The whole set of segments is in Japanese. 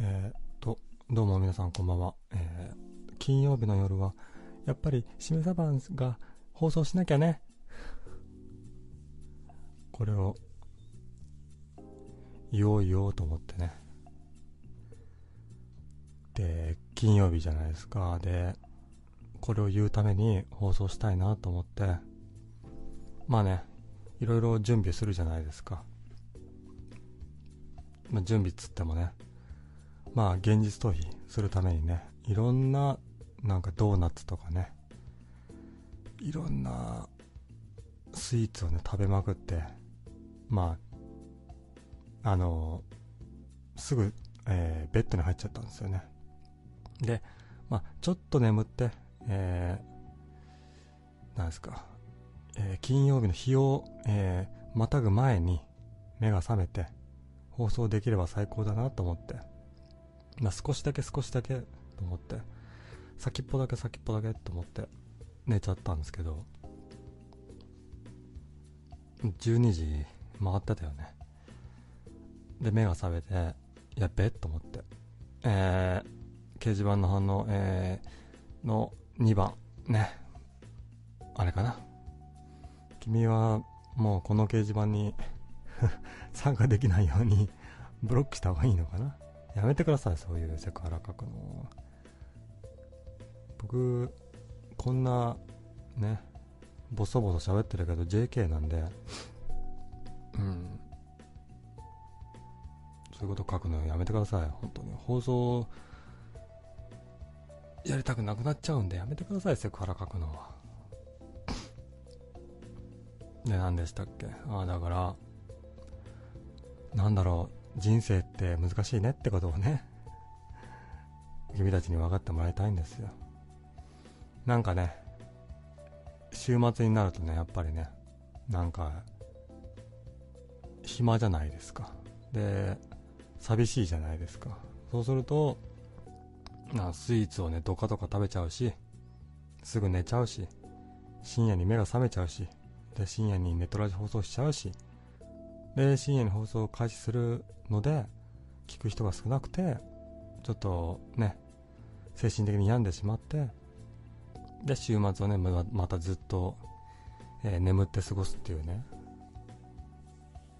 えー、と、どうも皆さんこんばんは。えー、金曜日の夜は、やっぱり、しめさばんが放送しなきゃね。これを、言おう言おうと思ってね。で、金曜日じゃないですか。で、これを言うために放送したいなと思って、まあね、いろいろ準備するじゃないですか。まあ、準備っつってもね、まあ現実逃避するためにね、いろんななんかドーナツとかね、いろんなスイーツをね、食べまくって、まあ、あのー、すぐ、えー、ベッドに入っちゃったんですよね。で、まあ、ちょっと眠って、えー、なんですか、えー、金曜日の日を、えー、またぐ前に目が覚めて、放送できれば最高だなと思って、まあ、少しだけ少しだけと思って、先っぽだけ先っぽだけと思って。寝ちゃったんですけど、12時回ってたよね。で、目が覚めて、やっべと思って、えー、掲示板の反応、えー、の2番、ね、あれかな。君はもうこの掲示板に参加できないようにブロックした方がいいのかな。やめてください、そういうセクハラ書くの。僕、こんな、ね、ボソボソ喋ってるけど JK なんで、うん。そういうこと書くのやめてください、本当に。放送、やりたくなくなっちゃうんでやめてください、セクハラ書くのは。で、何でしたっけ？ああ、だから、なんだろう、人生って難しいねってことをね、君たちに分かってもらいたいんですよ。なんかね、週末になるとね、やっぱりね、なんか、暇じゃないですか。で、寂しいじゃないですか。そうすると、なスイーツをね、どかどか食べちゃうし、すぐ寝ちゃうし、深夜に目が覚めちゃうし、で、深夜にネットラジ放送しちゃうし、で、深夜に放送を開始するので、聞く人が少なくて、ちょっとね、精神的に病んでしまって、で、週末をね、またずっと、えー、眠って過ごすっていうね、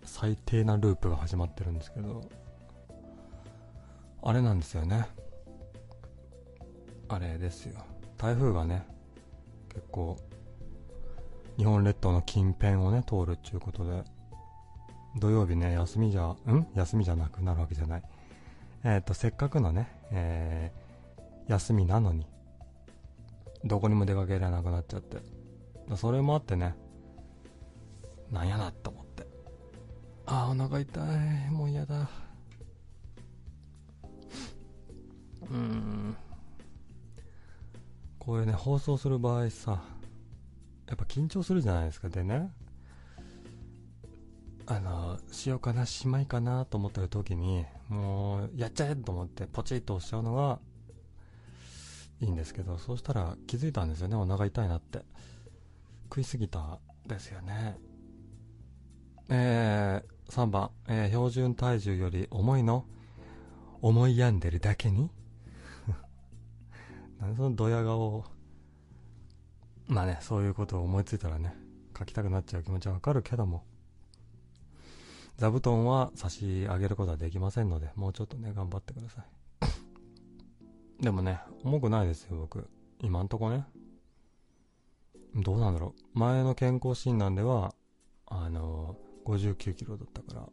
最低なループが始まってるんですけど、あれなんですよね。あれですよ。台風がね、結構、日本列島の近辺をね、通るっていうことで、土曜日ね、休みじゃ、ん？休みじゃなくなるわけじゃない。えっ、ー、と、せっかくのね、えー、休みなのに、どこにも出かけられなくなっちゃって。それもあってね、なんやなって思って。ああ、お腹痛い。もう嫌だ。うーん。こういうね、放送する場合さ、やっぱ緊張するじゃないですか。でね、あの、しようかな、しまいかなと思ってる時に、もう、やっちゃえと思ってポチッと押しちゃうのが、いいんですけど、そうしたら気づいたんですよね、お腹痛いなって。食いすぎたですよね。えー、3番、えー、標準体重より重いの？思い病んでるだけに？なんでそのドヤ顔？を。まあね、そういうことを思いついたらね、書きたくなっちゃう気持ちはわかるけども。座布団は差し上げることはできませんので、もうちょっとね、頑張ってください。でもね、重くないですよ、僕。今んとこね。どうなんだろう。前の健康診断では、あのー、59キロだったから、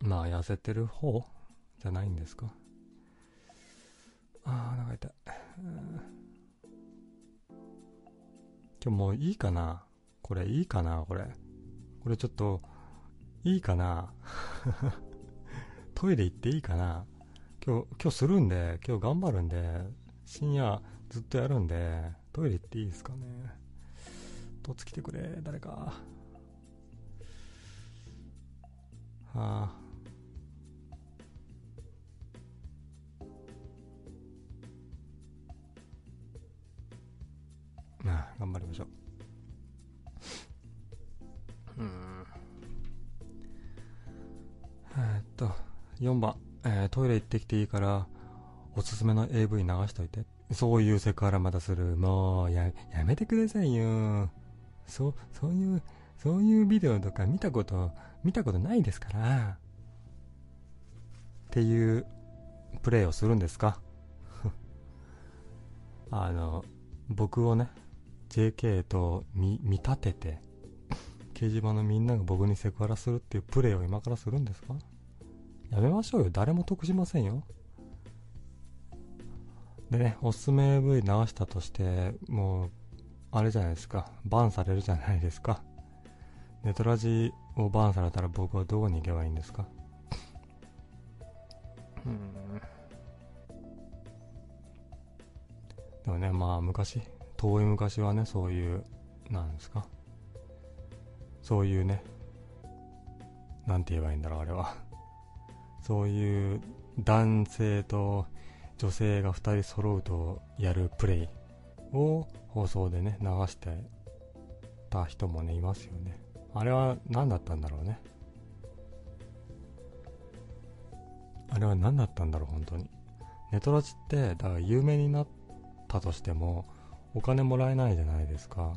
まあ、痩せてる方じゃないんですか。ああ、なんか痛い。今日もういいかなこれいいかなこれ。これちょっと、いいかな トイレ行っていいかな今日、今日するんで、今日頑張るんで、深夜ずっとやるんで、トイレ行っていいですかね。とつ来てくれ、誰か。はあ。まあ、頑張りましょう。うん。と、4番、えー、トイレ行ってきていいから、おすすめの AV 流しといて。そういうセクハラまたする。もう、や、やめてくださいよ。そう、そういう、そういうビデオとか見たこと、見たことないですから。っていうプレイをするんですか？あの、僕をね、JK と見見立てて、掲示板のみんなが僕にセクハラするっていうプレイを今からするんですか？やめましょうよ。誰も得しませんよ。でね、おすすめ AV 流したとして、もう、あれじゃないですか。バンされるじゃないですか。ネトラジをバンされたら僕はどこに行けばいいんですか？うん。でもね、まあ昔、遠い昔はね、そういう、なんですか？そういうね、なんて言えばいいんだろう、あれは。そういう男性と女性が2人揃うとやるプレイを放送でね、流してた人もね、いますよね。あれは何だったんだろうね。あれは何だったんだろう、本当に。ネトラジって、だから有名になったとしても、お金もらえないじゃないですか。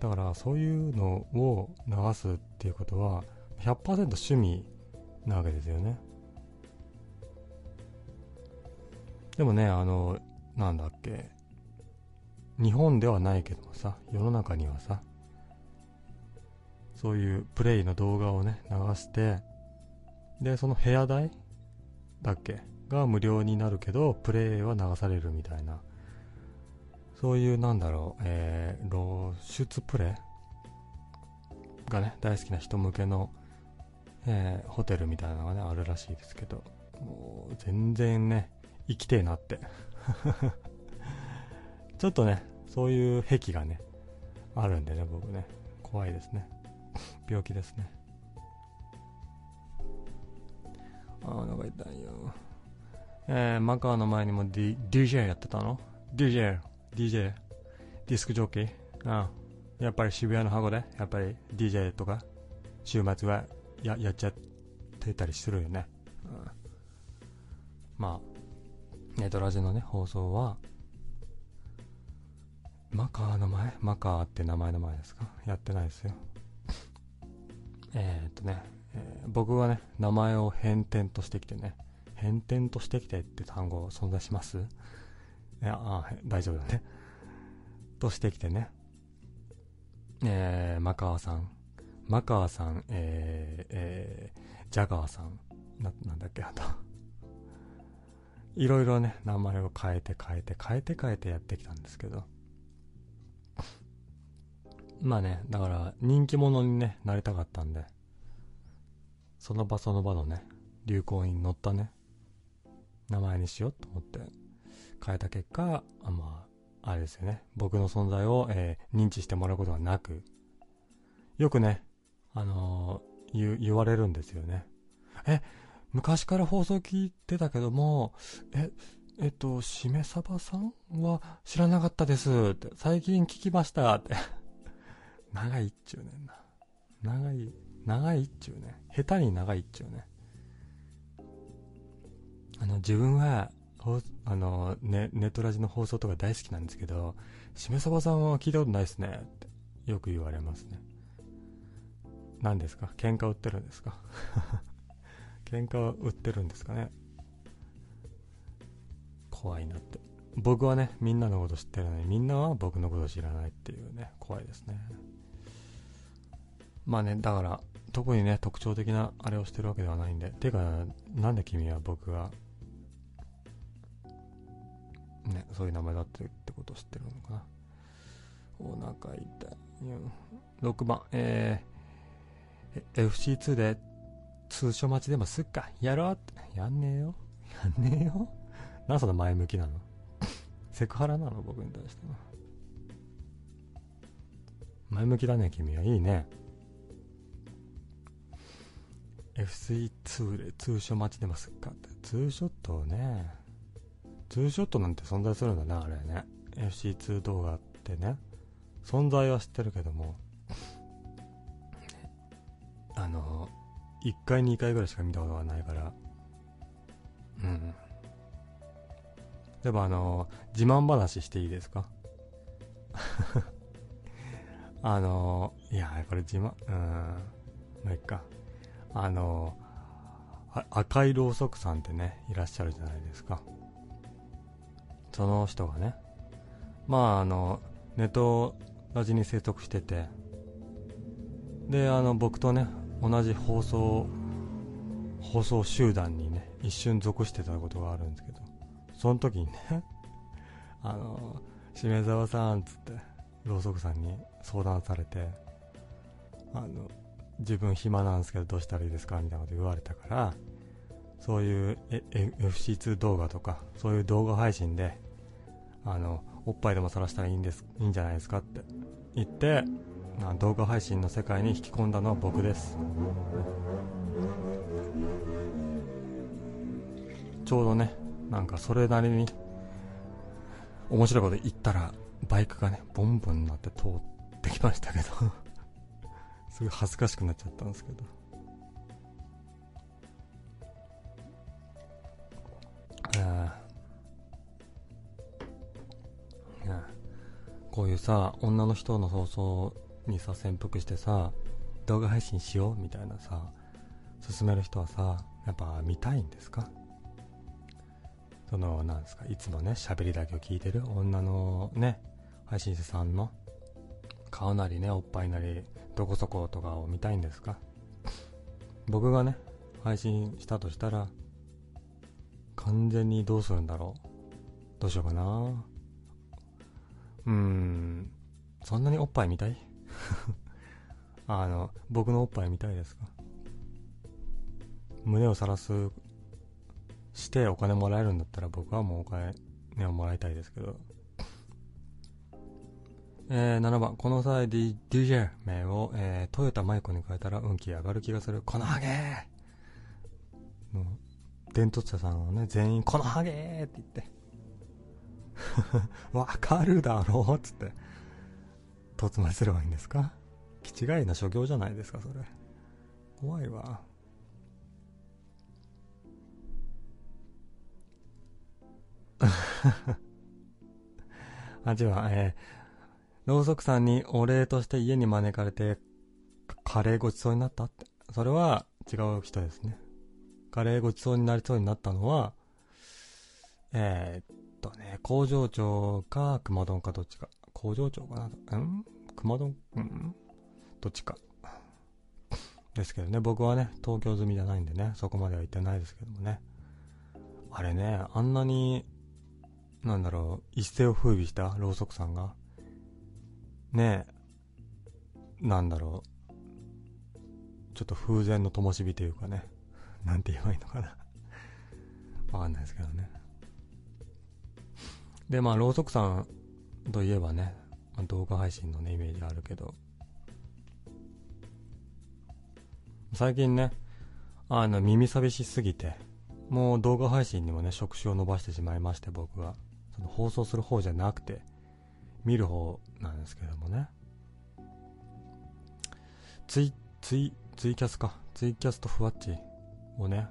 だからそういうのを流すっていうことは100%趣味なわけですよね。でもね、あの、なんだっけ、日本ではないけどもさ、世の中にはさ、そういうプレイの動画をね、流して、で、その部屋代だっけが無料になるけど、プレイは流されるみたいな、そういうなんだろう、えー、露出プレイがね、大好きな人向けの、えー、ホテルみたいなのがね、あるらしいですけど、もう全然ね、生きてえなって ちょっとね、そういう癖がね、あるんでね、僕ね。怖いですね。病気ですね。ああ、なんか痛いよ。えー、マカーの前にも、D、DJ やってたの ?DJ、DJ、ディスクジョッキー？ああやっぱり渋谷の箱で、やっぱり DJ とか、週末はややっちゃってたりするよね。うん、まあ、ネトラジのね、放送は、マカーの前？マカーって名前の前ですか？やってないですよ。え、っとね、えー、僕はね、名前を変転としてきてね、変転としてきてって単語存在します？いや、あ大丈夫だね。としてきてね、えー、マカーさん、マカーさん、えー、えー、ジャガーさん、な、なんだっけ、あと。いろいろね、名前を変えて変えて変えて変えてやってきたんですけど。まあね、だから人気者にね、なりたかったんで、その場その場のね、流行に乗ったね、名前にしようと思って変えた結果、あまあ、あれですよね、僕の存在を、えー、認知してもらうことがなく、よくね、あのー、言、われるんですよね。え、昔から放送聞いてたけども、え、えっと、しめさばさんは知らなかったですって、最近聞きましたって 長いっちゅうねんな。長い、長いっちゅうね。下手に長いっちゅうね。あの、自分は、あの、ね、ネットラジの放送とか大好きなんですけど、しめさばさんは聞いたことないですねってよく言われますね。何ですか？喧嘩売ってるんですか？喧嘩売ってるんですかね？怖いなって。僕はねみんなのこと知ってるのにみんなは僕のこと知らないっていうね怖いですね。まあねだから特にね特徴的なあれをしてるわけではないんで。ていうかなんで君は僕がねそういう名前だってってことを知ってるのかな？お腹痛い。6番。えー、FC2 で通所待ちでもすっか。やろうって。やんねえよ。やんねえよ。なんその前向きなの？セクハラなの？僕に対しては。前向きだね、君は。いいね。FC2 で通所待ちでもすっかって。ツーショットをね。ツーショットなんて存在するんだな、あれね。FC2 動画ってね。存在は知ってるけども。あの、1回2回ぐらいしか見たことがないから。うん。でもあの自慢話していいですか？あのいやこれ自慢うん。まあいっか。あの赤いろうそくさんってねいらっしゃるじゃないですか。その人がね。まああのネットラジに生息してて。であの僕とね同じ放送放送集団にね一瞬属してたことがあるんですけどその時にね あのしめざわさんっつってろうそくさんに相談されてあの自分暇なんですけどどうしたらいいですか？みたいなこと言われたからそういう FC2 動画とかそういう動画配信であのおっぱいでも晒したらいいんですいいんじゃないですかって言って動画配信の世界に引き込んだのは僕です。ちょうどねなんかそれなりに面白いこと言ったらバイクがねボンボンになって通ってきましたけど。すごい恥ずかしくなっちゃったんですけど。こういうさ女の人の放送にさ潜伏してさ動画配信しようみたいなさ進める人はさやっぱ見たいんですか？そのなんですか？いつもね喋りだけを聞いてる女のね配信者さんの顔なりねおっぱいなりどこそことかを見たいんですか？僕がね配信したとしたら完全にどうするんだろう？どうしようかな？うーんそんなにおっぱい見たい？あの僕のおっぱい見たいですか？胸をさらすしてお金もらえるんだったら僕はもうお金をもらいたいですけどえー、7番、この際 DJ 名を、えー、トヨタマイコに変えたら運気上がる気がする。このハゲー伝突者さんはね、全員、このハゲーって言って。わかるだろうっつって。とつますればいいんですか？気違いな所業じゃないですか、それ。怖いわ。8番、えー、ろうそくさんにお礼として家に招かれて、カレーごちそうになったって。それは違う人ですね。カレーごちそうになりそうになったのは、えー、っとね、工場長か熊丼かどっちか。工場長かな。うん？熊丼うん？どっちか。ですけどね、僕はね、東京済みじゃないんでね、そこまでは行ってないですけどもね。あれね、あんなに、なんだろう、一世を風靡したろうそくさんが、ねえ、なんだろう、ちょっと風前の灯火というかね、なんて言えばいいのかな。わかんないですけどね。で、まあ、ろうそくさんといえばね、まあ、動画配信のね、イメージあるけど、最近ね、あの、耳寂しすぎて、もう動画配信にもね、触手を伸ばしてしまいまして、僕は。その放送する方じゃなくて、見る方なんですけどもね。ツイ、ツイ、ツイキャスか。ツイキャスとふわっちをね、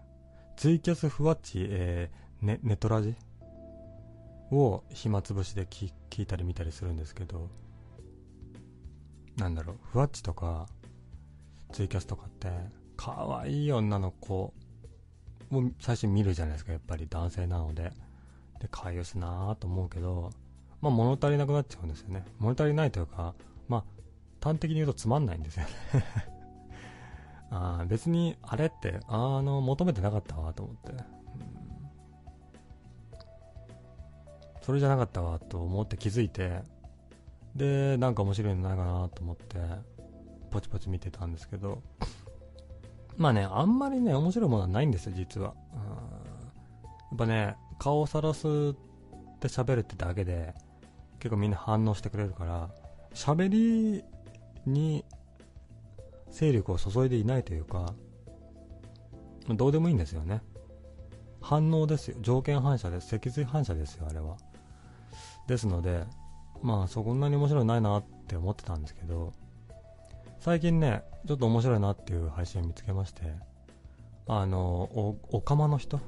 ツイキャスふわっち、えー、ネネットラジを暇つぶしで聞いたり見たりするんですけど、なんだろう、ふわっちとか、ツイキャスとかって、可愛い女の子を最初見るじゃないですか、やっぱり男性なので。で、可愛いですなぁと思うけど、まあ、物足りなくなっちゃうんですよね。物足りないというか、まあ、端的に言うとつまんないんですよね あ別に、あれって、あの、求めてなかったわ、と思って、それじゃなかったわ、と思って気づいて、で、なんか面白いのないかなと思って、ポチポチ見てたんですけど、まあね、あんまりね、面白いものはないんですよ、実は。やっぱね、顔をさらすって喋るってだけで、結構みんな反応してくれるから、喋りに勢力を注いでいないというか、どうでもいいんですよね。反応ですよ。条件反射です。脊髄反射ですよ、あれは。ですので、まあそんなに面白いないなって思ってたんですけど、最近ね、ちょっと面白いなっていう配信見つけまして、あの、お、おかまの人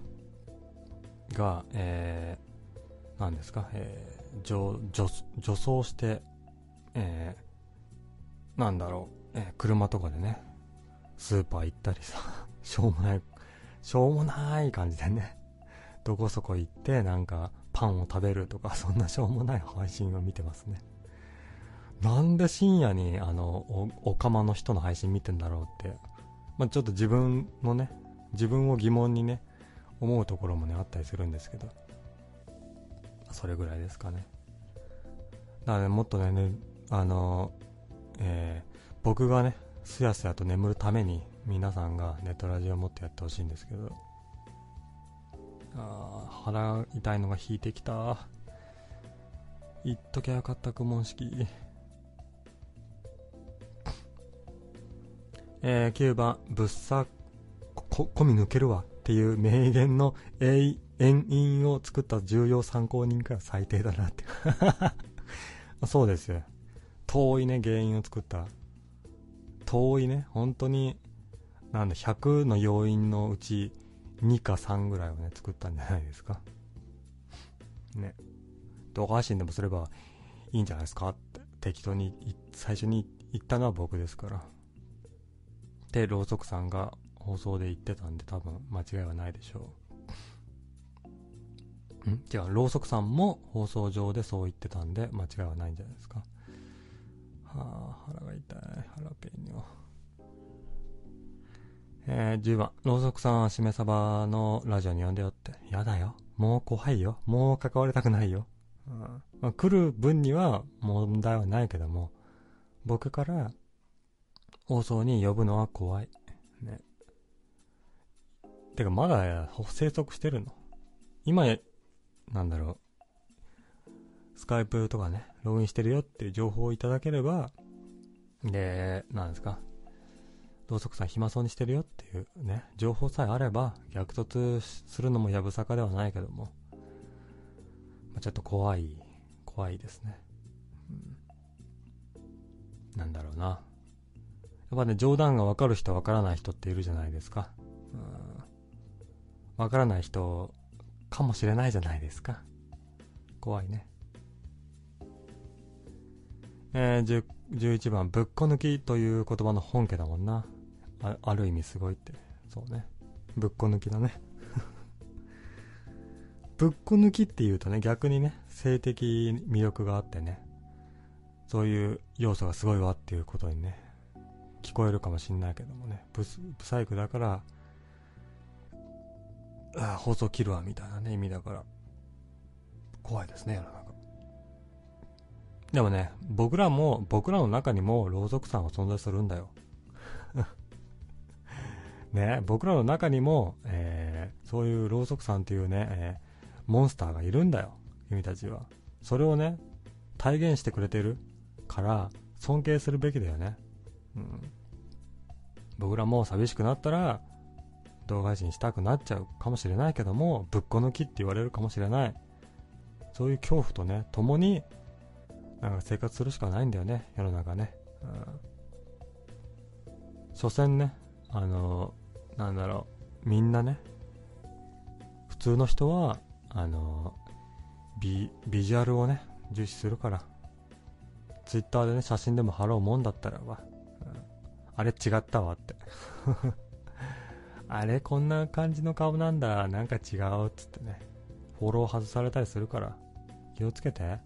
が、えー、何ですか、えー、女女女装して、えー、なんだろう、えー、車とかでね、スーパー行ったりさ、しょうもない、しょうもない感じでね、どこそこ行って、なんか、パンを食べるとか、そんなしょうもない配信を見てますね。なんで深夜に、あの、お、おかまの人の配信見てんだろうって、まあ、ちょっと自分のね、自分を疑問にね、思うところもね、あったりするんですけど、それぐらいですかね。だからね、もっとね、ねあの、えー、僕がね、すやすやと眠るために、皆さんがネットラジオを持ってやってほしいんですけど、あ腹痛いのが引いてきた。言っときゃよかった、公文式。えー、9番、ぶっさ、こ、込み抜けるわっていう名言の永遠を作った重要参考人から最低だなって そうですよ。遠いね、原因を作った。遠いね、本当に、なんだ、100の要因のうち2か3ぐらいをね、作ったんじゃないですか。ね。動画配信でもすればいいんじゃないですかって適当に最初に言ったのは僕ですから。で、ろうそくさんが放送で言ってたんで多分間違いはないでしょう。ん？違う、ろうそくさんも放送上でそう言ってたんで間違いはないんじゃないですか。はあ、腹が痛い。腹ペンよ。えー、10番、ろうそくさんはしめさばのラジオに呼んでよって。やだよ。もう怖いよ。もう関わりたくないよ。うん。まあ、来る分には問題はないけども、僕から放送に呼ぶのは怖い。ね。てか、まだ生息してるの？今、なんだろう。スカイプとかね、ログインしてるよっていう情報をいただければ、で、なんですか？同族さん暇そうにしてるよっていうね、情報さえあれば、逆突するのもやぶさかではないけども、まあ、ちょっと怖い、怖いですね。うん。なんだろうな。やっぱね、冗談がわかる人わからない人っているじゃないですか。うん。わからない人かもしれないじゃないですか。怖いね。えー、11番、ぶっこ抜きという言葉の本家だもんな。あある意味すごいって。そうね。ぶっこ抜きだね。ぶっこ抜きって言うとね、逆にね、性的魅力があってね、そういう要素がすごいわっていうことにね、聞こえるかもしんないけどもね、ブブサイクだから、あ放送切るわみたいなね、意味だから、怖いですね、世の中。でもね、僕らも、僕らの中にも、ろうそくさんは存在するんだよ。ね、僕らの中にも、えー、そういうろうそくさんっていうね、えー、モンスターがいるんだよ。君たちは。それをね、体現してくれてるから、尊敬するべきだよね。うん。僕らも寂しくなったら、動画配信したくなっちゃうかもしれないけども、ぶっこ抜きって言われるかもしれない。そういう恐怖とね、共に、なんか生活するしかないんだよね、世の中ね。うん。所詮ね、あのなんだろう、みんなね、普通の人は、あのビ、ビジュアルをね、重視するから、ツイッターでね、写真でも貼ろうもんだったらば、あれ違ったわって。あれこんな感じの顔なんだ、なんか違うっつってね、フォロー外されたりするから、気をつけて。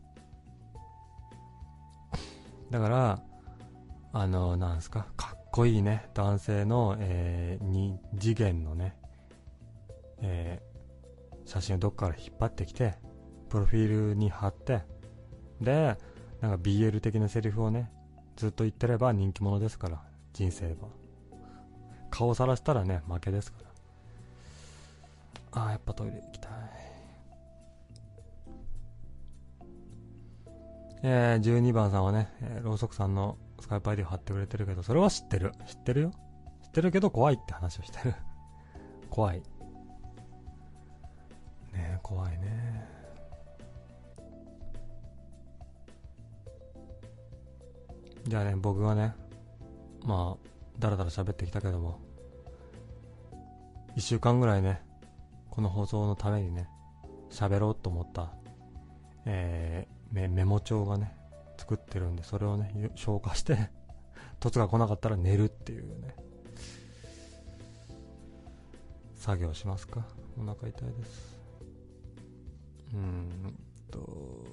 だから、あの、なんすか、かっこいいね、男性の、えー、二次元のね、えー、写真をどっかから引っ張ってきて、プロフィールに貼って、で、なんか BL 的なセリフをね、ずっと言ってれば人気者ですから、人生は。顔さらしたらね、負けですから。ああ、やっぱトイレ行きたい。えー、12番さんはね、えー、ろうそくさんのスカイプ ID を貼ってくれてるけど、それは知ってる。知ってるよ。知ってるけど怖いって話をしてる。怖い。ねえ、怖いね。じゃあね、僕がね、まあ、だらだら喋ってきたけども、一週間ぐらいね、この放送のためにね、喋ろうと思った、えー、メメモ帳がね、作ってるんで、それをね、消化して 凸が来なかったら寝るっていうね、作業しますか？お腹痛いです。うんと、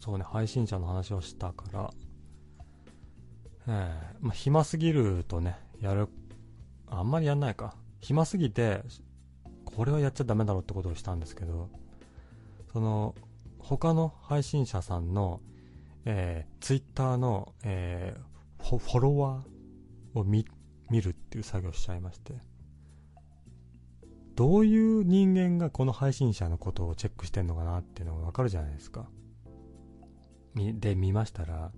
そうね、配信者の話をしたから、えー、まあ、暇すぎるとね、やる、あんまりやんないか。暇すぎて、これはやっちゃダメだろうってことをしたんですけど、その、他の配信者さんの、えー、ツイッターの、えー、フォロワーを見、見るっていう作業しちゃいまして。どういう人間がこの配信者のことをチェックしてんのかなっていうのがわかるじゃないですか。で、見ましたら、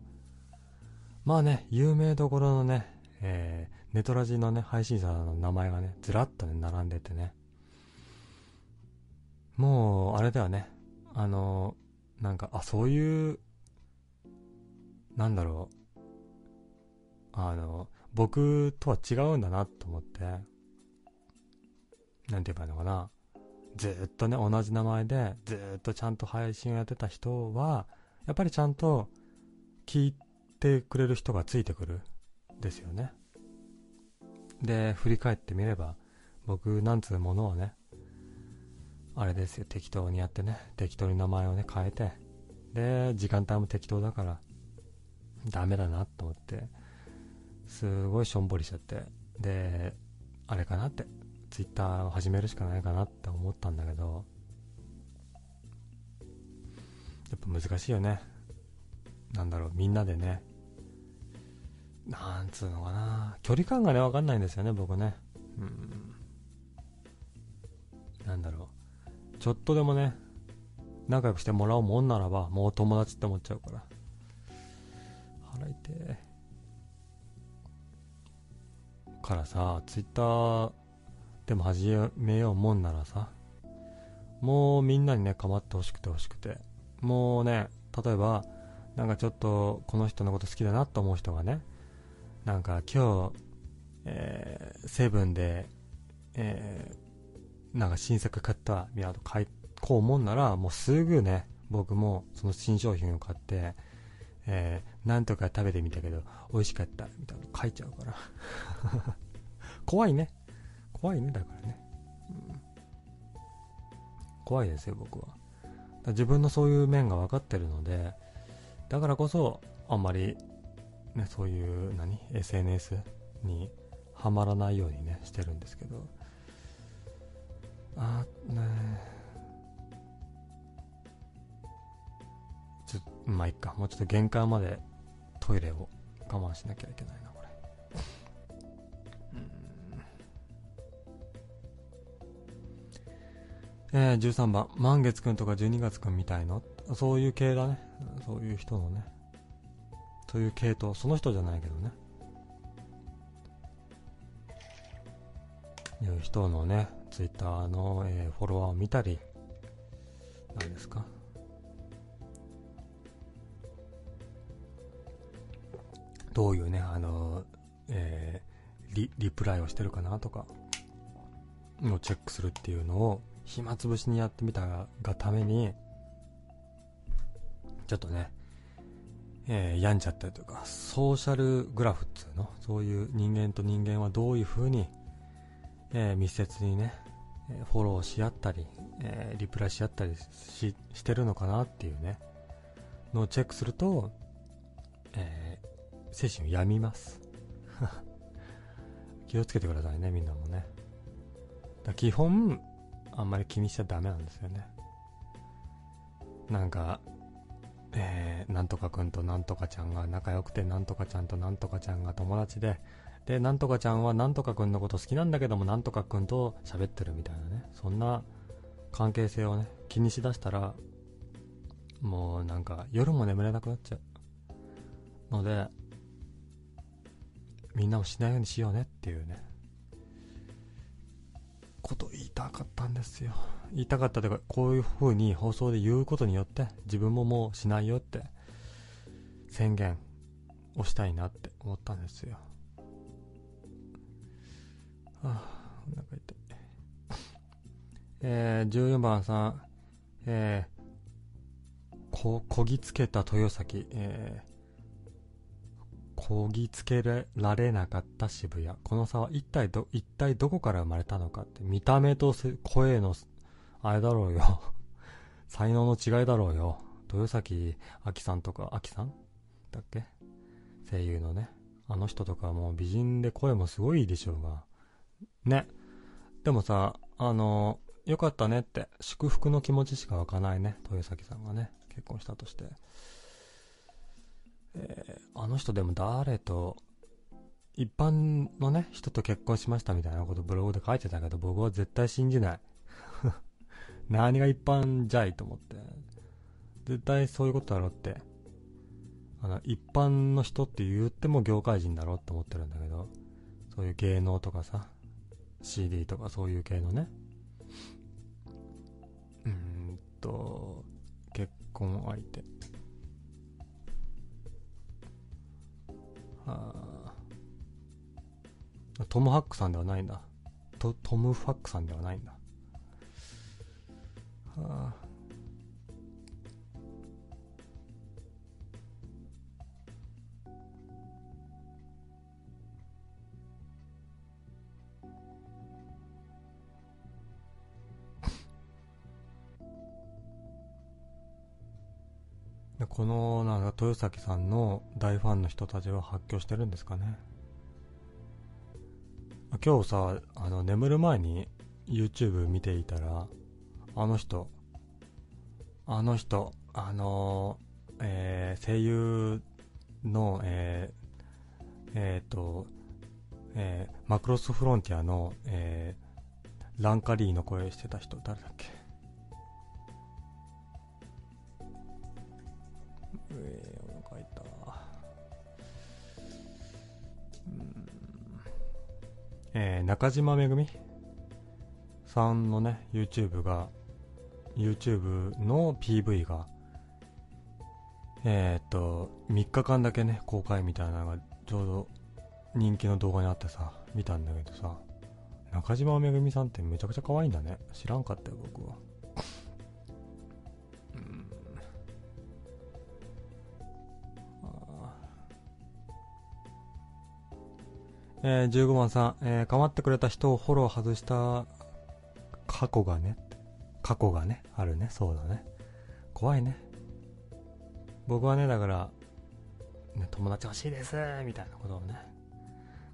まあね、有名どころのね、えー、ネトラジのね、配信者の名前がね、ずらっとね、並んでてね。もう、あれだよね。あの、なんか、あ、そういう、なんだろう。あの、僕とは違うんだなと思って、なんて言えばいいのかな。ずっとね、同じ名前で、ずっとちゃんと配信をやってた人は、やっぱりちゃんと聞いてくれる人がついてくる。ですよね。で、振り返ってみれば、僕なんつうものをね、あれですよ、適当にやってね、適当に名前をね、変えて、で、時間帯も適当だから、ダメだなと思って、すごいしょんぼりしちゃって、で、あれかなって、ツイッターを始めるしかないかなって思ったんだけど、やっぱ難しいよね。なんだろう、みんなでね、なんつうのかな、距離感がね、わかんないんですよね、僕ね。うん。なんだろう。ちょっとでもね、仲良くしてもらおうもんならば、もう友達って思っちゃうから。腹痛え。からさ、ツイッターでも始めようもんならさ、もうみんなにね、構ってほしくてほしくて。もうね、例えば、なんかちょっとこの人のこと好きだなと思う人がね、なんか今日、えー、セブンで、えー、なんか新作買ったみたいな買い、こう思うなら、もうすぐね、僕もその新商品を買って、え、なんとか食べてみたけど、美味しかった、みたいなの書いちゃうから。怖いね。怖いね、だからね。うん、怖いですよ、僕は。自分のそういう面が分かってるので、だからこそ、あんまりね、そういう何？SNS にはまらないようにねしてるんですけどあねちょまあいっかもうちょっと限界までトイレを我慢しなきゃいけないなこれ。えー、13番。満月くんとか12月くんみたいの？そういう系だね。そういう人のね。という系統。その人じゃないけどね。いう人のねツイッターの、えー、フォロワーを見たり何ですか？どういうねあのえー、リリプライをしてるかなとかのチェックするっていうのを暇つぶしにやってみたがためにちょっとねえー、病んじゃったりとか、ソーシャルグラフっていうの、そういう人間と人間はどういう風に、えー、密接にね、フォローし合ったり、えー、リプライし合ったりししてるのかなっていうね、のをチェックすると、えー、精神を病みます。気をつけてくださいね、みんなもね。だ基本、あんまり気にしちゃダメなんですよね。なんか、えー、なんとかくんとなんとかちゃんが仲良くて、なんとかちゃんとなんとかちゃんが友達で、で、なんとかちゃんはなんとかくんのこと好きなんだけども、なんとかくんと喋ってるみたいなね、そんな関係性をね、気にしだしたら、もうなんか夜も眠れなくなっちゃう。ので、みんなもしないようにしようねっていうね、こと言いたかったんですよ。言いたかったというか、こういう風に放送で言うことによって、自分ももうしないよって宣言をしたいなって思ったんですよ。はあ、お腹痛い。えー、14番さん、えー、こ、こぎつけた豊崎、えー、こぎつけられなかった渋谷。この差は一体ど、一体どこから生まれたのかって、見た目と声の、あれだろうよ 才能の違いだろうよ。豊崎あきさんとか、あきさん？だっけ？声優のね。あの人とかもう美人で声もすごいでしょうが。ね。でもさ、あの、よかったねって、祝福の気持ちしか湧かないね。豊崎さんがね、結婚したとして。えー、あの人でも誰と、一般のね、人と結婚しましたみたいなことブログで書いてたけど、僕は絶対信じない。何が一般じゃいと思って。絶対そういうことだろってあの、一般の人って言っても業界人だろって思ってるんだけど、そういう芸能とかさ、CD とかそういう系のね。うーんと、結婚相手。あ、トム・ハックさんではないんだ。トトム・ファックさんではないんだ。はあこのなんか豊崎さんの大ファンの人たちは発狂してるんですかね。今日さあの眠る前に YouTube 見ていたらあの人あの人あのえー、声優のえー、えー、とえー、マクロスフロンティアの、えー、ランカリーの声してた人誰だっけ？えー、お腹痛うん。えー、中島めぐみ？さんのね YouTube が YouTube の PV がえー、っと3日間だけね公開みたいなのがちょうど人気の動画にあってさ見たんだけどさ中島めぐみさんってめちゃくちゃ可愛いんだね。知らんかったよ僕は。えー、15番さん、えー、構ってくれた人をフォロー外した過去がね、過去がね、あるね、そうだね。怖いね。僕はね、だから、ね、友達欲しいです、みたいなことをね、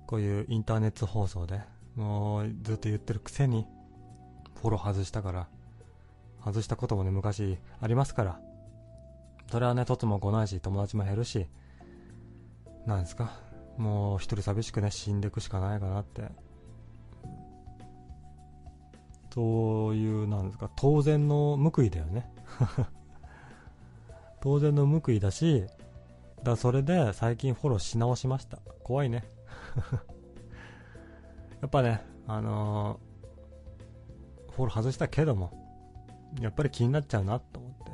こういうインターネット放送で、もうずっと言ってるくせに、フォロー外したから、外したこともね、昔ありますから、それはね、とつも来ないし、友達も減るし、なんですか、もう一人寂しくね死んでいくしかないかなって。そういうなんですか当然の報いだよね。当然の報いだしだそれで最近フォローし直しました。怖いね。やっぱねあのー、フォロー外したけどもやっぱり気になっちゃうなと思って。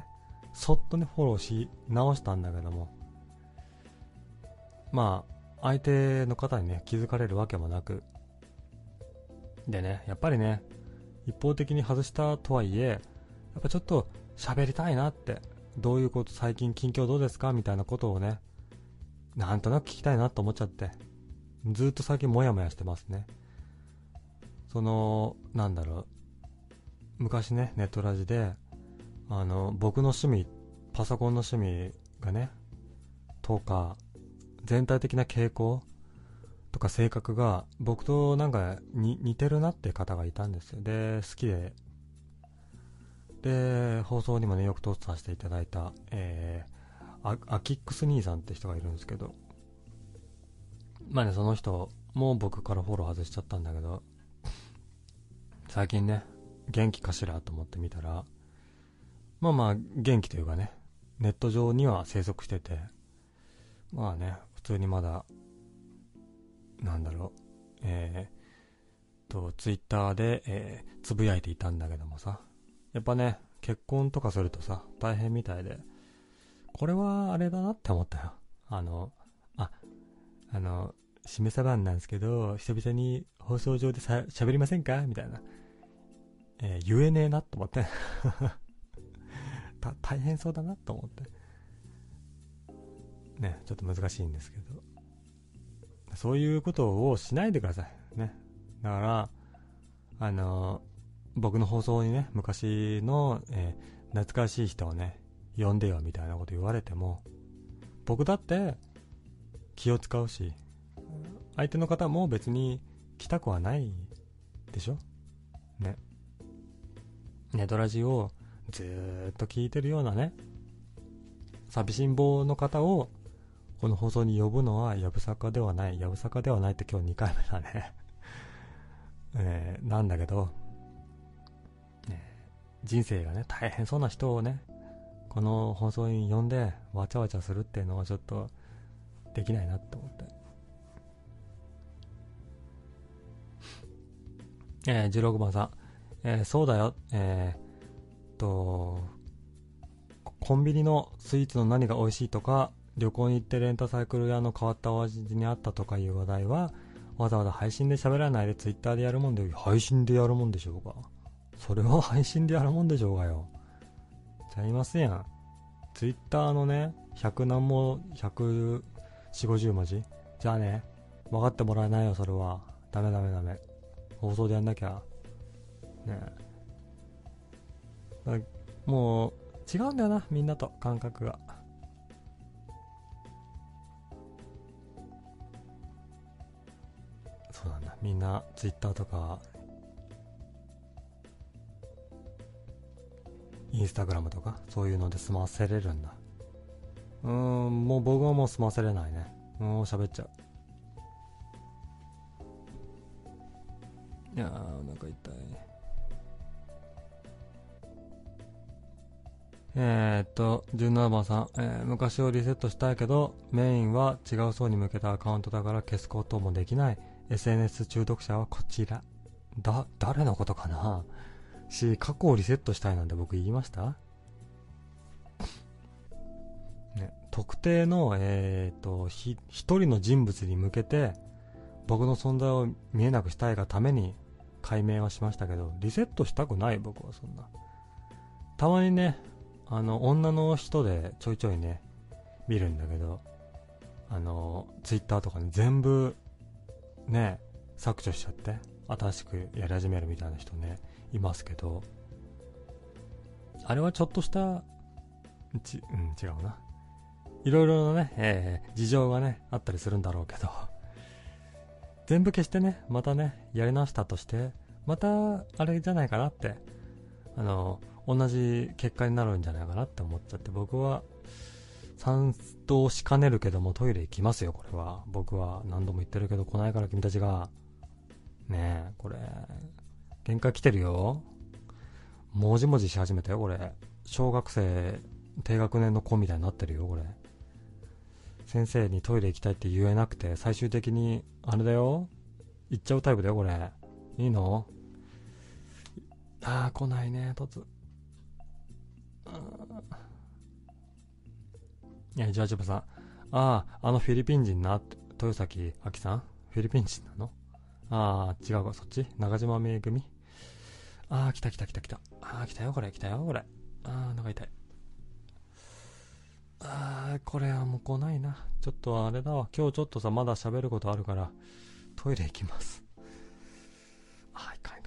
そっとねフォローし直したんだけども。まあ相手の方にね、気づかれるわけもなく。でね、やっぱりね、一方的に外したとはいえ、やっぱちょっと喋りたいなって、どういうこと、最近近況どうですかみたいなことをね、なんとなく聞きたいなと思っちゃって、ずっと最近モヤモヤしてますね。その、なんだろう、昔ね、ネットラジで、あの、僕の趣味、パソコンの趣味がね、とか、全体的な傾向とか性格が僕となんか似てるなって方がいたんですよ。で、好きで、で、放送にもね、よく通させていただいた、えー、アキックス兄さんって人がいるんですけど、まあね、その人も僕からフォロー外しちゃったんだけど、最近ね、元気かしらと思ってみたら、まあまあ、元気というかね、ネット上には生息してて、まあね、通にまだ、なんだろう、えー、と、ツイッターで、えー、つぶやいていたんだけどもさ、やっぱね、結婚とかするとさ、大変みたいで、これはあれだなって思ったよ。あの、あ、あの、しめさばんなんですけど、久々に放送上でさ、喋りませんか？みたいな。えー、言えねえなと思って。大変そうだなと思って。ね、ちょっと難しいんですけど。そういうことをしないでください。ね。だから、あの僕の放送にね、昔の、えー、懐かしい人をね、呼んでよみたいなこと言われても、僕だって気を使うし、相手の方も別に来たくはないでしょね。ネトラジをずっと聞いてるようなね、寂しん坊の方をこの放送に呼ぶのはやぶさかではない、やぶさかではないって今日2回目だね。えー、なんだけど、ね、人生がね、大変そうな人をね、この放送に呼んでわちゃわちゃするっていうのはちょっとできないなって思って。えー、16番さん、えー、そうだよ、えー、と、コンビニのスイーツの何が美味しいとか、旅行に行ってレンタサイクル屋の変わったお味にあったとかいう話題は、わざわざ配信で喋らないでツイッターでやるもんで、配信でやるもんでしょうか？それは配信でやるもんでしょうがよ。ちゃいますやん。ツイッターのね、100何も、140、50文字？じゃあね、分かってもらえないよ、それは。ダメダメダメ。放送でやんなきゃ。ねえもう、違うんだよな、みんなと、感覚が。みんな、ツイッターとか、インスタグラムとか、そういうので済ませれるんだ。うーん、もう僕はもう済ませれないね。もう喋っちゃう。いやー、お腹痛い。えー、っと、17番さん、えー、昔をリセットしたいけど、メインは違う層に向けたアカウントだから消すこともできない。SNS 中毒者はこちら。だ、誰のことかな？し、過去をリセットしたいなんて僕言いました？ね、特定の、えっ、と、ひ、一人の人物に向けて、僕の存在を見えなくしたいがために解明はしましたけど、リセットしたくない僕はそんな。たまにね、あの、女の人でちょいちょいね、見るんだけど、あの、ツイッターとかに全部、ね、削除しちゃって、新しくやり始めるみたいな人ね、いますけど、あれはちょっとした、ち、うん、違うな。いろいろなね、えー、事情がね、あったりするんだろうけど、全部消してね、またね、やり直したとして、また、あれじゃないかなって、あの、同じ結果になるんじゃないかなって思っちゃって、僕は、賛同しかねるけどもトイレ行きますよ、これは。僕は何度も言ってるけど来ないから君たちが。ねえ、これ、限界来てるよ。もじもじし始めたよ、これ。小学生、低学年の子みたいになってるよ、これ。先生にトイレ行きたいって言えなくて、最終的に、あれだよ。行っちゃうタイプだよ、これ。いいの？ああ、来ないね、突。いや、ジャージブさん。ああ、あのフィリピン人な、豊崎あきさん？フィリピン人なの？ああ、違うか、そっち？中島めぐみ？ああ、来た来た来た来た。ああ、来たよ、これ、来たよ、これ。ああ、長痛い。ああ、これはもう来ないな。ちょっとあれだわ。今日ちょっとさ、まだ喋ることあるから、トイレ行きます。ああ、いかん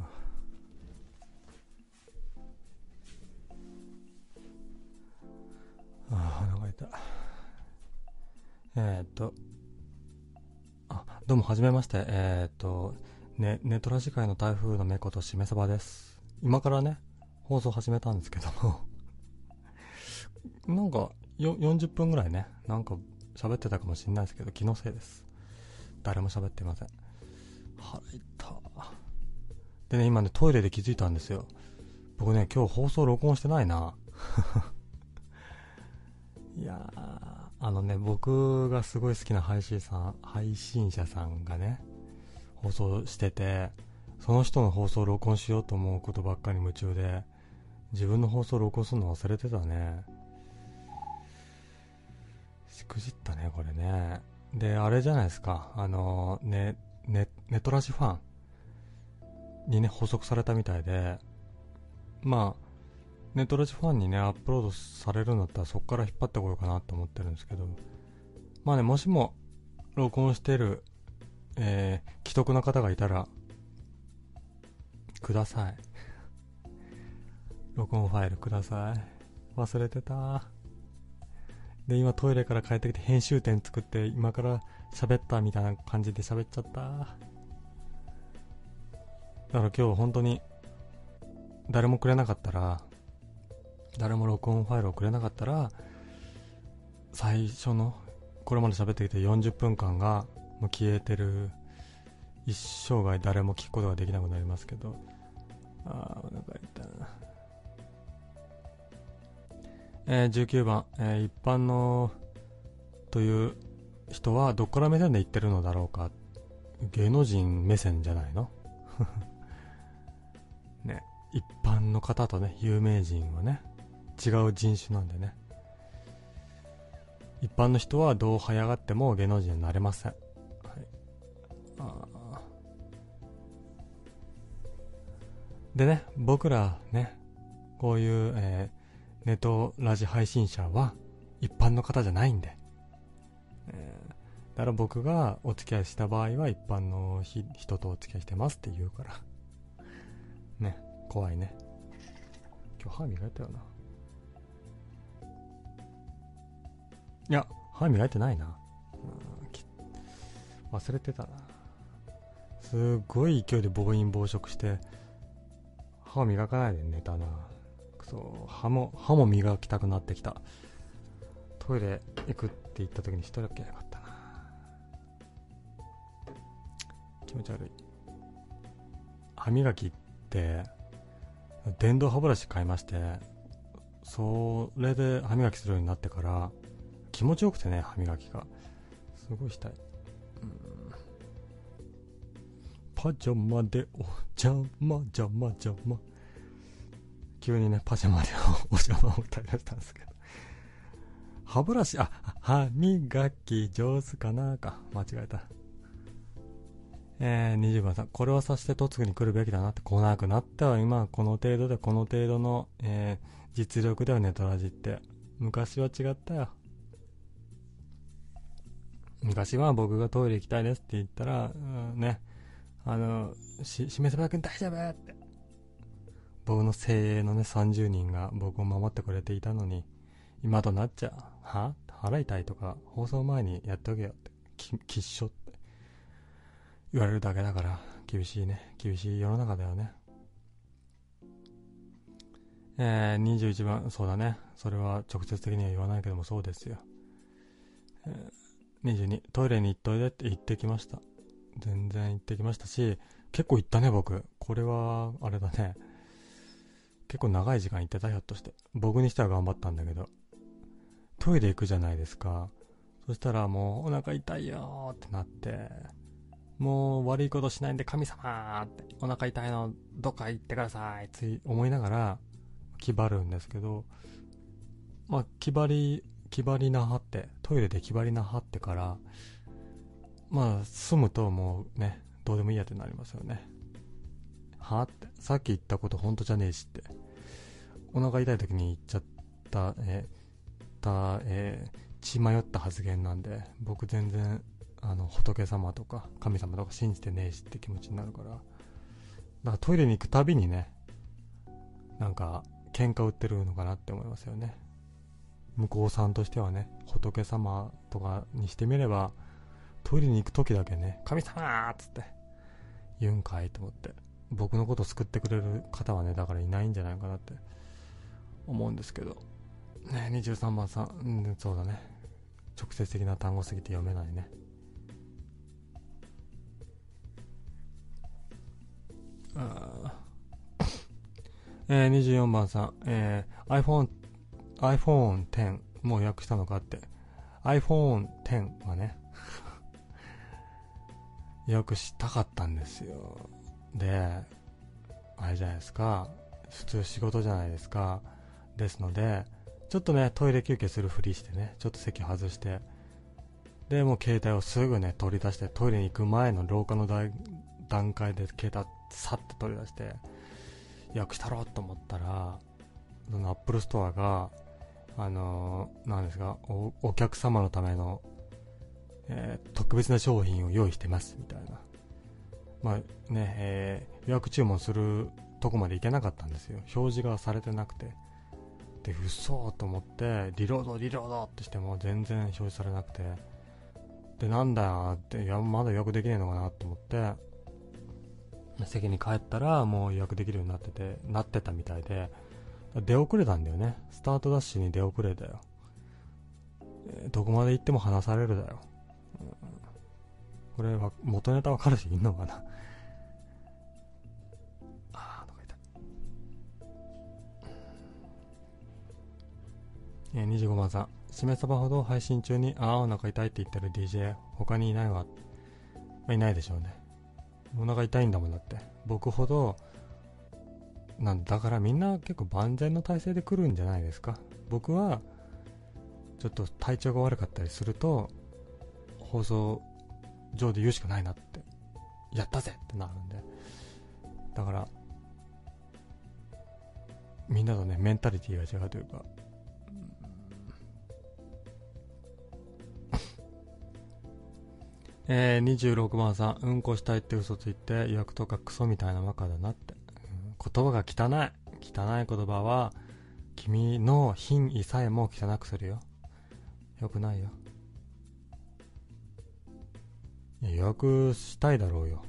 ああ腹が痛い。えー、っと。あどうもはじめまして。えー、っと。ねネトラ市会の台風の猫としめそばです。今からね放送始めたんですけども。なんかよ40分ぐらいねなんか喋ってたかもしれないですけど気のせいです。誰も喋ってません。腹痛でね、今ね、トイレで気づいたんですよ。僕ね、今日放送録音してないな。いやあのね、僕がすごい好きな配信さん、配信者さんがね、放送してて、その人の放送を録音しようと思うことばっかり夢中で、自分の放送を録音するの忘れてたね。しくじったね、これね。で、あれじゃないですか、あの、ね、ね、ネトラジファンにね、補足されたみたいで、まあ、ネトラジファンにね、アップロードされるんだったらそこから引っ張ってこようかなと思ってるんですけど、まあね、もしも録音してる、えー、既得な方がいたら、ください。録音ファイルください。忘れてた。で、今トイレから帰ってきて編集点作って今から喋ったみたいな感じで喋っちゃった。だから今日本当に誰もくれなかったら誰も録音ファイルをくれなかったら最初のこれまで喋ってきて40分間がもう消えてる一生涯誰も聞くことができなくなりますけどああお腹痛いな。えー、19番、えー、一般のという人はどこから目線で言ってるのだろうか。芸能人目線じゃないの？ね一般の方とね有名人はね違う人種なんでね。一般の人はどう早がっても芸能人になれません、はい、でね僕らねこういう、えー、ネットラジ配信者は一般の方じゃないんで、えー、だから僕がお付き合いした場合は一般の人とお付き合いしてますって言うから。ね怖いね今日歯磨いたよないや、歯磨いてないな。忘れてたな。すっごい勢いで暴飲暴食して、歯を磨かないで寝たな。くそ、歯も、歯も磨きたくなってきた。トイレ行くって言った時に一人だけなかったな。気持ち悪い。歯磨きって、電動歯ブラシ買いまして、それで歯磨きするようになってから、気持ちよくてね、歯磨きが。すごいしたい。パジャマでお邪魔、邪魔、邪魔。急にね、パジャマでお 邪魔を歌い出したんですけど。歯ブラシ、あ、歯磨き上手かなか。間違えた。えー、20番さん、これはさして嫁ぐに来るべきだなって来なくなったわ。今この程度でこの程度の、えー、実力だよね、トラジって。昔は違ったよ。昔は僕がトイレ行きたいですって言ったら、うん、ね、あの、し、しめさばくん大丈夫って。僕の精鋭のね、30人が僕を守ってくれていたのに、今となっちゃ、は？腹痛いとか、放送前にやっておけよって、き、きっしょって言われるだけだから、厳しいね。厳しい世の中だよね。えー、21番、そうだね。それは直接的には言わないけどもそうですよ。えー22、トイレに行っといでって言ってきました。全然行ってきましたし、結構行ったね、僕。これは、あれだね。結構長い時間行ってた、ひょっとして。僕にしては頑張ったんだけど。トイレ行くじゃないですか。そしたらもう、お腹痛いよってなって、もう悪いことしないんで神様って、お腹痛いのどっか行ってくださいって思いながら、気張るんですけど、まあ、気張り気張りなはって、トイレで気張りなはってから、まあ、住むともうね、どうでもいいやってなりますよね。はって、さっき言ったこと本当じゃねえしって。お腹痛い時に言っちゃった、えー、た、えー、血迷った発言なんで、僕全然、あの、仏様とか神様とか信じてねえしって気持ちになるから。だからトイレに行くたびにね、なんか、喧嘩売ってるのかなって思いますよね。向こうさんとしてはね仏様とかにしてみればトイレに行く時だけね神様っつって言うんかいと思って僕のこと救ってくれる方はねだからいないんじゃないかなって思うんですけどね23番さん、うん、そうだね直接的な単語すぎて読めないねえー、24番さん、えー、iPhone iPhone X もう予約したのかって。iPhone X はね。予約したかったんですよ。であれじゃないですか。普通仕事じゃないですか。ですのでちょっとねトイレ休憩するふりしてねちょっと席外して。でもう携帯をすぐね取り出してトイレに行く前の廊下の段階で携帯さって取り出して予約したろうと思ったらそのアップルストアがあのー、なんですかお、お客様のための、えー、特別な商品を用意してますみたいな。まあね、えー、予約注文するとこまで行けなかったんですよ。表示がされてなくて。で、嘘と思って、リロード、リロードってしても全然表示されなくて。で、なんだよって、いや、まだ予約できねえのかなと思って、席に帰ったらもう予約できるようになってて、なってたみたいで、出遅れたんだよね。スタートダッシュに出遅れたよ。どこまで行っても話されるだよ。これは、元ネタわかる人いんのかな？あー、どか痛い。えー、25番さん。しめ鯖ほど配信中に、あー、お腹痛いって言ってる DJ、他にいないわ。まあ、いないでしょうね。お腹痛いんだもんだって。僕ほど、なんだからみんな結構万全の体制で来るんじゃないですか。僕はちょっと体調が悪かったりすると放送上で言うしかないなって。やったぜってなるんで。だからみんなとねメンタリティーが違うというかえー、26番さん、うんこしたいって嘘ついて予約とかクソみたいなバカだなって言葉が汚い。汚い言葉は、君の品位さえも汚くするよ。よくないよ。い予約したいだろうよ。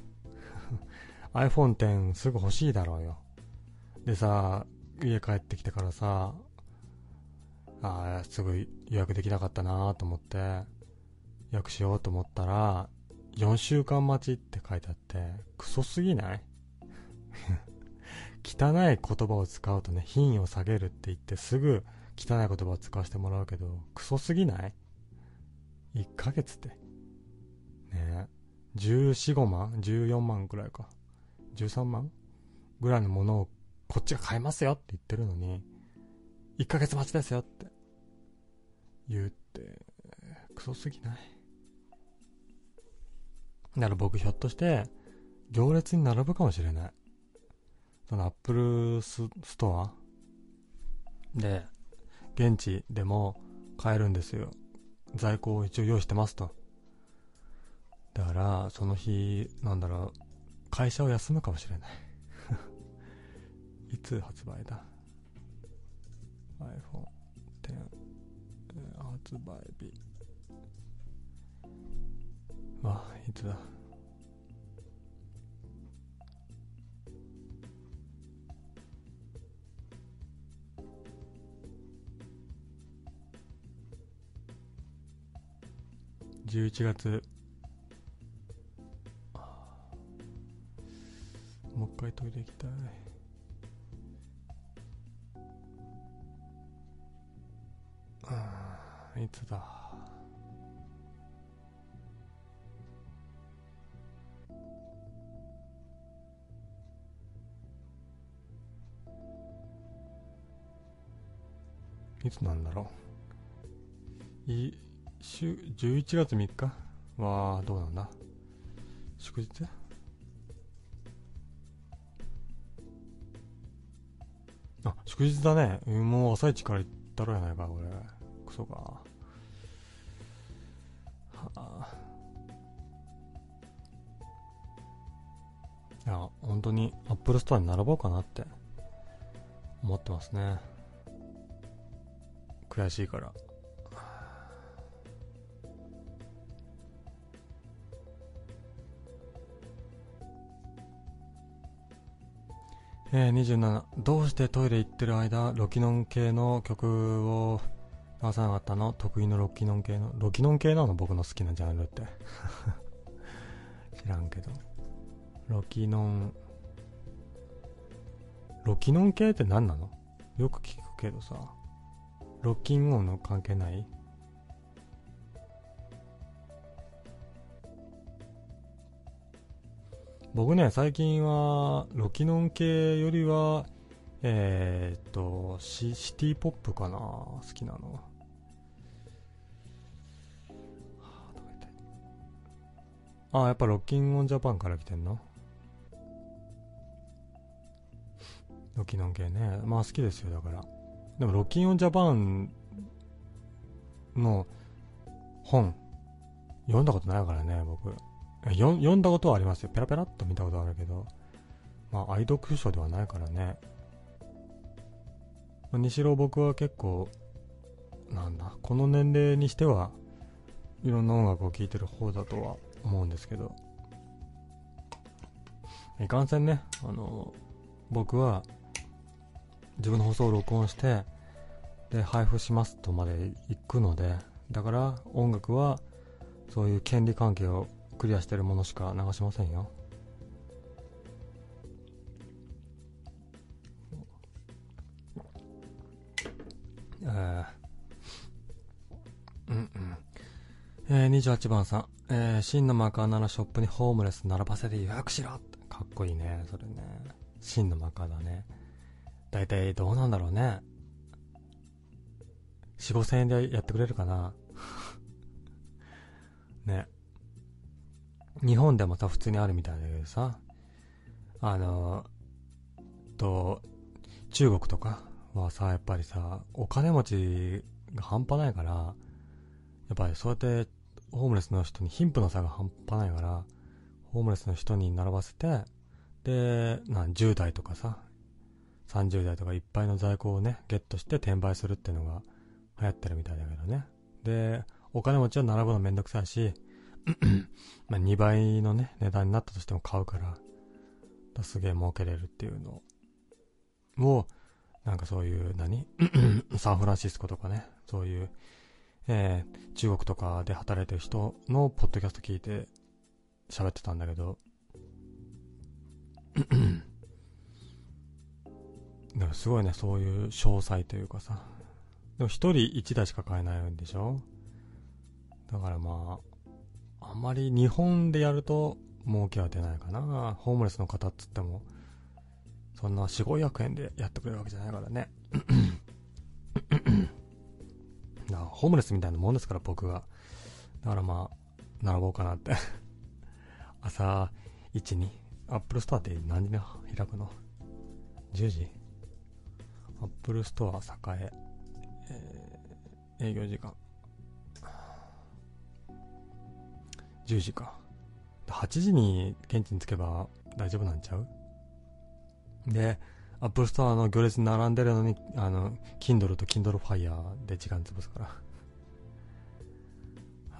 iPhone X すぐ欲しいだろうよ。でさ、家帰ってきてからさ、ああ、すぐ予約できなかったなと思って、予約しようと思ったら、4週間待ちって書いてあって、クソすぎない？汚い言葉を使うとね、品位を下げるって言ってすぐ汚い言葉を使わせてもらうけど、クソすぎない ?1 ヶ月って。ねえ14、5万 ?14 万くらいか。13万？ぐらいのものをこっちが買えますよって言ってるのに、1ヶ月待ちですよって言って、クソすぎない？だから僕ひょっとして、行列に並ぶかもしれない。そのアップルストア？で、現地でも買えるんですよ。在庫を一応用意してますと。だから、その日、なんだろう、会社を休むかもしれない。いつ発売だ ?iPhone X 発売日。わ、いつだ。11月。もう一回トイレ行きたい。あいつだ。いつなんだろう？い週11月3日？はどうなんだ？祝日？あ、祝日だね。もう朝一から行ったろやないか、これ。クソか。はあ。いや、本当にアップルストアに並ぼうかなって思ってますね。悔しいから。えー、27どうしてトイレ行ってる間ロキノン系の曲を流さなかったの？得意のロキノン系の。ロキノン系なの？僕の好きなジャンルって。知らんけど。ロキノン。ロキノン系って何なの？よく聞くけどさ。ロッキング音の関係ない？僕ね、最近は、ロキノン系よりは、えー、っとシ、シティポップかな？好きなの。あ、やっぱロッキンオンジャパンから来てんの？ロキノン系ね。まあ好きですよ、だから。でも、ロッキンオンジャパンの本、読んだことないからね、僕。読んだことはありますよ。ペラペラっと見たことあるけど。まあ、愛読書ではないからね。まあ、にしろ僕は結構、なんだ、この年齢にしては、いろんな音楽を聴いてる方だとは思うんですけど。いかんせんね、あの、僕は、自分の放送を録音して、で、配布しますとまで行くので、だから音楽は、そういう権利関係をクリアしてるものしか流しませんよ。えー、うんうん。えー、28番さん、えー、真のマカーならショップにホームレス並ばせて予約しろかっこいいね、それね。真のマカーだね。だいたいどうなんだろうね。4、5千円でやってくれるかな ね。日本でもさ、普通にあるみたいだけどさ、あの、と、中国とかはさ、やっぱりさ、お金持ちが半端ないから、やっぱりそうやってホームレスの人に貧富の差が半端ないから、ホームレスの人に並ばせて、で、な10代とかさ、30代とかいっぱいの在庫をね、ゲットして転売するっていうのが流行ってるみたいだけどね。で、お金持ちは並ぶのめんどくさいし、まあ2倍のね、値段になったとしても買うから、だすげえ儲けれるっていうのを、なんかそういう何、サンフランシスコとかね、そういう、え、中国とかで働いてる人のポッドキャスト聞いて喋ってたんだけど、でもすごいね、そういう詳細というかさ、でも一人一台しか買えないんでしょ？だからまあ、あんまり日本でやると儲けは出ないかな。ホームレスの方っつっても、そんな4、500円でやってくれるわけじゃないからね。だからホームレスみたいなもんですから、僕が。だからまあ、並ぼうかなって朝1に。アップルストアって何時に開くの ?10 時？アップルストア栄、えー、営業時間。10時か。8時に現地に着けば大丈夫なんちゃう？で、アップルストアの行列に並んでるのに、あの、Kindle と Kindle Fire で時間潰すから。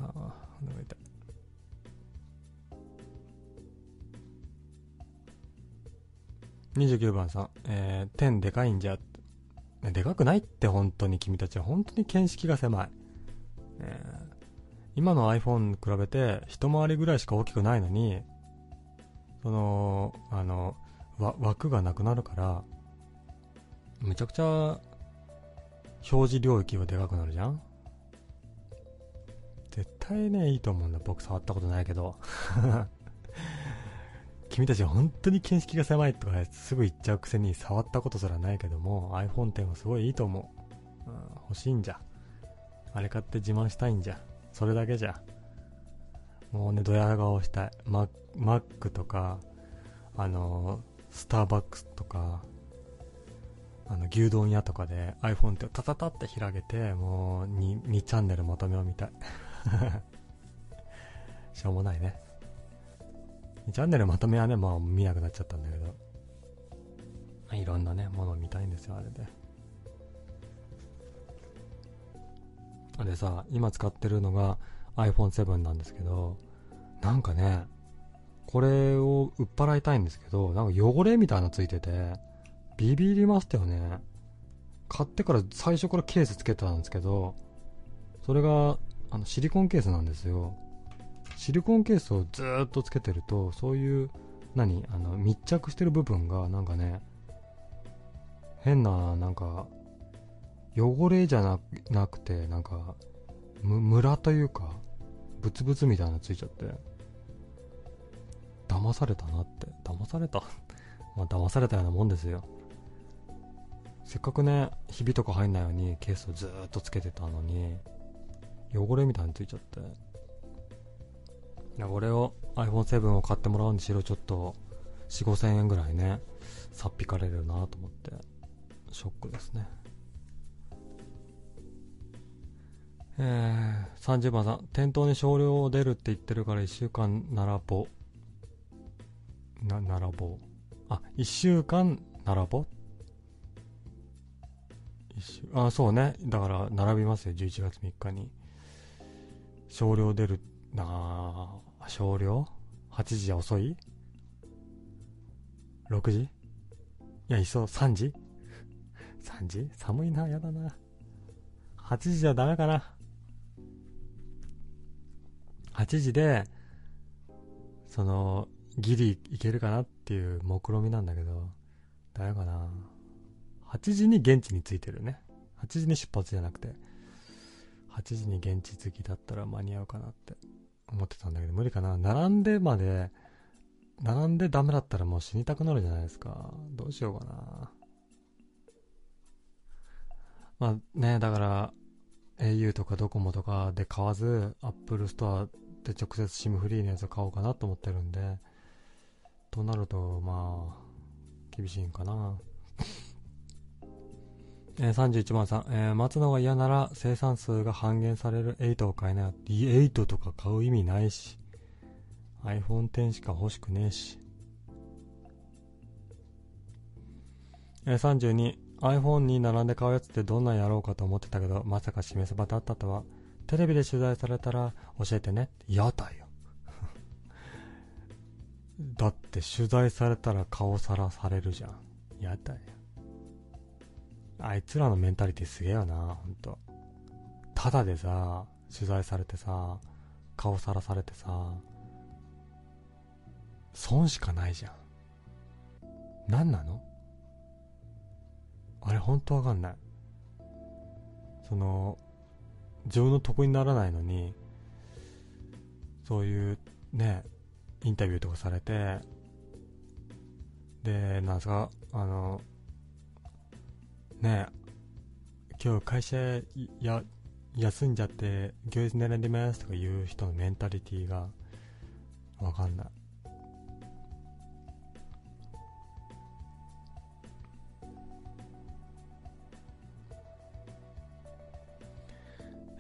はあ、お腹痛い。29番さん、えー、点でかいんじゃ。でかくないって本当に君たちは本当に見識が狭い。えー今の iPhone 比べて一回りぐらいしか大きくないのに、その、あの、枠がなくなるから、めちゃくちゃ表示領域がでかくなるじゃん絶対ね、いいと思うんだ。僕触ったことないけど。君たち本当に見識が狭いとかすぐ言っちゃうくせに触ったことすらないけども iPhone 10はすごいいいと思う、うん、欲しいんじゃあれ買って自慢したいんじゃそれだけじゃ。もうね、ドヤ顔したい。ママックとか、あのスターバックスとか、あの、牛丼屋とかで iPhone ってタタタって開けて、もう 2, 2チャンネルまとめを見たい。しょうもないね。チャンネルまとめはね、まあ見なくなっちゃったんだけど、いろんなね、ものを見たいんですよ、あれで。でさ、今使ってるのが iPhone7 なんですけど、なんかね、これを売っ払いたいんですけど、なんか汚れみたいなのついてて、ビビりましたよね。買ってから最初からケースつけたんですけど、それがあのシリコンケースなんですよ。シリコンケースをずっとつけてると、そういう、何？あの、密着してる部分がなんかね、変な、なんか、汚れじゃななくて、なんか、む、ムラというか、ブツブツみたいなついちゃって、騙されたなって、騙された？まあ、騙されたようなもんですよ。せっかくね、ひびとか入んないようにケースをずーっとつけてたのに、汚れみたいについちゃって。俺を iPhone7 を買ってもらうにしろちょっと4、5千円ぐらいね、さっぴかれるなと思って、ショックですね。えー、30番さん、店頭に少量出るって言ってるから1週間並ぼ。な、並ぼ。あ、1週間並ぼ、あ、そうね。だから並びますよ、11月3日に。少量出るって、なあ、少量 ?8 時じゃ遅い ?6 時？いや、いそう、3時 ?3 時？寒いな、やだな。8時じゃダメかな。8時で、その、ギリいけるかなっていう目論みなんだけど、ダメかな。8時に現地に着いてるね。8時に出発じゃなくて、8時に現地着きだったら間に合うかなって思ってたんだけど、無理かな。並んでまで、並んでダメだったらもう死にたくなるじゃないですか。どうしようかな。まあね、だから、au とかドコモとかで買わず、Apple Store で直接 SIM フリーのやつを買おうかなと思ってるんで、となると、まあ、厳しいんかな。えー、31番さん、えー、待つのが嫌なら生産数が半減される8を買えない。8とか買う意味ないし。iPhone X しか欲しくねえし。えー、32、iPhone に並んで買うやつってどんなんやろうかと思ってたけど、まさか示す場だったとは。テレビで取材されたら教えてね。嫌だよ。だって取材されたら顔さらされるじゃん。嫌だよ。あいつらのメンタリティすげえよな、ほんと。ただでさ、取材されてさ、顔さらされてさ、損しかないじゃん。何なの？あれほんとわかんない。その、自分の得にならないのに、そういうね、インタビューとかされて、で、なんすか、あの、ね今日会社や休んじゃって行列並んでますとか言う人のメンタリティーがわかんない。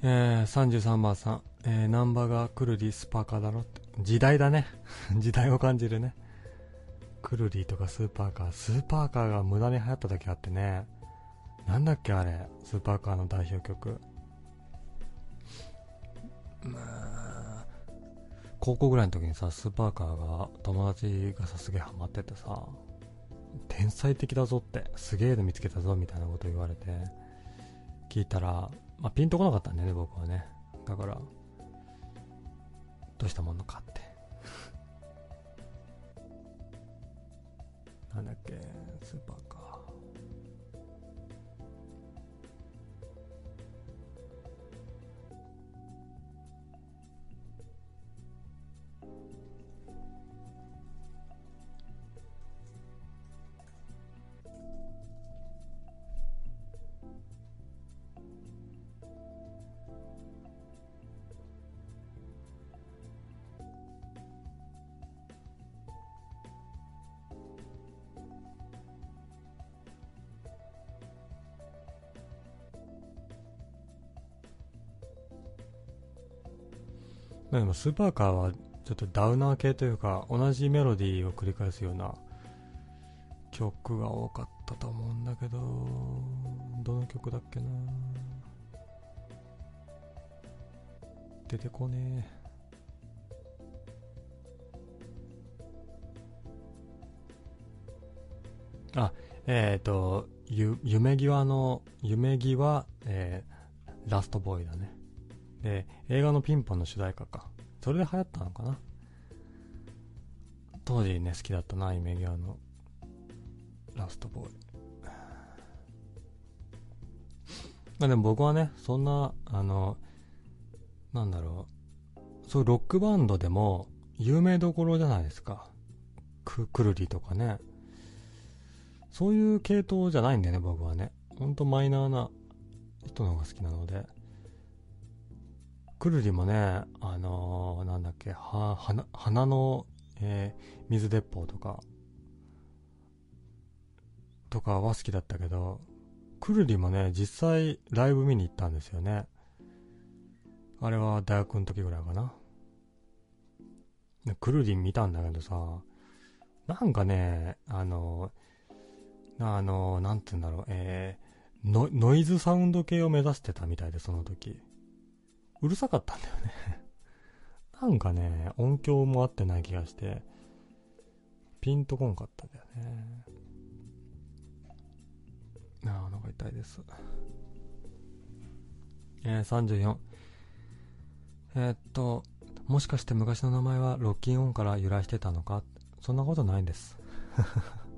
えー、33番さん、えー、ナンバーがクルリスパーカーだろって。時代だね。時代を感じるね。クルリとかスーパーカー。スーパーカーが無駄に流行った時あってね。なんだっけあれスーパーカーの代表曲。まあ。高校ぐらいの時にさスーパーカーが友達がさすげえハマっててさ天才的だぞってすげえの見つけたぞみたいなこと言われて聞いたら、まあ、ピンとこなかったんだよね僕はね。だからどうしたものかって。なんだっけスーパーでもスーパーカーはちょっとダウナー系というか同じメロディーを繰り返すような曲が多かったと思うんだけどどの曲だっけな出てこねえ。あ、えっ、ー、と、ゆ、夢際の、夢際、えー、ラストボーイだね。で、映画のピンポンの主題歌か。それで流行ったのかな？当時ね、好きだったな、夢際のラストボーイ。まあでも僕はね、そんな、あの、なんだろう、そういうロックバンドでも有名どころじゃないですか。く、くるりとかね。そういう系統じゃないんだよね、僕はね。ほんとマイナーな人の方が好きなので。くるりもね、あのー、なんだっけ、は、花、花の、えー、水鉄砲とか、とかは好きだったけど、くるりもね、実際ライブ見に行ったんですよね。あれは大学の時ぐらいかな。くるり見たんだけどさ、なんかね、あの、あの、なんて言うんだろう、えー、ノノイズサウンド系を目指してたみたいで、その時。うるさかったんだよね なんかね、音響も合ってない気がして、ピンとこんかったんだよね。ああ、お腹痛いです。えー、34。えー、っと、もしかして昔の名前はロッキンオンから由来してたのか？そんなことないんです。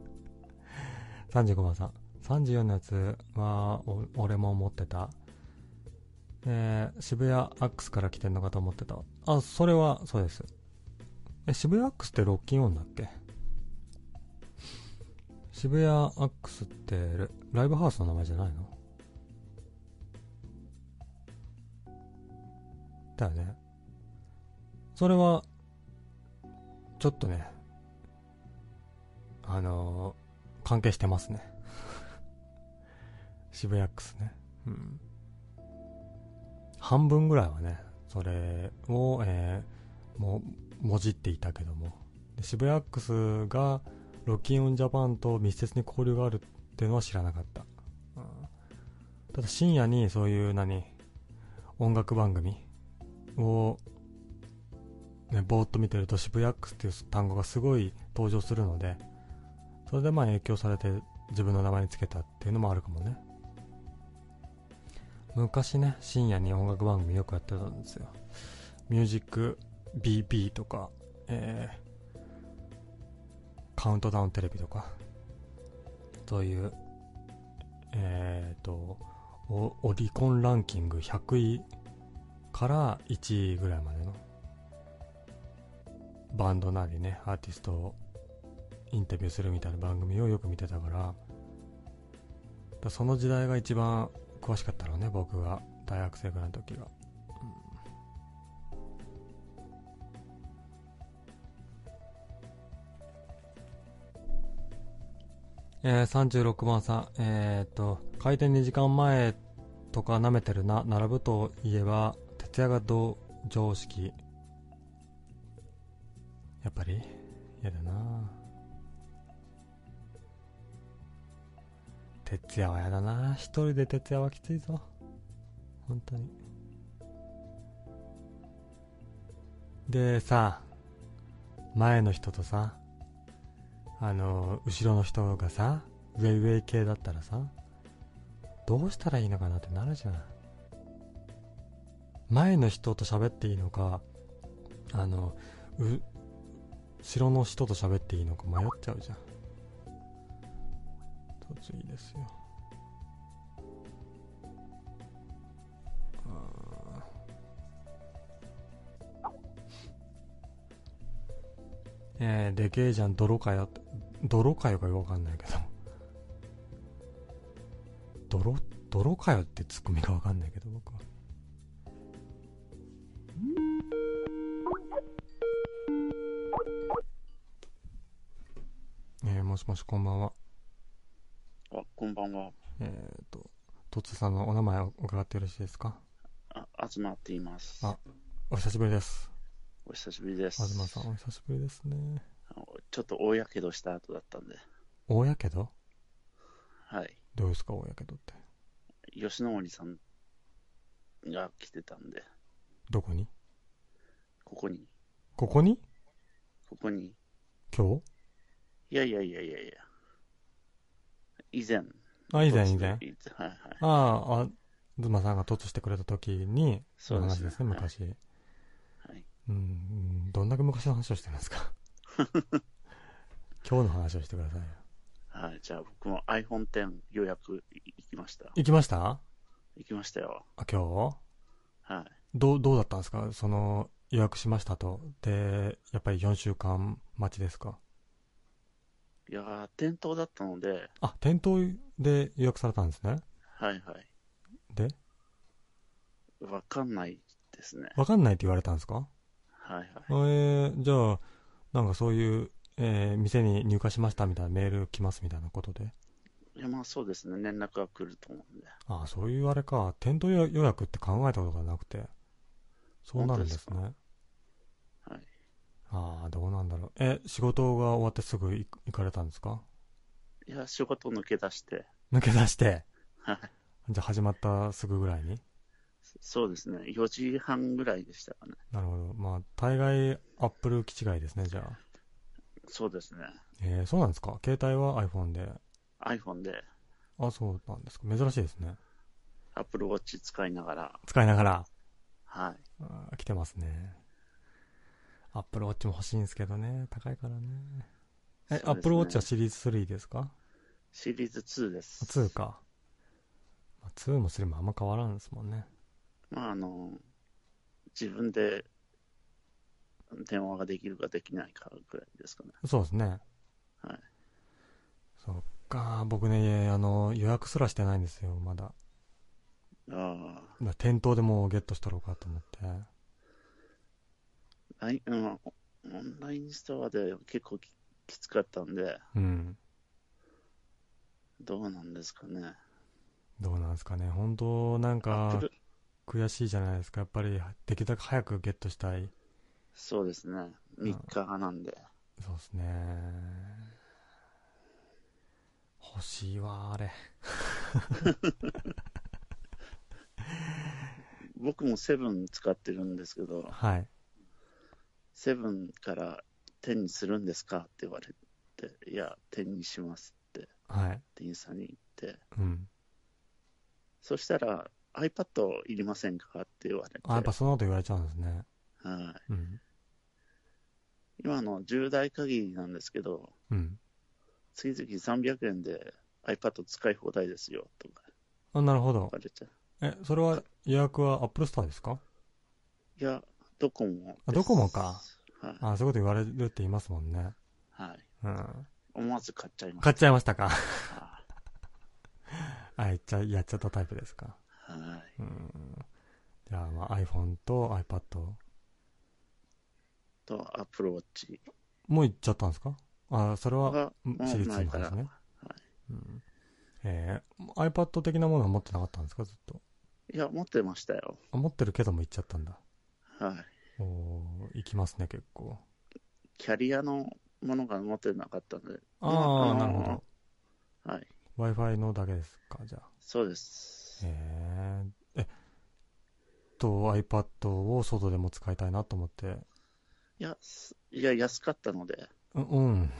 35番さん。34のやつは、俺も持ってた。えー、渋谷アックスから来てんのかと思ってた。あ、それは、そうです。え、渋谷アックスってロッキンオンだっけ？渋谷アックスってライブハウスの名前じゃないの？だよね。それは、ちょっとね、あのー、関係してますね。渋谷アックスね。うん。半分ぐらいはね、それを、えー、もう、もじっていたけども。渋谷アックスが、ロッキンオンジャパンと密接に交流があるっていうのは知らなかった。ただ深夜にそういう何、音楽番組を、ね、ぼーっと見てると渋谷ックスっていう単語がすごい登場するので、それでまあ影響されて自分の名前につけたっていうのもあるかもね。昔ね、深夜に音楽番組よくやってたんですよ。ミュージック BB とか、えー、カウントダウンテレビとか、そういう、えっ、ー、とオ、オリコンランキング100位から1位ぐらいまでのバンドなりね、アーティストをインタビューするみたいな番組をよく見てたから、からその時代が一番詳しかったのね、僕が。大学生ぐらいの時が。えー、36番さん、えー、っと、開店2時間前とか舐めてるな、並ぶといえば、徹夜が同常識。やっぱり嫌だな。徹夜は嫌だな一人で徹夜はきついぞ。本当に。でさ、前の人とさ、あの、後ろの人がさ、ウェイウェイ系だったらさ、どうしたらいいのかなってなるじゃん。前の人と喋っていいのか、あの、う、後ろの人と喋っていいのか迷っちゃうじゃん。突いですよ。えー、でけえじゃん、泥かよって。泥かよかよくわかんないけど。泥、泥かよってツッコミがわかんないけど、僕は。えー、もしもし、こんばんは。あ、こんばんは。えっ、ー、と、とつさんのお名前を伺ってよろしいですか？あ、あずまって言います。あ、お久しぶりです。お久しぶりです。東さん、お久しぶりですね。ちょっと大やけどした後だったんで。大やけど？はい。どうですか、大やけどって？吉野森さんが来てたんで。どこに？ここに。ここに？ここに。今日？いやいやいやいやいや。以前。あ、以前以前。はいはい。ああ、あ、ズマさんが突してくれた時に、そういう話ですね、はい昔。はい。うん、どんだけ昔の話をしてるんですか？今日の話をしてくださいよ。はい。じゃあ僕も iPhone X 予約行きました。行きました？行きましたよ。あ、今日？はい。どう、どうだったんですか？その、予約しましたと。で、やっぱり4週間待ちですか？いやー、店頭だったので、あ、店頭で予約されたんですね。はいはい。で、わかんないですね。わかんないって言われたんですか？はいはい。えー、じゃあ、なんかそういう、えー、店に入荷しましたみたいなメール来ますみたいなことで？いや、まあそうですね。連絡が来ると思うんで。ああ、そういうあれか。店頭予約って考えたことがなくて。そうなるんですね。はい。ああ、どうなんだろう。え、仕事が終わってすぐ行行かれたんですか？いや、仕事抜け出して、抜け出して？はい。じゃあ始まったすぐぐらいに？そうですね。4時半ぐらいでしたかね。なるほど。まあ、大概アップル気違いですね、じゃあ。そうですね。えー、そうなんですか？携帯は iPhone で？iPhone であ、そうなんですか珍しいですね。Apple Watch 使いながら、使いながら。はい。来てますね。アップルウォッチも欲しいんですけどね。高いからね。え、ねアップルウォッチはシリーズ3ですか？シリーズ2であす。2か。まあ、2も3もあんま変わらんですもんね。まあ、あの、自分で電話ができるかできないかぐらいですかね。そうですね。はい。そっか、僕ね、あの、予約すらしてないんですよ、まだ。あだから店頭でもうゲットしとろうかと思って。あ、ラインうんオンラインストアで結構ききつかったんで、うん。どうなんですかね。どうなんですかね。本当なんか悔しいじゃないですか。やっぱり、できるだけ早くゲットしたい。そうですね。3日なんで。そうですね。欲しいわ、あれ。僕もセブン使ってるんですけど、はい。セブンから10にするんですかって言われて、いや、10にしますってはい。店員さんに言って、うん。そしたら iPad いりませんかって言われて、あ、やっぱそんなこと言われちゃうんですね。はい。うん。今の10代限りなんですけど、うん。月々300円で iPad 使い放題ですよとかあ、なるほど言。われて、え、それは予約は Apple Store ですか？いや、ドコモ。あドコモかはい。あ、そういうこと言われるって言いますもんね。はい。うん。思わず買っちゃいまし買っちゃいましたか？た。あ、やっちゃ、やっちゃったタイプですか？はい。うん。じゃあ、まあ、iPhone と iPad。と、Apple Watch もう行っちゃったんですか？あ、それは、が、うんもうシリーズの前から、はい話ね。うん。えー、iPad 的なものは持ってなかったんですか？ずっと。いや、持ってましたよ。あ、持ってるけども行っちゃったんだ。はい。おー、行きますね、結構。キャリアのものが持ってなかったので、あまあ、なるほど。はい。Wi-Fi のだけですか、じゃあ。そうです。へえ。えっと、iPad を外でも使いたいなと思って。いや、すいや、安かったので、ううん。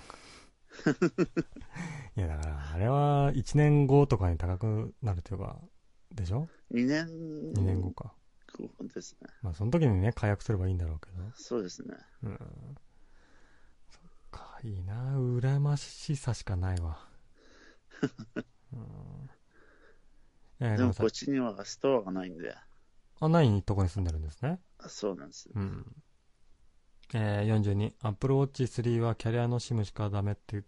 いや、だから、あれは1年後とかに高くなるというか、でしょ？2年 ?2 年後か。後ですね。まあ、その時にね、解約すればいいんだろうけど。そうですね。うん。そっか、いいな。羨ましさしかないわ。うん。えー、ででもこっちにはストアがないんで、あ、ないとこに住んでるんですね。あそうなんです。うん。えー、42。Apple Watch 3はキャリアの SIM しかダメってっ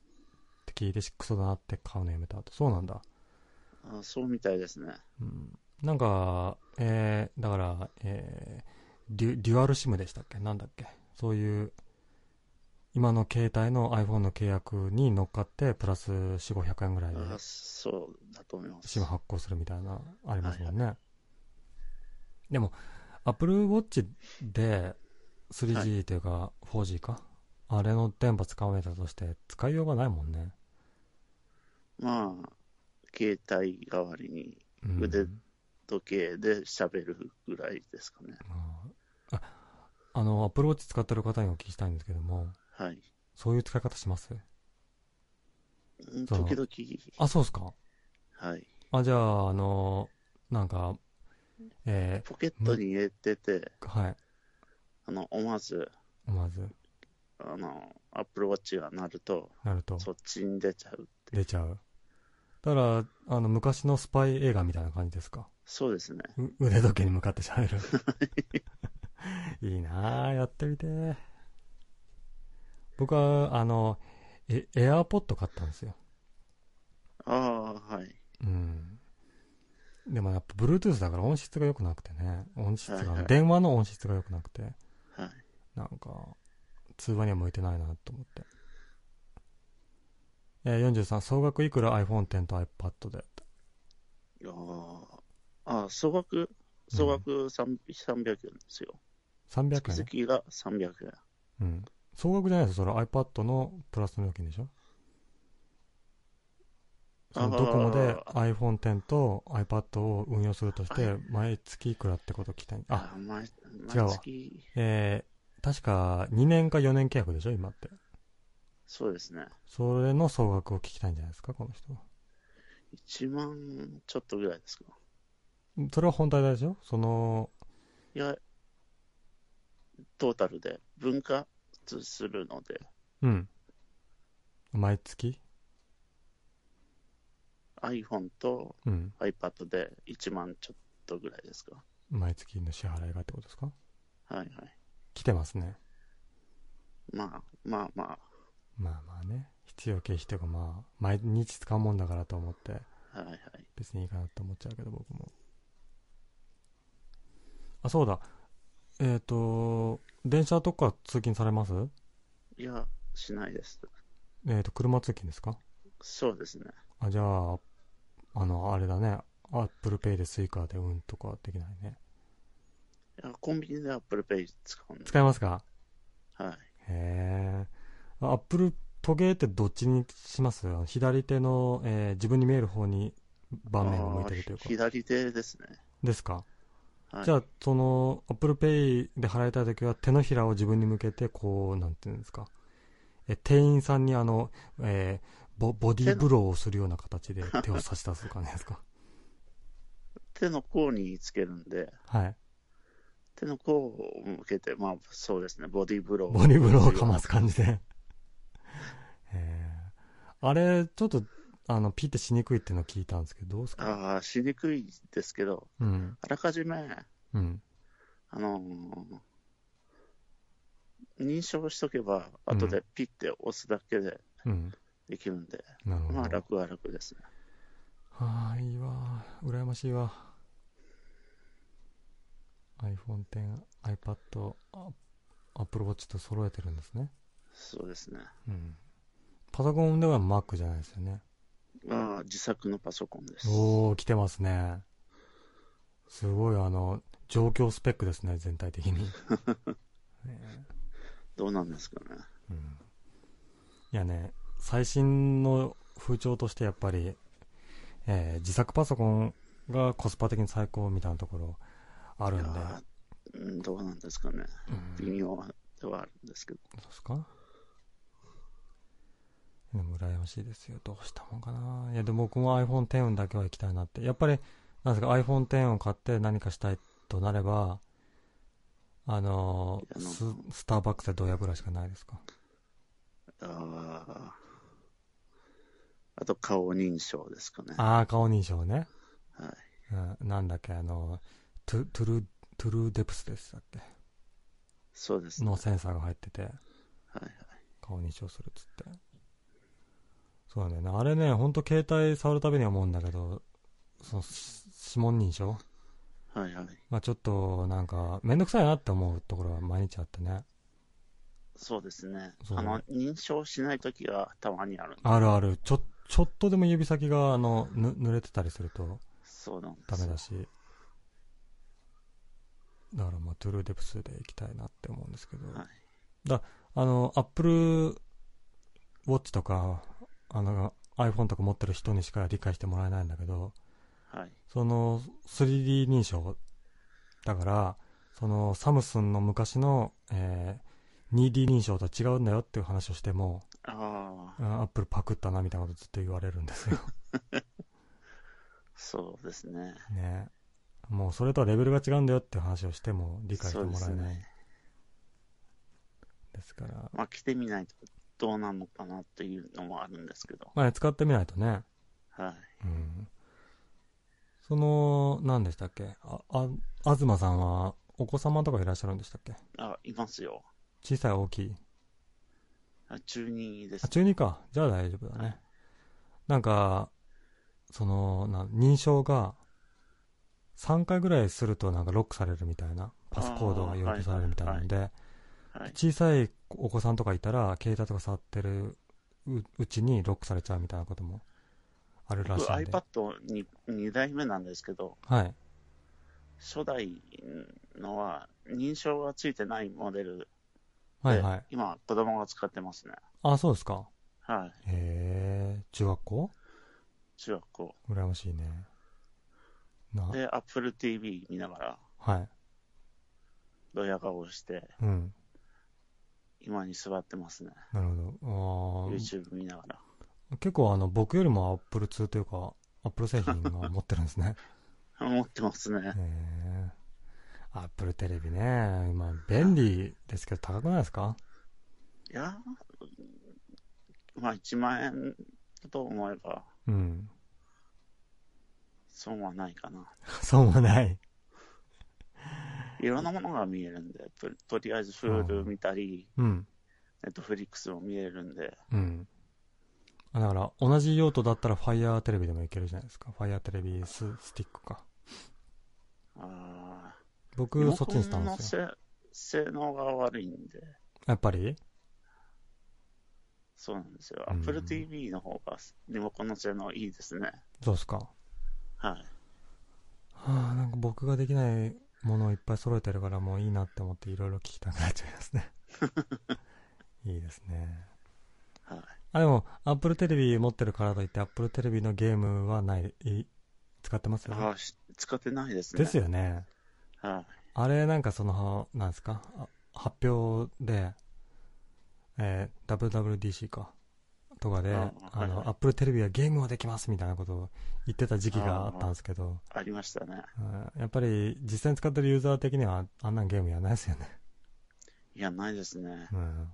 て聞いてクソだなって買うのやめた。そうなんだ。あそうみたいですね。うん。なんか、えー、だから、えー、デュデュアル SIM でしたっけ？なんだっけ？そういう、今の携帯の iPhone の契約に乗っかって、プラス4、500円ぐらいであそうだと思います。SIM 発行するみたいな、ありますもんね。でも、Apple Watch で 3G というか 4G か、あれの電波使われたとして使いようがないもんね。まあ、携帯代わりにうん、腕時計で喋るぐらいですかね。ああの、Apple Watch 使ってる方にお聞きしたいんですけども、はい。そういう使い方します？時々、あ、そうですか？はい。あ、じゃあ、あの、なんか、えポケットに入れてて、ー、はい、あの、思わず、まず、あの、アップルウォッチが鳴ると、なると、そっちに出ちゃうって。出ちゃう。だから、あの、昔のスパイ映画みたいな感じですか？そうですね。う腕時計に向かって喋る。いいなぁ、やってみて。僕は、あの、え、エアーポッド買ったんですよ。ああ、はい。うん。でもやっぱ Bluetooth だから音質が良くなくてね。音質が、はいはい電話の音質が良くなくて、はい。なんか、通話には向いてないなと思って。えー、43、総額いくら iPhone X と iPad で？ああ、ああ、総額、総額3 300円ですよ。300円？月々が300円。うん。総額じゃないですよ。それ iPad のプラスの料金でしょ？そのドコモで iPhone X と iPad を運用するとして、毎月いくらってことを聞きたい。あ、あ、毎違うわ毎月、えー、確か2年か4年契約でしょ？今って。そうですね。それの総額を聞きたいんじゃないですかこの人は。1万ちょっとぐらいですか。それは本体代でしょその、いや、トータルで分割するので、うん。毎月？iPhone とうん。iPad で1万ちょっとぐらいですか。毎月の支払いがってことですか？はいはい。来てますね。まあまあまあ、まあまあね。必要経費というかまあ、毎日使うもんだからと思って、はいはい。別にいいかなと思っちゃうけど、僕も。あ、そうだ。えっ、と、電車とか通勤されます？いや、しないです。えっ、と、車通勤ですか？そうですね。あ、じゃあ、あの、あれだね。 Apple Pay で Suica でうんとかできないね。いやコンビニで Apple Pay 使うんで。使いますか？はい。へえ。アップル時計ってどっちにします？左手の、えー自分に見える方に盤面が向いてるというか。左手ですね。ですか、はい、じゃあ、その、 Apple Pay で払いたいときは手のひらを自分に向けて、こう、なんていうんですか？え、店員さんにあの、えーボボディーブローをするような形で手を差し出す感じですか？手の甲につけるんで、はい。手の甲を向けて、まあそうですね、ボディーブロー。ボディーブローをかます感じで。えーあれ、ちょっと、あの、ピってしにくいっていうのを聞いたんですけど、どうですか？ああ、しにくいですけど、うん。あらかじめ、うん。あのー認証しとけば、うん後でピッて押すだけでうん。できるんで、なるほど。まあ楽は楽ですね。はあ、いいわ。羨ましいわ。iPhone X、iPad、あ Apple Watch と揃えてるんですね。そうですね。うん。パソコンでは Mac じゃないですよね。ああ、自作のパソコンです。おー、来てますね。すごい、あの、状況スペックですね、全体的に。ね どうなんですかね。うん、いやね、最新の風潮としてやっぱり、えー自作パソコンがコスパ的に最高みたいなところあるんで。どうなんですかね。うん微妙ではあるんですけど。どうですか？でも羨ましいですよ。どうしたもんかな。いや、でも僕も iPhone X だけは行きたいなって。やっぱり、なんですか、iPhone X を買って何かしたいとなれば、あのあのス、スターバックスでドヤぐらいしかないですか？ああ。あと顔認証ですかね。ああ、顔認証ね。はい。うん、なんだっけ、あの、トゥトゥル、 TrueDepth でしたっけ？そうですね。のセンサーが入ってて、はいはい。顔認証するっつって。そうなんだよね。あれね、ほんと携帯触るたびに思うんだけど、その、し指紋認証？はいはい。まあちょっと、なんか、めんどくさいなって思うところは毎日あってね。そうですね。そうあの、認証しないときがたまにあるんで。あるある。ちょ、ちょっとでも指先が、あの、ぬ、濡れてたりするとそうなんですダメだし。だからまあ、トゥルーデプスで行きたいなって思うんですけど。はい。あの、アップルウォッチとか、あの、iPhone とか持ってる人にしか理解してもらえないんだけど、はい。その 3D 認証だから、そのサムスンの昔の、えー、2D 認証とは違うんだよっていう話をしても、ああ、アップルパクったなみたいなことずっと言われるんですよ。そうですね。ね。もうそれとはレベルが違うんだよっていう話をしても理解してもらえない。ですねですから、まあ、来てみないとどうなるのかなっていうのもあるんですけど。まあ、使ってみないとね。はい。うん。その、何でしたっけ？あ、あ、東さんはお子様とかいらっしゃるんでしたっけ？あ、いますよ。小さい大きいあ中二ですあ、。中2か。じゃあ大丈夫だね。なんか、その、な認証が3回ぐらいするとなんかロックされるみたいな、パスコードが要求されるみたいなので、はい。小さいお子さんとかいたら、携帯とか触ってるううちにロックされちゃうみたいなこともあるら僕しいんで。iPad に2代目なんですけど、はい。初代のは認証がついてないモデルで、はいはい。今子供が使ってますね。あ、そうですか。はい。へえ、中学校？中学校。羨ましいね。な、で、Apple TV 見ながら、はい。ドヤ顔して、うん。今に座ってますね。なるほど。YouTube 見ながら。結構あの、僕よりも Apple 2というか、Apple 製品が持ってるんですね。持ってますね。へえ。Apple テレビね。まあ、便利ですけど高くないですか？いや、まあ1万円だと思えば、うん。損はないかな。そうもない。いろんなものが見えるんで、ととりあえず Hulu 見たり、うん。Netflix も見えるんで、うん。あだから、同じ用途だったら Fire テレビでもいけるじゃないですか。Fire テレビススティックか。あ僕、ーそっちにしたんリモコンですよ。の性性能が悪いんで、やっぱり？そうなんですよ。うん Apple TV の方がリモコンの性能いいですね。どうですかはい。はあ、なんか僕ができないものをいっぱい揃えてるからもういいなって思っていろいろ聞きたくなっちゃいますね。いいですね。はい。あ、でも、Apple テレビ持ってるからといって Apple テレビのゲームはない、い使ってます？よね。あ使ってないですね。ですよね。はい。あれなんかその、なんですか、あ発表で、えー WWDC か、とかで、ああの、はいはい Apple テレビはゲームはできますみたいなことを言ってた時期があったんですけど、ありましたね。うんやっぱり実際に使ってるユーザー的にはあんなんゲームやらないですよね。いや、ないですね。うん。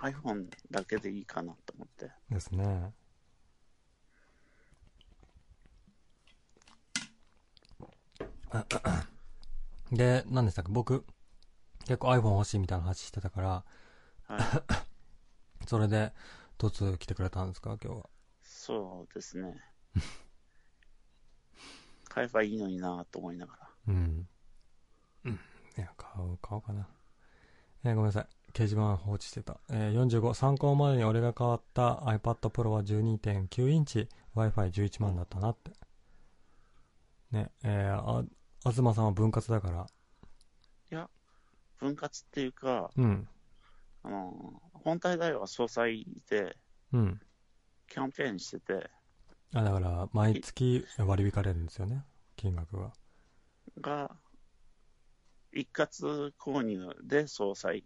iPhone だけでいいかなと思って。ですね。で、何でしたっけ？僕、結構 iPhone 欲しいみたいな話してたから、はい。それで、突来てくれたんですか？今日は。そうですね。買えばいいのになと思いながら。うん。うん。いや、買おう、買おうかな。えーごめんなさい。掲示板放置してた。えー45、参考までに俺が買った iPad Pro は12.9インチ、Wi-Fi11 万だったなって。ね、えー、あ、東さんは分割だから。分割っていうか、うん。あの、本体代は総裁でうん。キャンペーンしてて、あ、だから、毎月割り引かれるんですよね。金額が。が、一括購入で総裁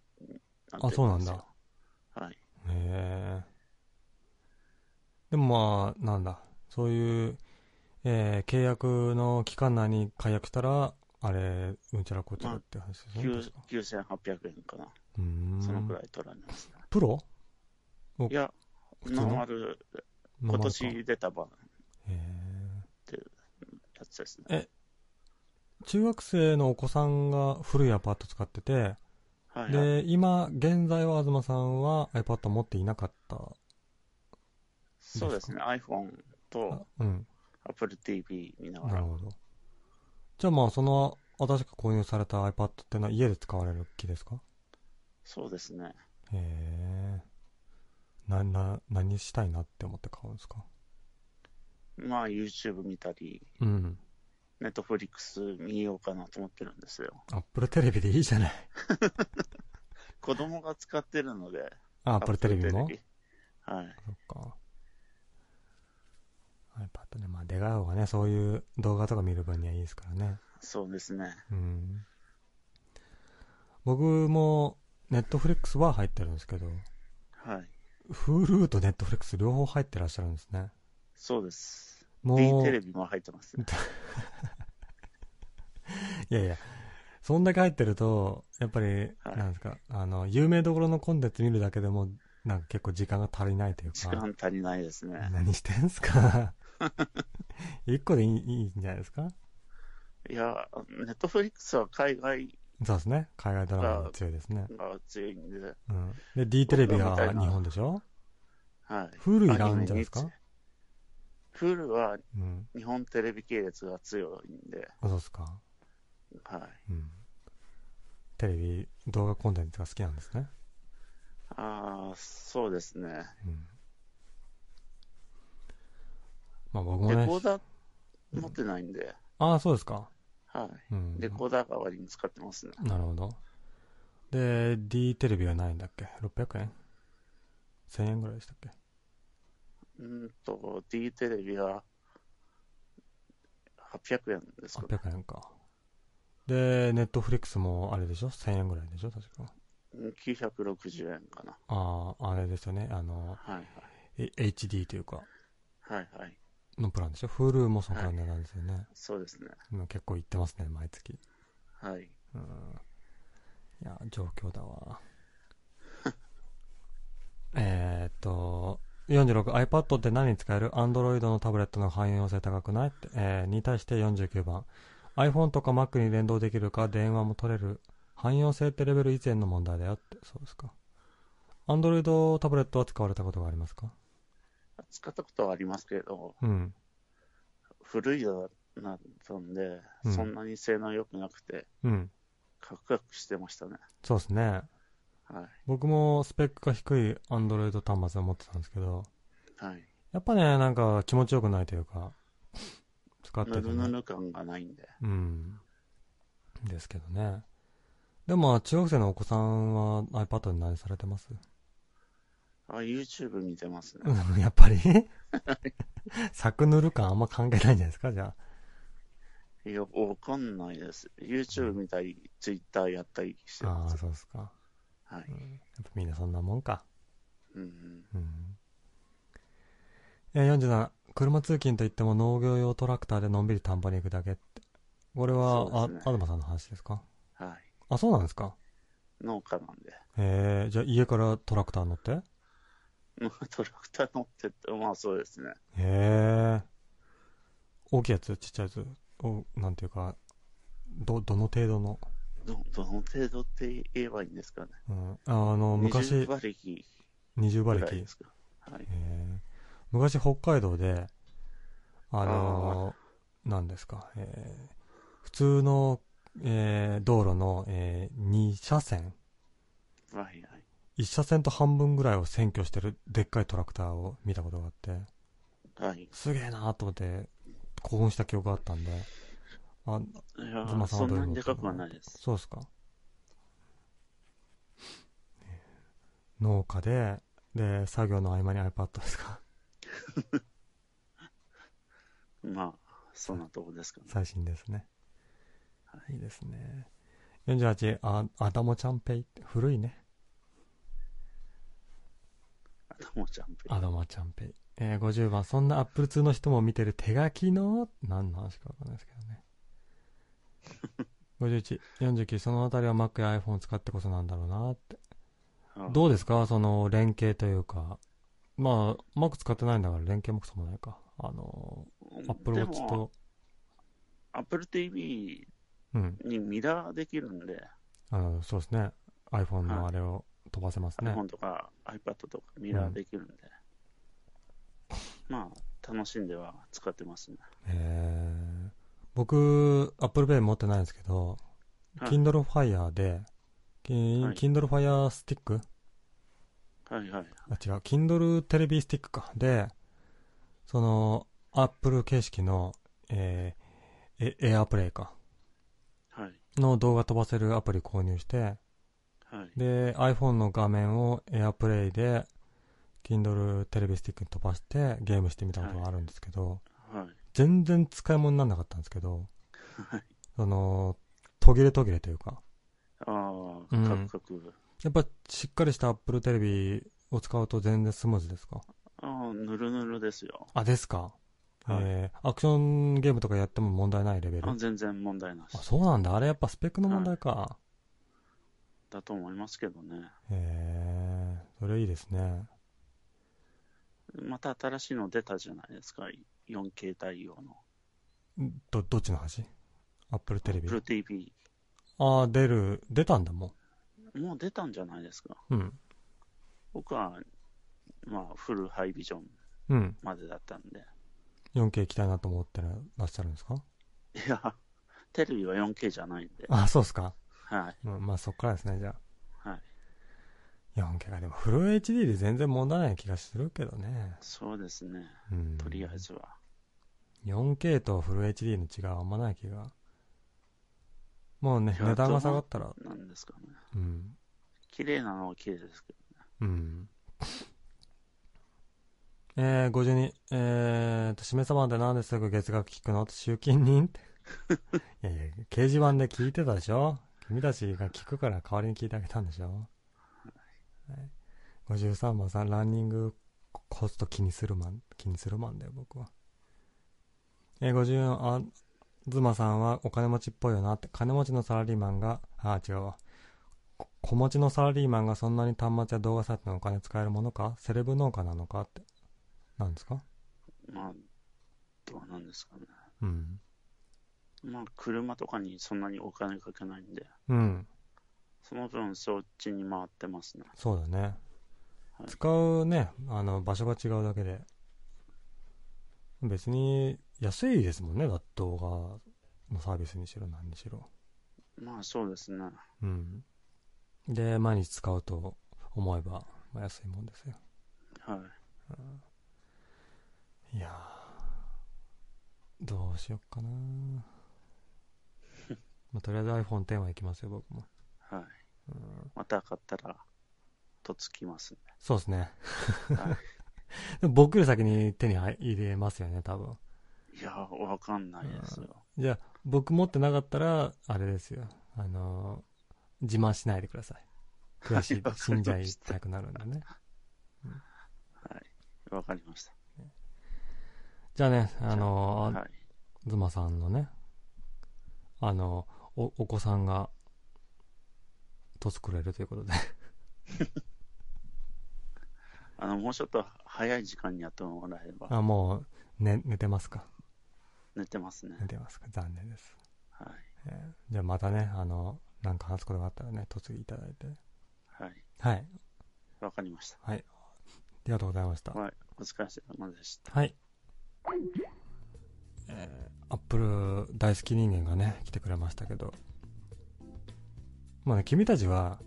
あそうなんだ。はい。へえ。でもまあ、なんだ。そういう、えー契約の期間内に解約したら、あれ、うんちゃらこっちゃらって話ですよね。9確か9800円かな。うーん。そのくらい取られますね。プロ？おいや、普通の？ノーマル、今年出た版へやつですね。え中学生のお子さんが古いアパート使ってて、はい、はい。で、今、現在は東さんは iPad 持っていなかった。そうですね。iPhone とあうん。Apple TV 見ながら。なるほど。じゃあまあ、その、新しく購入された iPad ってのは家で使われる気ですか？そうですね。へえ。な、な、何したいなって思って買うんですか？まあ YouTube 見たり、うん。Netflix 見ようかなと思ってるんですよ。Apple テレビでいいじゃない。子供が使ってるので。あ、Apple テレビも？Apple テレビはい。そっか。iPad ね。まあ、出川がね、そういう動画とか見る分にはいいですからね。そうですね。うん。僕も、ネットフリックスは入ってるんですけど、はい。Hulu とネットフリックス両方入ってらっしゃるんですね。そうです。もう、D テレビも入ってます。いやいや、そんだけ入ってると、やっぱり、はいなんですか、あの、有名どころのコンテンツ見るだけでも、なんか結構時間が足りないという時か、間足りないですね。何してんすか？一個でいいいいんじゃないですか？いや、ネットフリックスは海外そうですね。海外ドラマが強いですね。が強いんで、うん。で、D テレビは日本でしょ？はい。フールいらんじゃないですか？フールはうん。日本テレビ系列が強いんで、あそうっすか。はい。うん。テレビ、動画コンテンツが好きなんですね。ああ、そうですね。うん。まあ僕もねレコ、ーダー持ってないんで、ああ、そうですか。はい。うん。レコーダー代わりに使ってますね。なるほど。で、D テレビはないんだっけ ?600 円 ?1000 円ぐらいでしたっけ？うんと、D テレビは800円ですかね。?800 円か。で、ネットフリックスもあれでしょ ?1000 円ぐらいでしょ？確か。うん960円かな。ああ、あれですよね。あの、はいえ HD というか、はい。はいはい。のプランでしょ ?Hulu もそこら値段ですよね。そうですね。今結構行ってますね、毎月。はい。うん。いや、状況だわ。えーっと、46、iPad って何に使える ?Android のタブレットの汎用性高くない？って、えーに対して49番。iPhone とか Mac に連動できるか電話も取れる？汎用性ってレベル以前の問題だよって、そうですか。Android タブレットは使われたことがありますか？使ったことはありますけれど、うん。古いのなったんで、うんそんなに性能良くなくて、うん。カクカクしてましたね。そうですね。は僕もスペックが低い Android 端末を持ってたんですけど、い。はい。やっぱね、なんか気持ちよくないというか、使ってて、ぬるぬ感がないんで。うん。ですけどね。でも、中学生のお子さんは iPad に何されてます？あ、YouTube 見てますね。うんやっぱり？作塗る感あんま関係ないんじゃないですか？じゃいや、わかんないです。YouTube 見たり、Twitter やったりしてあ。ああー、ます。そうですか。はい。うん、やっぱみんなそんなもんか。うん。うん。えー、47、車通勤といっても農業用トラクターでのんびり田んぼに行くだけって。これは、ねアドマさんの話ですか？はい。あ、そうなんですか？農家なんで。へえ、じゃあ家からトラクター乗って？へトラクター乗ってって、まあそうですね。え。大きいやつちっちゃいやつお、なんていうか、ど、どの程度の、ど、どの程度って言えばいいんですかね。うん、ああの、昔20、馬力20馬力で。すか。はい。昔北海道で、あのー、なんですか、えー普通の、えー道路の、え2車線、はいはい。1車線と半分ぐらいを占拠してるでっかいトラクターを見たことがあって、はい。すげえなと思って興奮した記憶があったんで、あ、いやズマさんそはどういうのんなにでかくはないです。そうですか。農家で、で、作業の合間に iPad ですか？まあ、そんなとこですかね。最新ですね。はいいいですね。48、あ、アダモちゃんペイって古いね。あともうちゃんと。アダモちゃんペイ。えー、50番、そんな Apple 2の人も見てる手書きの、何の話かわかんないですけどね。51、49、そのあたりは Mac や iPhone を使ってこそなんだろうなって。あどうですか？その連携というか。まあ、Mac 使ってないんだから連携もくそもないか。あの、Apple で Watch もと、Apple TV うん。にミラーできるんで、あの、そうですね。iPhone のあれを飛ばせますね。iPhone とか iPad とかミラーできるんで、まあ、楽しんでは使ってますね。へー僕、Apple Pay 持ってないんですけど、はい Kindle Fire で、きはい Kindle Fire Stick? はいはい。あ、違う、Kindle テレビスティックか。で、その、Apple 形式の、えー、え AirPlay か。はい。の動画飛ばせるアプリ購入して、はい。で、iPhone の画面を AirPlay で、Kindle テレビスティックに飛ばしてゲームしてみたことがあるんですけど、はい。全然使い物にならなかったんですけど、はい。その、途切れ途切れというか、ああ、うんカクカク。やっぱしっかりした Apple テレビを使うと全然スムーズですか？ああ、ぬるぬるですよ。あ、ですか？はいえー、アクションゲームとかやっても問題ないレベル？あ全然問題なしあ、。そうなんだ。あれやっぱスペックの問題か。だと思いますけどね。へえー、それいいですね。また新しいの出たじゃないですか。4K 対応の。ど、どっちの話 ?Apple テレビ？Apple TV。ああ、出る、出たんだももう出たんじゃないですか。ん。うん。僕は、まあ、フルハイビジョンうん。までだったんで。4K 行きたいなと思ってらっしゃるんですか？いや、テレビは 4K じゃないんで。あ、そうっすか。はい。うん、まあそっからですね、じゃはい。あ。4K がでもフル HD で全然問題ない気がするけどね。そうですね。うん。とりあえずは。4K とフル HD の違いはあんまない気が。もうね、値段が下がったら、なんですかね。うん。綺麗なのは綺麗ですけどね。うん。えー、52、えーと、しめさまでなんですぐ月額聞くの？って集金人って。いやいや、掲示板で聞いてたでしょ？君たちが聞くから代わりに聞いてあげたんでしょ？はい。53番さん、ランニングコスト気にするマン、気にするマンだよ、僕は。えー、54、あ、ズマさんはお金持ちっぽいよなって、金持ちのサラリーマンが、あ、違うわ。こ小持ちのサラリーマンがそんなに端末や動画サイトのお金使えるものか？セレブ農家なのかって。なんですか？まあ、どうなんですかね。うん。まあ、車とかにそんなにお金かけないんで、うん。その分そっちに回ってますね。そうだね。はい使うね、あの、場所が違うだけで。別に安いですもんね、だって動画のサービスにしろ何にしろ。まあ、そうですね。うん。で、毎日使うと思えば、まあ、安いもんですよ。はい。いやー、どうしよっかなまあ、とりあえず iPhone X はいきますよ、僕も。はい。うん、また買ったら、とつきますね。そうですね。は でも僕より先に手に入れますよね、多分。い。いや、わかんないですよ。じゃあ、僕持ってなかったら、あれですよ。あのー自慢しないでください。悔しい死んじゃいたくなるんでね。はい。わかりました。じゃあね、あのーはい。ズマさんのね、あのお、お子さんが、と作れるということで。あの、もうちょっと早い時間にやってもらえれば、あ、もう、ね、寝てますか？寝てますね寝。てますか？残念です。はい。えーじゃあまたね、あの、なんか話すことがあったらね、嫁ぎいただいて。はい。はい。わかりました。はい。ありがとうございました。はい。お疲れ様でした。はい。えー、アップル大好き人間がね、来てくれましたけど。まあね、君たちは、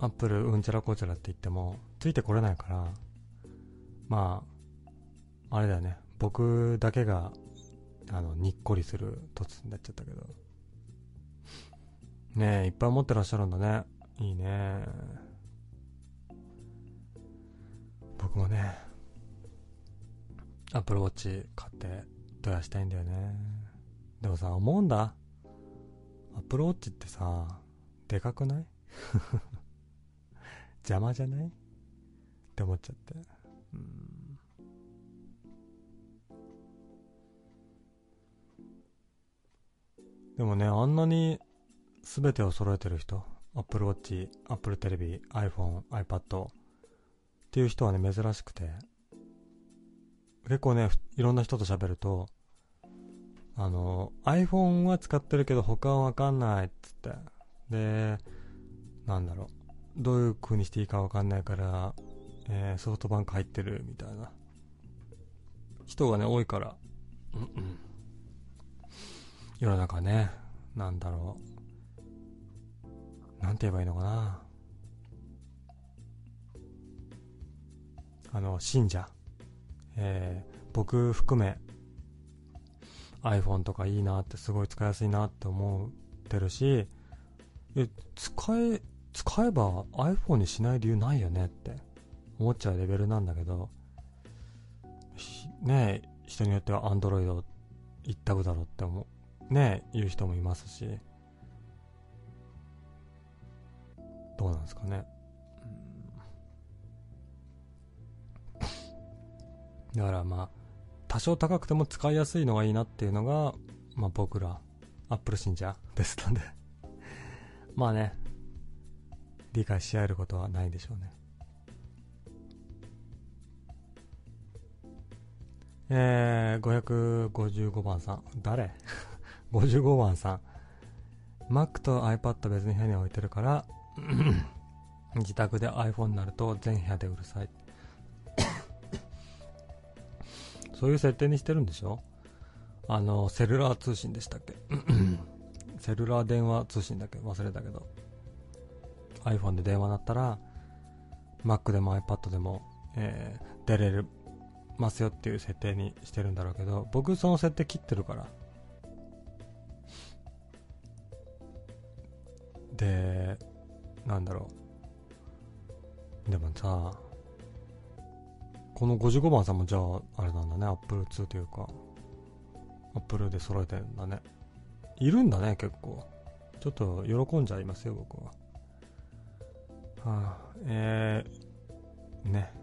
アップルうんちゃらこちゃらって言っても、ついてこれないから、まあ、あれだよね。僕だけが、あの、にっこりする突になっちゃったけど。ねえ、いっぱい持ってらっしゃるんだね。いいね。僕もね、アップルウォッチ買ってどやしたいんだよね。でもさ、思うんだ。アップルウォッチってさ、でかくない？邪魔じゃない？って思っちゃって。うん。でもね、あんなに全てを揃えてる人、Apple Watch、Apple テレビ、iPhone、iPad っていう人はね、珍しくて、結構ね、いろんな人と喋ると、あの、iPhone は使ってるけど他はわかんないっつって。で、なんだろう。どういう風にしていいかわかんないから、えーソフトバンク入ってるみたいな人がね、多いから、うんうん。世の中ね、なんだろう。なんて言えばいいのかな。あの、信者。えー僕含め iPhone とかいいなってすごい使いやすいなって思ってるしえ使え使えば iPhone にしない理由ないよねって思っちゃうレベルなんだけどね人によっては Android 一択だろうって思うね、言う人もいますし、どうなんですかね。だからまあ、多少高くても使いやすいのがいいなっていうのが、まあ僕ら、アップル信者ですので まあね、理解し合えることはないでしょうね。えー、555番さん。誰 ?55 番さん。Mac と iPad 別に部屋に置いてるから自宅で iPhone になると全部屋でうるさい。そういう設定にしてるんでしょ？あの、セルラー通信でしたっけ？セルラー電話通信だっけ？忘れたけど。iPhone で電話だったら、Mac でも iPad でも、えー、出れますよっていう設定にしてるんだろうけど、僕その設定切ってるから。で、なんだろう。でもさ、この55番さんもじゃあ、あれなんだね、Apple 2というか、Apple で揃えてるんだね。いるんだね、結構。ちょっと喜んじゃいますよ、僕は。はあ、えー、ね。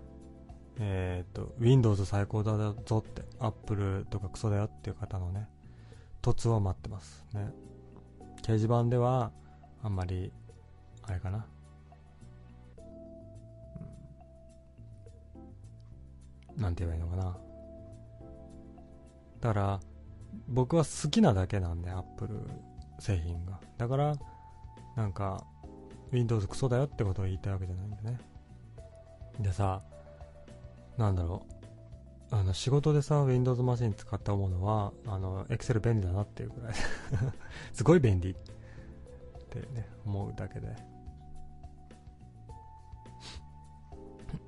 えっ、と、Windows 最高だぞって、Apple とかクソだよっていう方のね、凸を待ってますね。掲示板では、あんまり、あれかな。なんて言えばいいのかな。だから、僕は好きなだけなんで、Apple 製品が。だから、なんか、Windows クソだよってことを言いたいわけじゃないんでね。でさ、なんだろう。あの、仕事でさ、Windows マシン使って思うのは、あの、Excel 便利だなっていうくらい すごい便利ってね、思うだけで。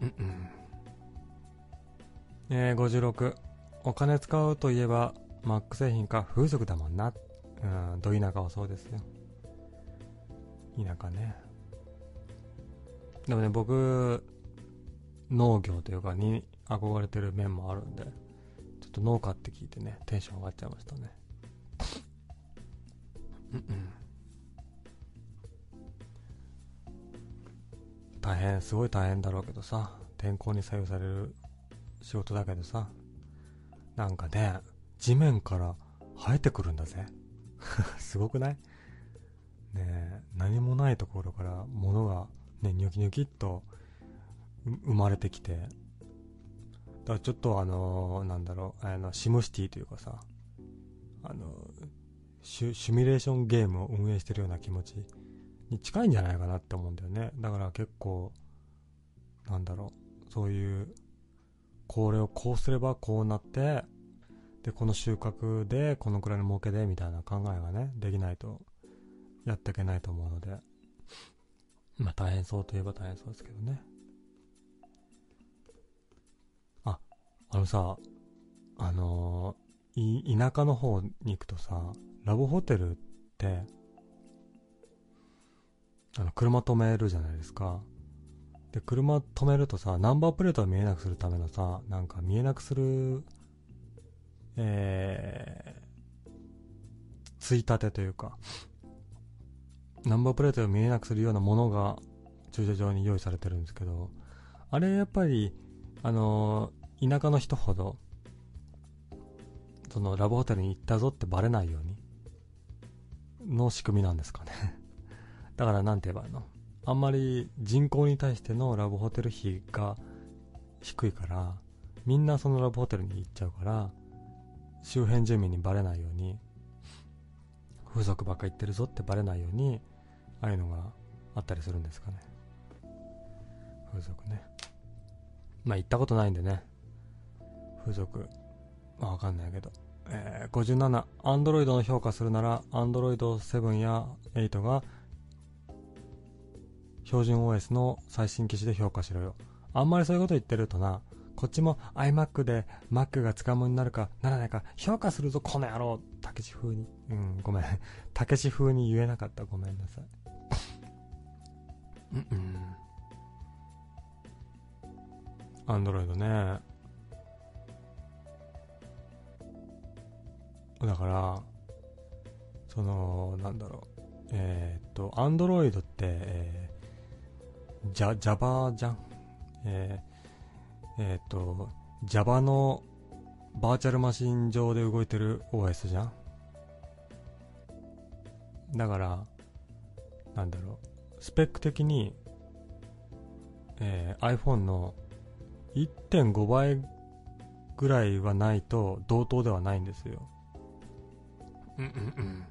うんうんえー、56。お金使うといえば、Mac 製品か風俗だもんな。うん、ど田舎はそうですよ。田舎ね。でもね、僕、農業というかに憧れてる面もあるんで、ちょっと農家って聞いてね、テンション上がっちゃいましたね。うんうん。大変、すごい大変だろうけどさ、天候に左右される仕事だけどさ、なんかね、地面から生えてくるんだぜ。すごくない？ね、何もないところから物がね、ニョキニョキっと生まれてきて、だからちょっとあのー、なんだろう、あの、シムシティというかさ、あのシ、シミュレーションゲームを運営してるような気持ちに近いんじゃないかなって思うんだよね。だから結構、なんだろう、そういうこれをこうすればこうなって、で、この収穫で、このくらいの儲けで、みたいな考えがね、できないと、やっていけないと思うので、まあ大変そうといえば大変そうですけどね。あ、あのさ、あのー、田舎の方に行くとさ、ラブホテルって、あの、車止めるじゃないですか。で、車止めるとさ、ナンバープレートを見えなくするためのさ、なんか見えなくする、えー、ついたてというか、ナンバープレートを見えなくするようなものが駐車場に用意されてるんですけど、あれやっぱり、あのー、田舎の人ほど、そのラブホテルに行ったぞってバレないように、の仕組みなんですかね。だからなんて言えばいいの？あんまり人口に対してのラブホテル費が低いから、みんなそのラブホテルに行っちゃうから、周辺住民にバレないように、風俗ばっか行ってるぞってバレないように、ああいうのがあったりするんですかね。風俗ね。まあ行ったことないんでね。風俗。まあわかんないけど。えー、57、Android の評価するなら、Android 7や8が標準 OS の最新機種で評価しろよ。あんまりそういうこと言ってるとな、こっちも iMac で Mac が使うものになるかならないか評価するぞ、この野郎たけし風に。うん、ごめん。たけし風に言えなかった。ごめんなさい。うんうん。アンドロイドね。だから、その、なんだろう、えーっと、アンドロイドって、えー、ジャ、Java じゃん。えー、えーっと、Java のバーチャルマシン上で動いてる OS じゃん。だから、なんだろう、スペック的に、えー、iPhone の1.5倍ぐらいはないと同等ではないんですよ。うんうんうん。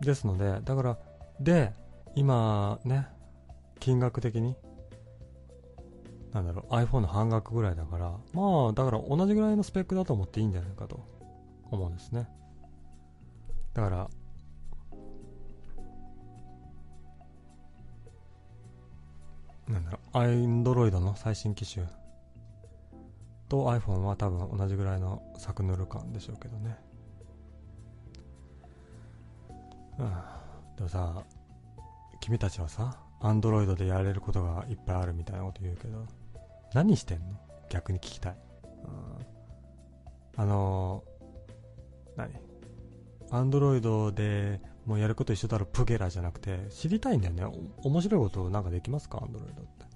ですので、だから、で、今ね、金額的に、なんだろう、iPhone の半額ぐらいだから、まあ、だから同じぐらいのスペックだと思っていいんじゃないかと思うんですね。だから、なんだろう、Android の最新機種と iPhone は多分同じぐらいの作塗る感でしょうけどね。うん。でもさ、君たちはさ、Android でやれることがいっぱいあるみたいなこと言うけど、何してんの？逆に聞きたい。あのー、何？アンドロイドでもうやること一緒だろ、プゲラじゃなくて、知りたいんだよね。面白いことなんかできますか？アンドロイドって。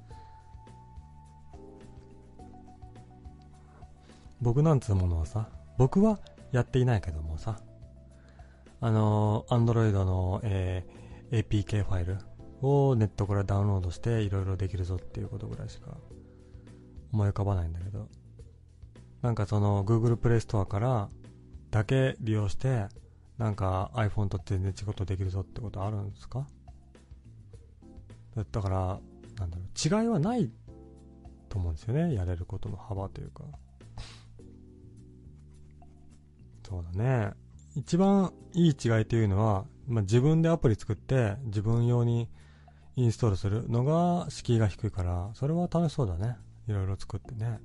僕なんつうものはさ、僕はやっていないけどもさ、あのー、アンドロイドの、えー、APK ファイルをネットからダウンロードしていろいろできるぞっていうことぐらいしか思い浮かばないんだけど、なんかその Google Play Store からだけ利用してなんか iPhone と全然違うことできるぞってことあるんですか？だから、なんだろう、違いはないと思うんですよね。やれることの幅というか。そうだね。一番いい違いというのは、まあ、自分でアプリ作って自分用にインストールするのが敷居が低いから、それは楽しそうだね。いろいろ作ってね。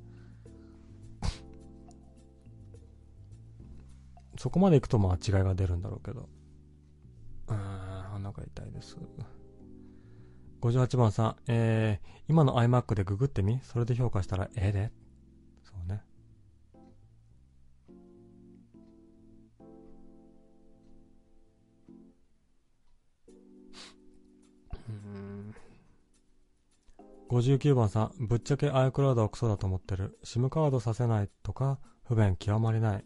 そこまで行くとまあ違いが出るんだろうけど。うーん、鼻が痛いです。58番さん、えー、今の iMac でググってみ？それで評価したらええで59番さん、ぶっちゃけ iCloud はクソだと思ってる。SIM カードさせないとか、不便極まりない。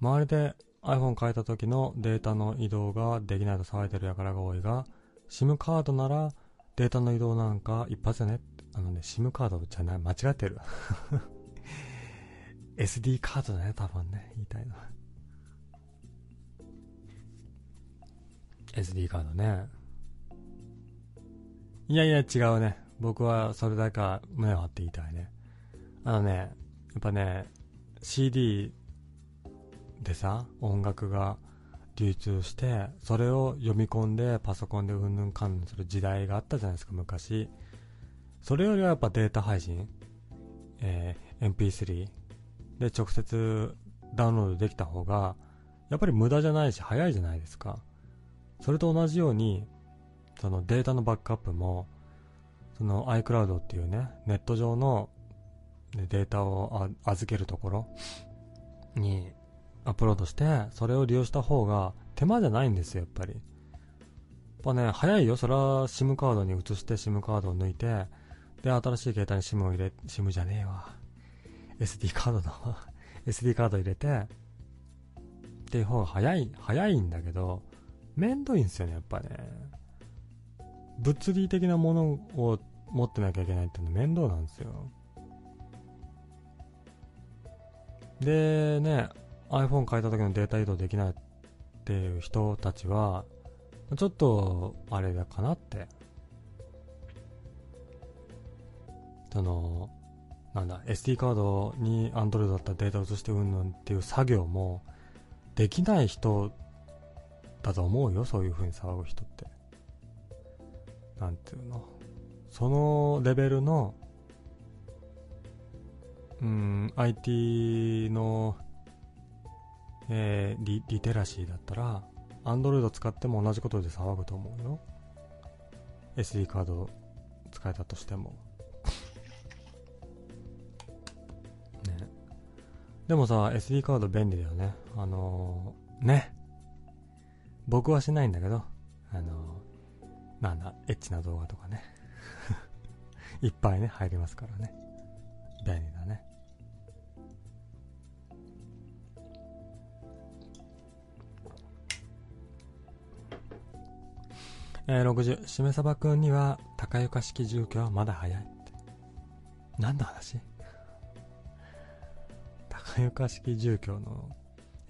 周りで iPhone 変えた時のデータの移動ができないと騒いでる輩が多いが、SIM カードならデータの移動なんか一発でね。あのね、SIM カードじゃない、間違ってる。SD カードだね、多分ね、言いたいのは。SD カードね。いやいや違うね。僕はそれだけは胸を張って言いたいね。あのね、やっぱね、CD でさ、音楽が流通して、それを読み込んでパソコンでうんぬんかんぬんする時代があったじゃないですか、昔。それよりはやっぱデータ配信、えー、MP3 で直接ダウンロードできた方が、やっぱり無駄じゃないし早いじゃないですか。それと同じように、そのデータのバックアップも、その iCloud っていうね、ネット上のデータを預けるところにアップロードして、それを利用した方が手間じゃないんですよ、やっぱり。やっぱね、早いよ。それは SIM カードに移して SIM カードを抜いて、で、新しい携帯に SIM を入れ、SIM じゃねえわ。SD カードの SD カード入れて、っていう方が早い、早いんだけど、めんどいんですよね、やっぱね。物理的なものを持ってなきゃいけないっていうの面倒なんですよ。でね、iPhone 変えた時のデータ移動できないっていう人たちは、ちょっと、あれだかなって。その、なんだ、SD カードに Android だったらデータ移してうんぬんっていう作業も、できない人だと思うよ、そういう風に騒ぐ人って。なんていうの？そのレベルの、うん、IT のえー、リリテラシーだったら、Android 使っても同じことで騒ぐと思うよ。SD カード使えたとしても。ね。でもさ、SD カード便利だよね。あのー、ね。僕はしないんだけど、あの、なんだ、エッチな動画とかね。いっぱいね、入りますからね。便利だね。えー、60、しめさばくんには高床式住居はまだ早いって。何の話？高床式住居の、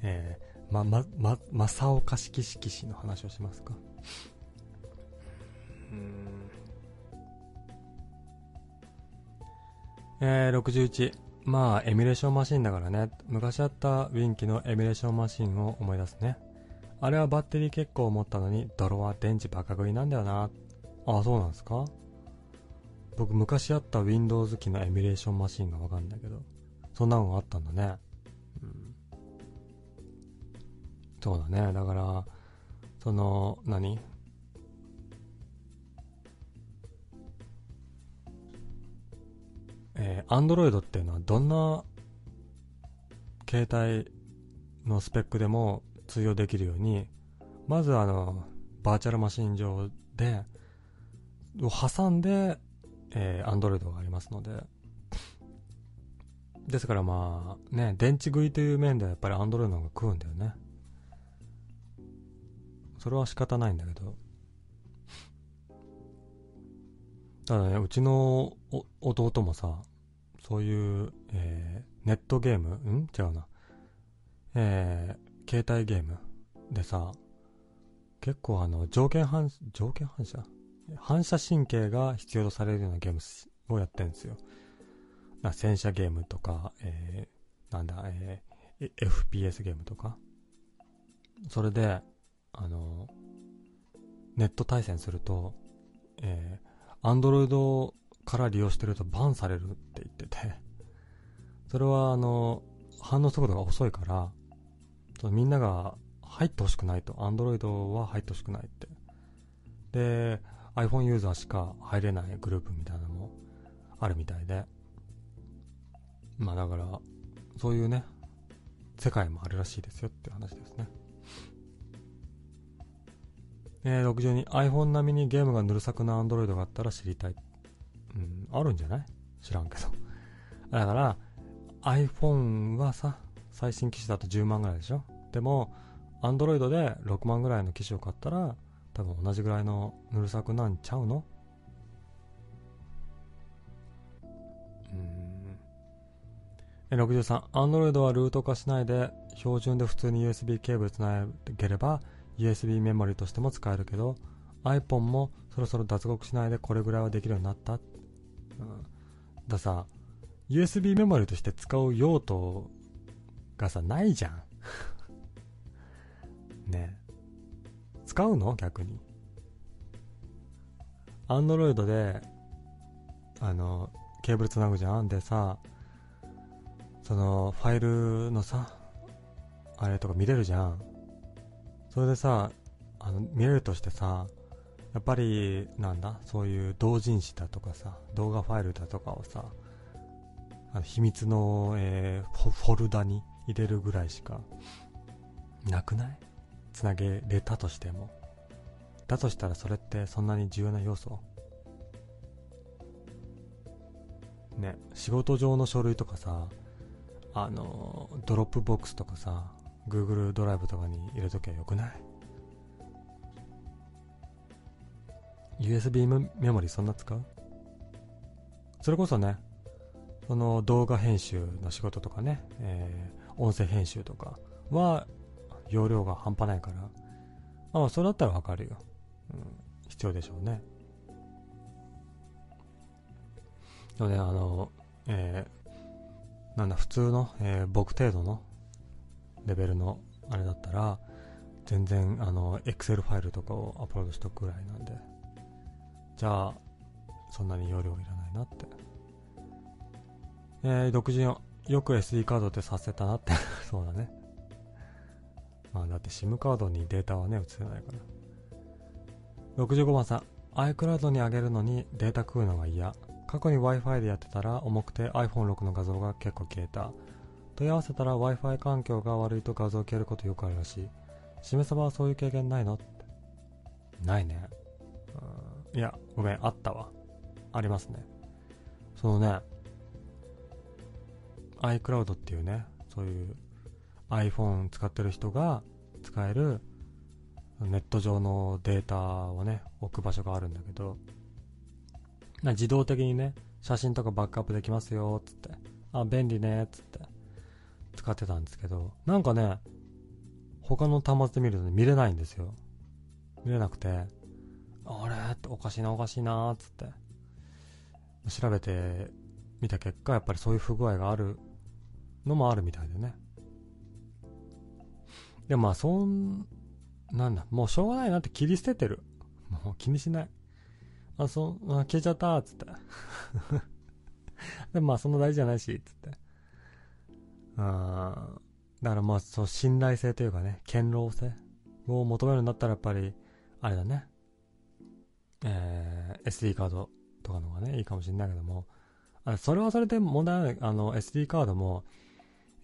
えー、ま、ま、ま、正岡式式士の話をしますか？えー、61。まあ、エミュレーションマシンだからね。昔あったウィンキのエミュレーションマシンを思い出すね。あれはバッテリー結構持ったのに、泥は電池バカ食いなんだよな。ああ、そうなんですか？僕昔あった Windows 機のエミュレーションマシンがわかんないけど、そんなのがあったんだね。うん。そうだね。だから、その、何？えー、Android っていうのはどんな携帯のスペックでも通用できるように、まずあの、バーチャルマシン上で、を挟んで、えー、Android がありますので、ですからまあ、ね、電池食いという面ではやっぱり Android の方が食うんだよね。それは仕方ないんだけど。ただね、うちの弟もさ、そういう、えー、ネットゲームん？違うな。えー、携帯ゲームでさ、結構あの、条件反、条件反射？反射神経が必要とされるようなゲームをやってるんですよ。な戦車ゲームとか、えー、なんだ、えー、FPS ゲームとか。それで、あの、ネット対戦すると、えー、アンドロイドから利用してるとバンされるって言ってて、それはあの、反応速度が遅いから、みんなが入ってほしくないと。Android は入ってほしくないって。で、iPhone ユーザーしか入れないグループみたいなのもあるみたいで。まあだから、そういうね、世界もあるらしいですよっていう話ですね。えー、62、iPhone 並みにゲームがぬるさくな Android があったら知りたい。うん、あるんじゃない？知らんけど。だから、iPhone はさ、最新機種だと10万ぐらいでしょ？でも、Android で6万ぐらいの機種を買ったら、多分同じぐらいのぬるさくなんちゃうの？うん。63、Android はルート化しないで、標準で普通に USB ケーブルつなげれば、USB メモリとしても使えるけど、iPhone もそろそろ脱獄しないでこれぐらいはできるようになった。うん、ださ、USB メモリとして使う用途がさ、ないじゃん。ね使うの？逆に。アンドロイドで、あの、ケーブルつなぐじゃんでさ、その、ファイルのさ、あれとか見れるじゃん。それでさ、あの、見れるとしてさ、やっぱり、なんだ、そういう同人誌だとかさ、動画ファイルだとかをさ、秘密の、えー、フォルダに入れるぐらいしかなくない？つなげれたとしても。だとしたらそれってそんなに重要な要素？ね仕事上の書類とかさあのドロップボックスとかさ Google ドライブとかに入れときゃよくない？USB メモリそんな使う？それこそねその動画編集の仕事とかね、えー、音声編集とかは容量が半端ないから、まあ、それだったらわかるよ。うん、必要でしょうね。ので、あの、えー、なんだ、普通の、えー、僕程度のレベルのあれだったら、全然、あの、Excel ファイルとかをアップロードしとくぐらいなんで、じゃあ、そんなに容量いらないなって。えー、64、よく SD カードってさせたなって そうだね。まあだって SIM カードにデータはね、映せないから。65番さん、iCloud に上げるのにデータ食うのが嫌。過去に Wi-Fi でやってたら重くて iPhone6 の画像が結構消えた。問い合わせたら Wi-Fi 環境が悪いと画像を消えることよくあるらしい。しめ鯖はそういう経験ないのって。ないね。いや、ごめん、あったわ。ありますね。そのね、iCloud っていうね、そういう iPhone 使ってる人が使えるネット上のデータをね、置く場所があるんだけど、自動的にね、写真とかバックアップできますよ、つって。あ、便利ね、つって。使ってたんですけど、なんかね、他の端末で見ると、ね、見れないんですよ。見れなくて、あれ？っておかしいなおかしいなっつって。調べてみた結果、やっぱりそういう不具合があるのもあるみたいでね。でもまあ、そん、なんだ、もうしょうがないなって切り捨ててる。もう気にしない。あ、そ、あ消えちゃったっつって。でもまあ、そんな大事じゃないし、つって。あだからまあ、そう、信頼性というかね、堅牢性を求めるんだったらやっぱり、あれだね。えー、SD カードとかの方がね、いいかもしれないけども、あそれはそれで問題ない。あの、SD カードも、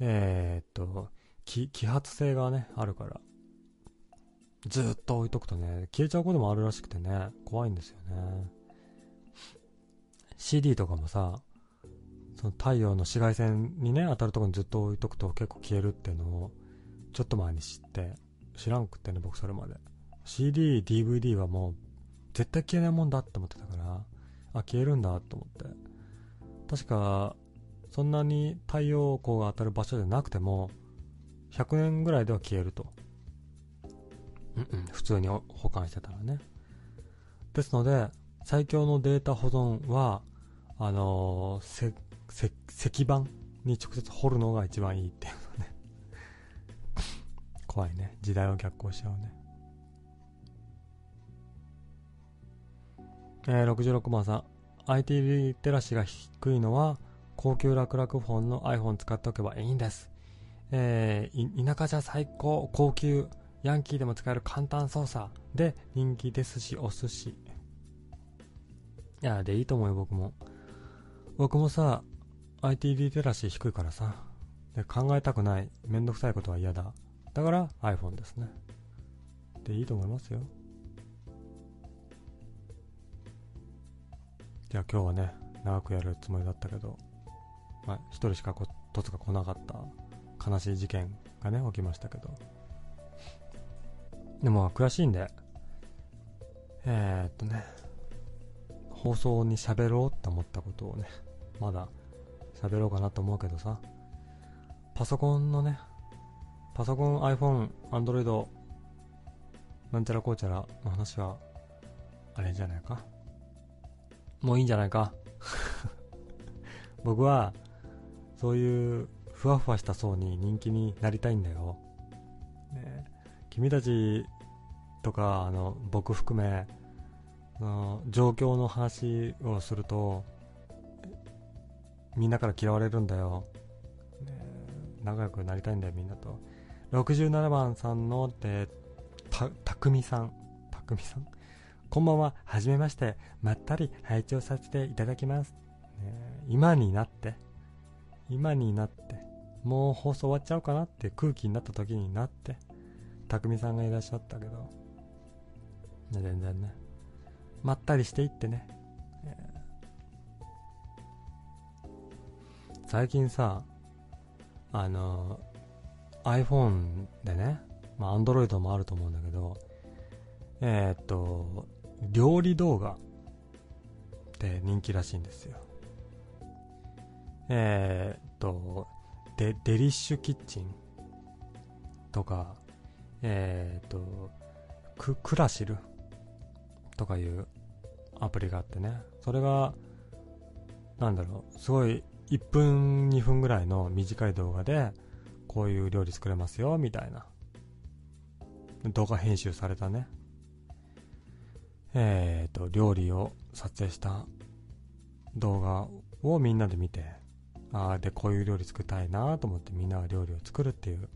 えー、っと、揮発性がね、あるから、ずっと置いとくとね、消えちゃうこともあるらしくてね、怖いんですよね。CD とかもさ、その太陽の紫外線にね、当たるとこにずっと置いとくと結構消えるっていうのを、ちょっと前に知って、知らんくってね、僕それまで。CD、DVD はもう、絶対消えないもんだって思ってたから、あ、消えるんだと思って。確か、そんなに太陽光が当たる場所じゃなくても、100年ぐらいでは消えると。うんうん、普通に保管してたらね。ですので、最強のデータ保存は、あのー、石板に直接掘るのが一番いいっていうのね怖いね。時代を逆行しちゃうね。えー、66番さん。IT リテラシーが低いのは、高級楽々フォンの iPhone 使っておけばいいんです。えー、田舎じゃ最高、高級、ヤンキーでも使える簡単操作で人気ですし、お寿司。いや、でいいと思うよ、僕も。僕もさ、IT リテラシー低いからさ、で考えたくない、めんどくさいことは嫌だ。だから iPhone ですね。でいいと思いますよ。じゃあ今日はね、長くやるつもりだったけど、まあ、一人しかこ、とつが来なかった悲しい事件がね、起きましたけど。でも、悔しいんで、えー、っとね、放送に喋ろうって思ったことをね、まだ喋ろうかなと思うけどさ、パソコンのね、パソコン、iPhone、Android、なんちゃらこうちゃらの話は、あれじゃないか？もういいんじゃないか？僕は、そういうふわふわした層に人気になりたいんだよ。ね、君たちとか、あの、僕含め、の状況の話をすると、みんなから嫌われるんだよ。仲良くなりたいんだよ、みんなと。67番さんの、えた、たくみさん。たくみさん。こんばんは、はじめまして、まったり拝聴させていただきます。ね、今になって、今になって、もう放送終わっちゃうかなって。空気になった時になって、たくみさんがいらっしゃったけど、ね、全然ね、まったりしていってね、最近さ、あの、iPhone でね、まあ Android もあると思うんだけど、えー、っと、料理動画って人気らしいんですよ。えー、っと、デ、デリッシュキッチンとか、えー、っと、ク、クラシルとかいうアプリがあってね、それが、なんだろう、すごい1分、2分ぐらいの短い動画で、こういう料理作れますよ、みたいな。動画編集されたね、えっ、ー、と、料理を撮影した動画をみんなで見て、ああ、で、こういう料理作りたいなと思ってみんなが料理を作るっていう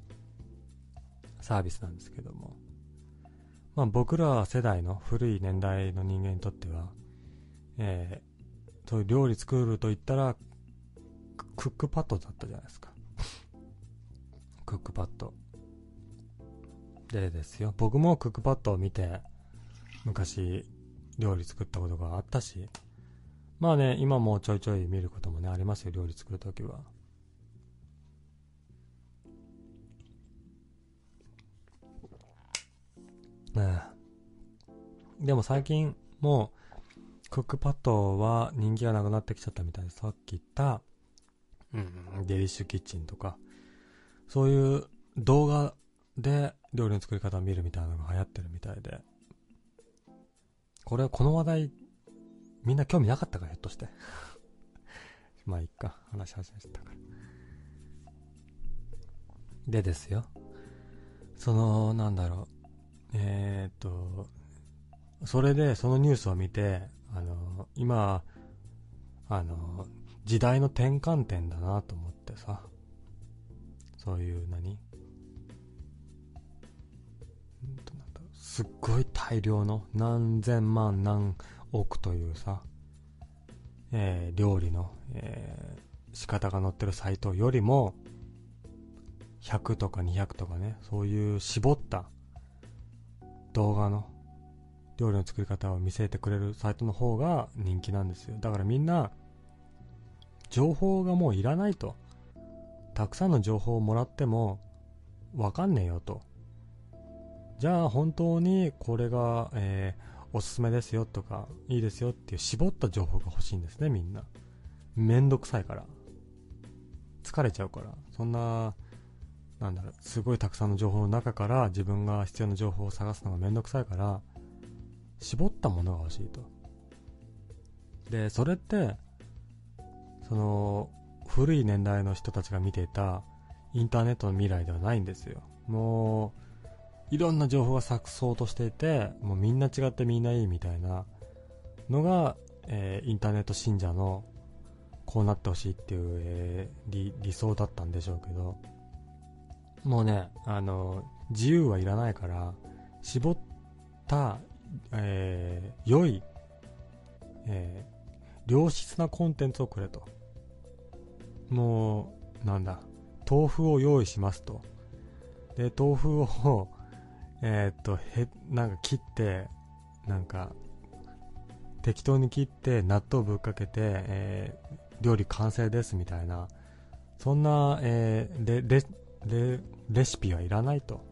サービスなんですけども。まあ僕ら世代の古い年代の人間にとっては、えー、そういう料理作ると言ったら、クックパッドだったじゃないですか。クックパッド。でですよ、僕もクックパッドを見て、昔、料理作ったことがあったし、まあね、今もちょいちょい見ることもね、ありますよ、料理作るときは。ねでも最近、もう、クックパッドは人気がなくなってきちゃったみたいで、さっき言った、うん、デリッシュキッチンとか、そういう動画で料理の作り方を見るみたいなのが流行ってるみたいで、これ、この話題、みんな興味なかったから、ひょっとして。まあ、いっか。話し始めちゃったから。でですよ。その、なんだろう。えー、っと、それで、そのニュースを見て、あの、今、あの、時代の転換点だなと思ってさ。そういう何、すっごい大量の何千万何億というさ、えー、料理の、えー、仕方が載ってるサイトよりも、100とか200とかね、そういう絞った動画の料理の作り方を見せてくれるサイトの方が人気なんですよ。だからみんな、情報がもういらないと。たくさんの情報をもらっても、わかんねえよと。じゃあ本当にこれが、えー、おすすめですよとか、いいですよっていう絞った情報が欲しいんですね、みんな。めんどくさいから。疲れちゃうから。そんな、なんだろう、すごいたくさんの情報の中から自分が必要な情報を探すのがめんどくさいから、絞ったものが欲しいと。で、それって、その、古い年代の人たちが見ていたインターネットの未来ではないんですよ。もう、いろんな情報が錯綜としていて、もうみんな違ってみんないいみたいなのが、えー、インターネット信者のこうなってほしいっていう、えー、理理想だったんでしょうけど、もうね、あの、自由はいらないから、絞った、えー、良い、えー、良質なコンテンツをくれと。もう、なんだ、豆腐を用意しますと。で、豆腐を えー、っと、へ、なんか切って、なんか、適当に切って納豆ぶっかけて、えー、料理完成ですみたいな、そんな、えー、レ、レ、レシピはいらないと。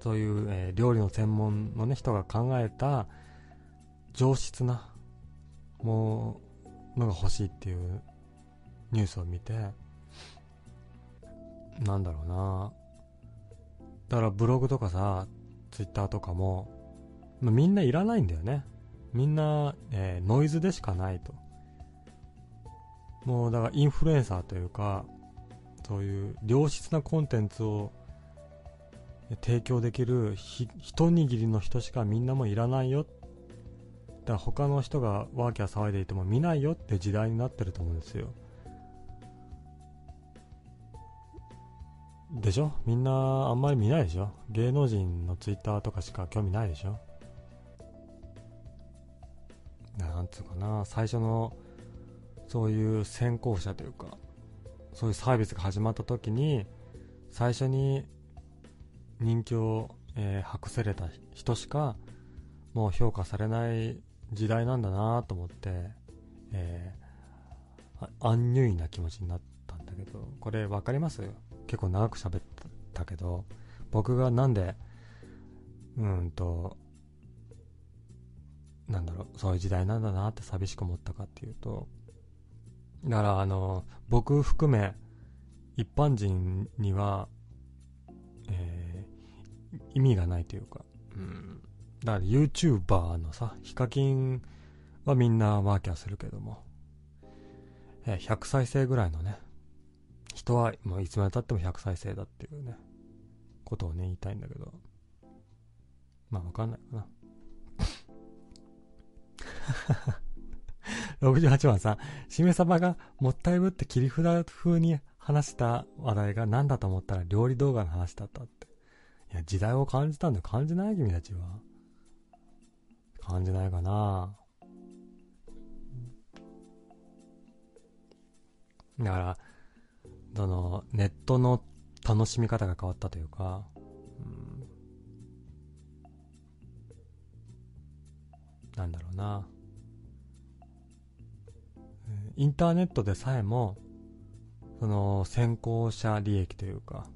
そういう、えー、料理の専門のね、人が考えた上質な、もう、のが欲しいっていうニュースを見て、なんだろうなだからブログとかさ、ツイッターとかも、まあ、みんないらないんだよね。みんな、えー、ノイズでしかないと。もうだからインフルエンサーというか、そういう良質なコンテンツを提供できる一握りの人しかみんなもいらないよ。だから他の人がワーキャー騒いでいても見ないよって時代になってると思うんですよ。でしょ？みんなあんまり見ないでしょ？芸能人のツイッターとかしか興味ないでしょ？なんつうかな、最初のそういう先行者というか、そういうサービスが始まった時に、最初に人気を、えー、博せれた人しか、もう評価されない時代なんだなと思って、えー、アンニュイな気持ちになったんだけど、これ分かります？結構長く喋ったけど、僕がなんで、うんと、なんだろう、そういう時代なんだなって寂しく思ったかっていうと、だからあの、僕含め、一般人には、えー、意味がないというか、うん、だから YouTuber のさ、ヒカキンはみんなワーキャーするけども、えー、100再生ぐらいのね、人はもういつまでたっても100再生だっていうね、ことをね、言いたいんだけど、まあわかんないかな。68番さん、しめ鯖がもったいぶって切り札風に話した話題が何だと思ったら料理動画の話だったって。いや、時代を感じたんだよ。感じない君たちは。感じないかなだから、その、ネットの楽しみ方が変わったというか、うん、なんだろうな。インターネットでさえも、その、先行者利益というか、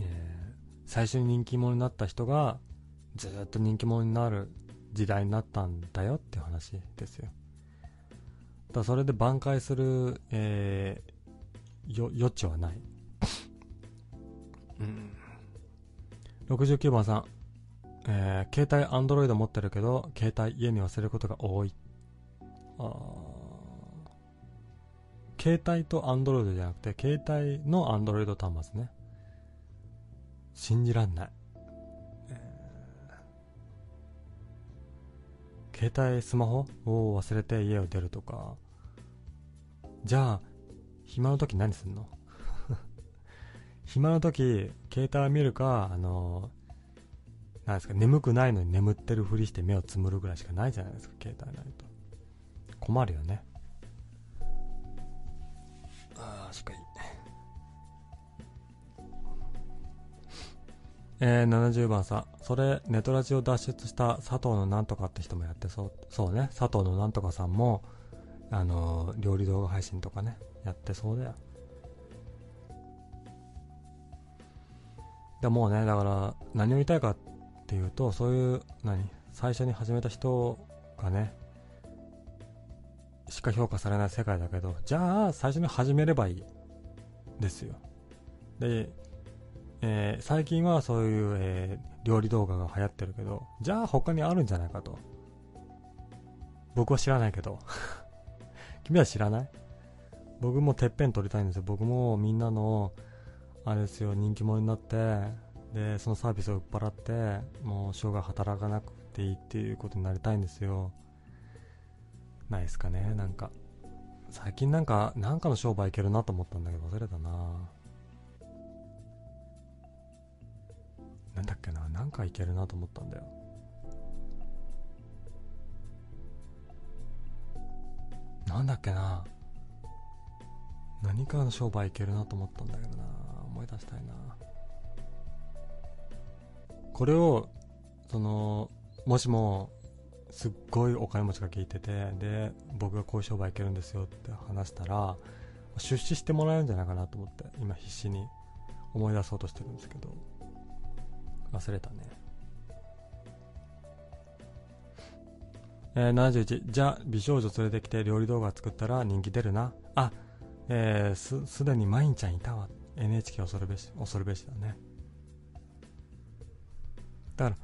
えー、最初に人気者になった人が、ずっと人気者になる時代になったんだよっていう話ですよ。だそれで挽回する、えー、余地はない。うん。69番さん、えー、携帯アンドロイド持ってるけど、携帯家に忘れることが多い。あ携帯とアンドロイドじゃなくて、携帯のアンドロイド端末ね。信じらんない。携帯、スマホを忘れて家を出るとか。じゃあ、暇の時何すんの？暇の時、携帯を見るか、あのなんですか、眠くないのに眠ってるふりして目をつむるぐらいしかないじゃないですか、携帯ないと。困るよね。ああ、しかい。えー、70番さん。それ、ネトラジを脱出した佐藤のなんとかって人もやってそう。そうね。佐藤のなんとかさんも、あのー、料理動画配信とかね、やってそうだよ。でもうね、だから、何を言いたいかっていうと、そういう、何最初に始めた人がね、しか評価されない世界だけど、じゃあ、最初に始めればいい。ですよ。で、えー、最近はそういう、えー、料理動画が流行ってるけど、じゃあ他にあるんじゃないかと。僕は知らないけど。君は知らない？僕もてっぺん取りたいんですよ。僕もみんなの、あれですよ、人気者になって、で、そのサービスを売っ払って、もう生涯働かなくていいっていうことになりたいんですよ。ないですかね、なんか。最近なんか、なんかの商売いけるなと思ったんだけど忘れたななんだっけな、なんかいけるなと思ったんだよ。なんだっけな。何かの商売いけるなと思ったんだけどな。思い出したいな。これを、その、もしも、すっごいお金持ちが聞いてて、で、僕がこういう商売いけるんですよって話したら、出資してもらえるんじゃないかなと思って、今必死に思い出そうとしてるんですけど。忘れたね。えー、71、じゃあ、美少女連れてきて料理動画作ったら人気出るな。あ、えー、す、すでにマインちゃんいたわ。NHK 恐るべし、恐るべしだね。だから、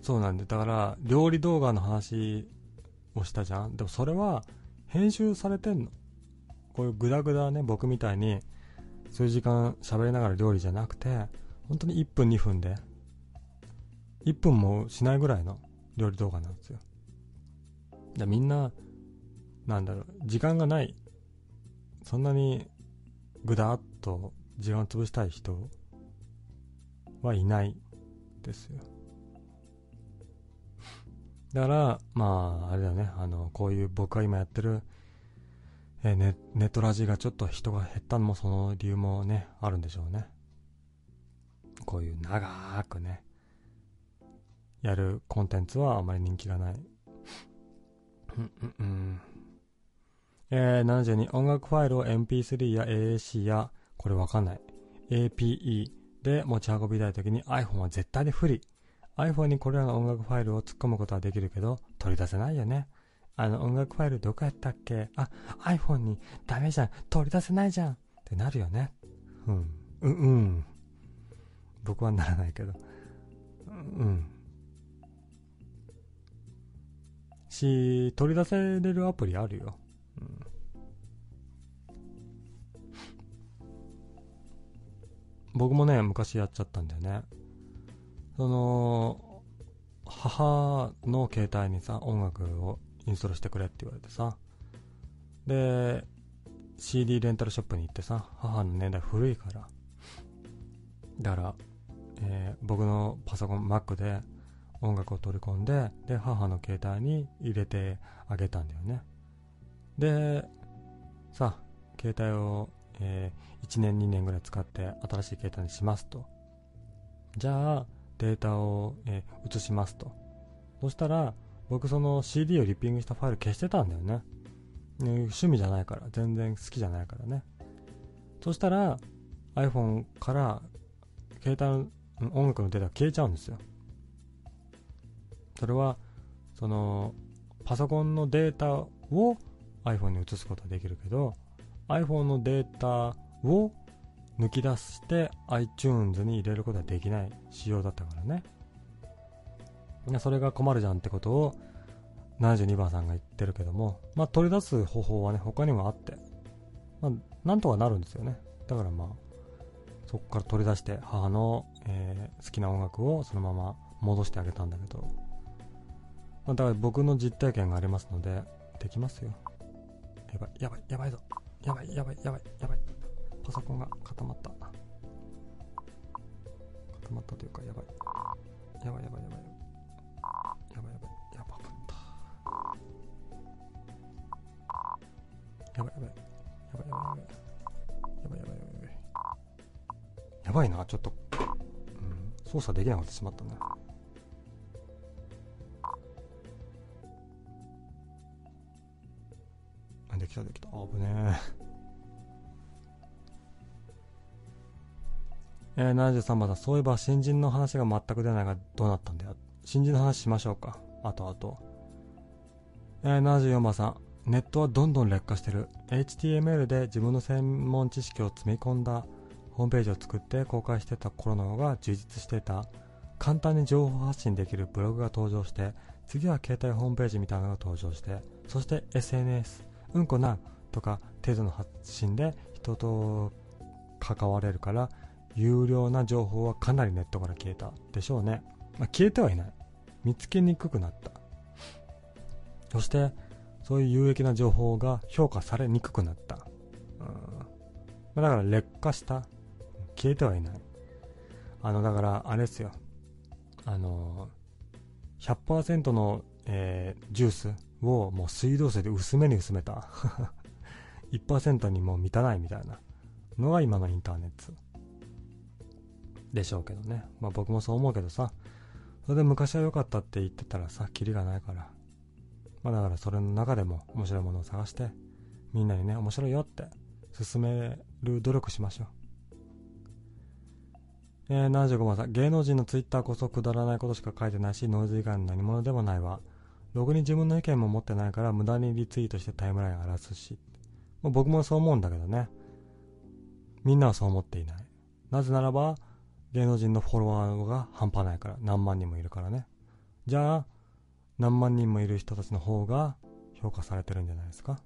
そうなんで、だから、料理動画の話をしたじゃん。でもそれは、編集されてんの。こういうグダグダね、僕みたいに、数時間喋りながら料理じゃなくて、本当に1分2分で1分もしないぐらいの料理動画なんですよ。でみんな、なんだろう、時間がない。そんなにぐだっと時間を潰したい人はいないですよ。だから、まあ、あれだよね、あの、こういう僕が今やってる、えネネットラジがちょっと人が減ったのもその理由もね、あるんでしょうね。こういう長くね、やるコンテンツはあまり人気がない。うんうんうん。えー、72、音楽ファイルを MP3 や AAC や、これわかんない。APE で持ち運びたいときに iPhone は絶対に不利。iPhone にこれらの音楽ファイルを突っ込むことはできるけど、取り出せないよね。あの音楽ファイルどこやったっけ？あ、iPhone にダメじゃん。取り出せないじゃん。ってなるよね。うん。うん、うん。僕はならないけど。うん。し、取り出せれるアプリあるよ。僕もね、昔やっちゃったんだよね。その、母の携帯にさ、音楽をインストールしてくれって言われてさ。で、CD レンタルショップに行ってさ、母の年代古いから。だから、えー、僕のパソコン、Mac で、音楽を取り込んで、で、母の携帯に入れてあげたんだよね。で、さ、携帯を、えー、1年2年ぐらい使って新しい携帯にしますと。じゃあ、データを、えー、移しますと。そしたら、僕その CD をリッピングしたファイル消してたんだよね。ね趣味じゃないから、全然好きじゃないからね。そしたら iPhone から携帯の音楽のデータが消えちゃうんですよ。それは、その、パソコンのデータを iPhone に移すことはできるけど、iPhone のデータを抜き出して iTunes に入れることはできない仕様だったからね。それが困るじゃんってことを72番さんが言ってるけども、まあ、取り出す方法はね、他にもあって、まあ、なんとかなるんですよね。だからまあ、そこから取り出して母の、えー、好きな音楽をそのまま戻してあげたんだけど、まあ、だから僕の実体験がありますので、できますよ。やばい、やばい、やばいぞ。やばい、やばい、やばい、やばい。パソコンが固まった。固まったというか、やばい。やばい、やばい、やばい。やばい、やばい、やばかった。やばい、やばい。やばい、やばい、やばい。やばい、やばい、やばい、やばい。やばいな、ちょっと。うん、操作できなくなってしまったね。できたできた。危ねえ。えー、73番さん、そういえば新人の話が全く出ないがどうなったんだよ。新人の話しましょうか。あとあと。えー、74番さん、ネットはどんどん劣化してる。HTML で自分の専門知識を積み込んだホームページを作って公開してた頃の方が充実していた。簡単に情報発信できるブログが登場して、次は携帯ホームページみたいなのが登場して、そして SNS、うんこなとか程度の発信で人と関われるから有料な情報はかなりネットから消えたでしょうね、まあ、消えてはいない。見つけにくくなった。そしてそういう有益な情報が評価されにくくなった、うん。ま、だから劣化した。消えてはいない。あのだからあれですよ。あの100%の、えー、ジュースをもう水道水で薄めに薄めた 1%にもう満たないみたいなのが今のインターネットでしょうけどね。まあ僕もそう思うけどさ、それで昔は良かったって言ってたらさ、キリがないから。まあだからそれの中でも面白いものを探して、みんなにね、面白いよって進める努力しましょう。えー、75番さん、芸能人のツイッターこそくだらないことしか書いてないし、ノイズ以外の何者でもないわ。ログに自分の意見も持ってないから無駄にリツイートしてタイムライン荒らすし。もう僕もそう思うんだけどね。みんなはそう思っていない。なぜならば、芸能人のフォロワーが半端ないから。何万人もいるからね。じゃあ、何万人もいる人たちの方が評価されてるんじゃないですか。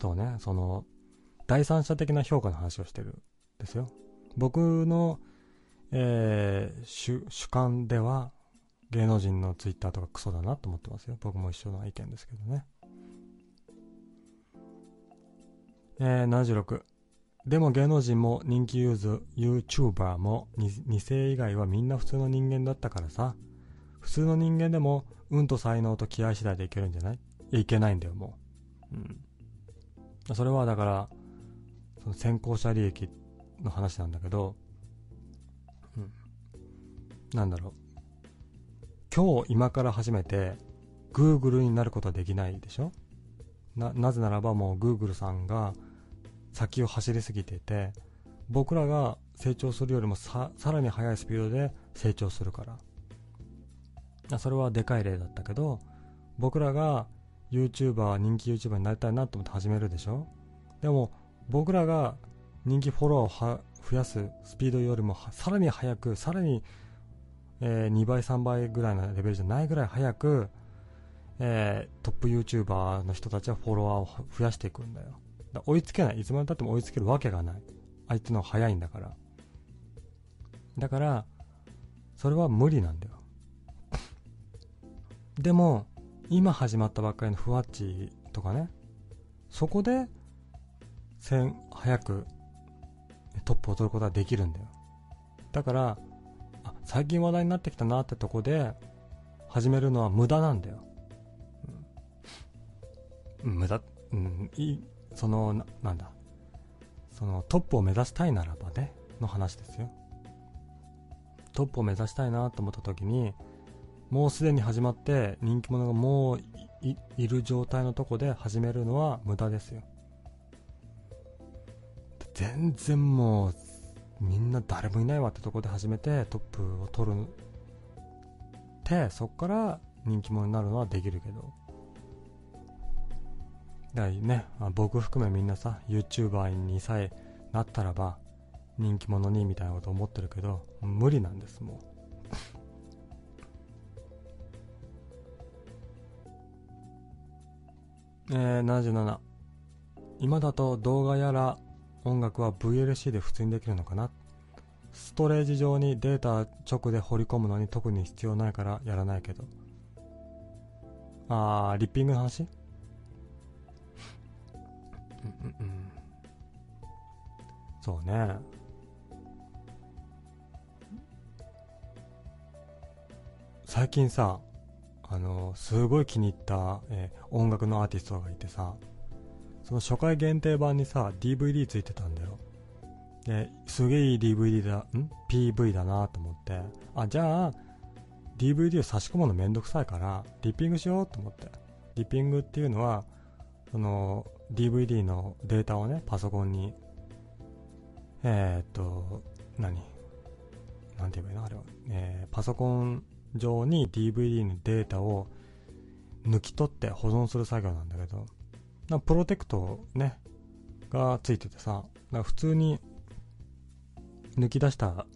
そうね、その、第三者的な評価の話をしてるんですよ。僕の、えー、主主観では、芸能人のツイッターとかクソだなと思ってますよ。僕も一緒の意見ですけどね。えー、76。でも芸能人も人気ユーズ、YouTuber も2世以外はみんな普通の人間だったからさ。普通の人間でも運と才能と気合次第でいけるんじゃない？いけないんだよ、もう。うん。それはだから、その先行者利益の話なんだけど、うん。なんだろう。今日今から始めて Google になることはできないでしょ？な、なぜならばもう Google さんが先を走りすぎてて、僕らが成長するよりもささらに速いスピードで成長するから。それはでかい例だったけど、僕らが YouTuber、人気 YouTuber になりたいなと思って始めるでしょ？でも僕らが人気フォロワーを増やすスピードよりもさらに速く、さらにえー、2倍、3倍ぐらいのレベルじゃないぐらい早く、えー、トップ YouTuber の人たちはフォロワーを増やしていくんだよ。だ追いつけない。いつまでたっても追いつけるわけがない。相手の方が早いんだから。だから、それは無理なんだよ。でも、今始まったばっかりのふわっちとかね、そこで、早くトップを取ることができるんだよ。だから、最近話題になってきたなってとこで始めるのは無駄なんだよ。うん、無駄、うん、いい、そのな、なんだ？そのトップを目指したいならばね、の話ですよ。トップを目指したいなと思った時に、もうすでに始まって人気者がもういいる状態のとこで始めるのは無駄ですよ全然もうみんな誰もいないわってとこで始めてトップを取る。ってそっから人気者になるのはできるけど。だからね、僕含めみんなさ YouTuber にさえなったらば人気者にみたいなこと思ってるけど無理なんですもう。えー、77今だと動画やら音楽は VLC で普通にできるのかな？ストレージ上にデータ直で掘り込むのに特に必要ないからやらないけど。あーリッピングの話？うんうんうん。そうね。最近さあのすごい気に入った、えー、音楽のアーティストがいてさ。その初回限定版にさ DVD ついてたんだよ。ですげえいい DVD だん？PV だなと思って。あじゃあ DVD を差し込むのめんどくさいからリッピングしようと思って。リッピングっていうのはその DVD のデータをねパソコンにえー、っと何？なんて言えばいいの？あれは、えー、パソコン上に DVD のデータを抜き取って保存する作業なんだけど。プロテクトねがついててさ普通に抜き出した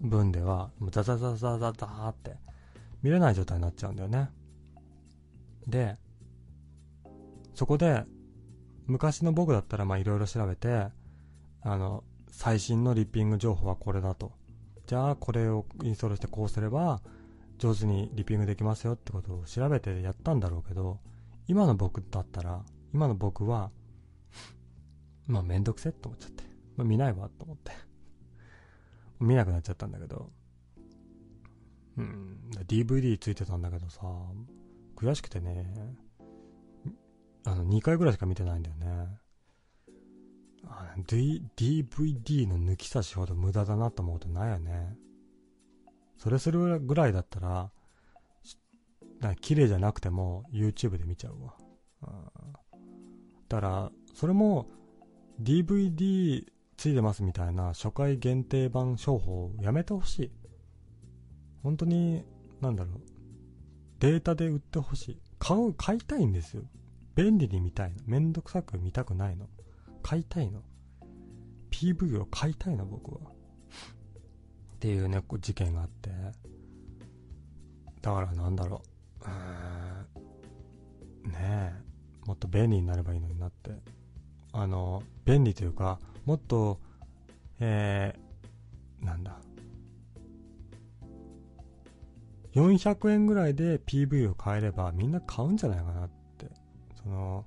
分ではザザザザザザーって見れない状態になっちゃうんだよね。でそこで昔の僕だったらまあいろいろ調べてあの最新のリッピング情報はこれだと。じゃあこれをインストールしてこうすれば上手にリッピングできますよってことを調べてやったんだろうけど今の僕だったら今の僕はまあめんどくせって思っちゃって、まあ、見ないわと思って見なくなっちゃったんだけどうん DVD ついてたんだけどさ悔しくてねあの2回ぐらいしか見てないんだよね D、DVD の抜き差しほど無駄だなと思うことないよね。それするぐらいだったら、ら綺麗じゃなくても YouTube で見ちゃうわ。だから、それも DVD ついてますみたいな初回限定版商法をやめてほしい。本当に、なんだろう。データで売ってほしい。買う、買いたいんですよ。便利に見たいの。めんどくさく見たくないの。買いたいの。PV を買いたいな、僕は。っていうね、事件があって。だからなんだろう。うねえ。もっと便利になればいいのになって。あの、便利というか、もっと、えー、なんだ。400円ぐらいで PV を買えればみんな買うんじゃないかなって。その、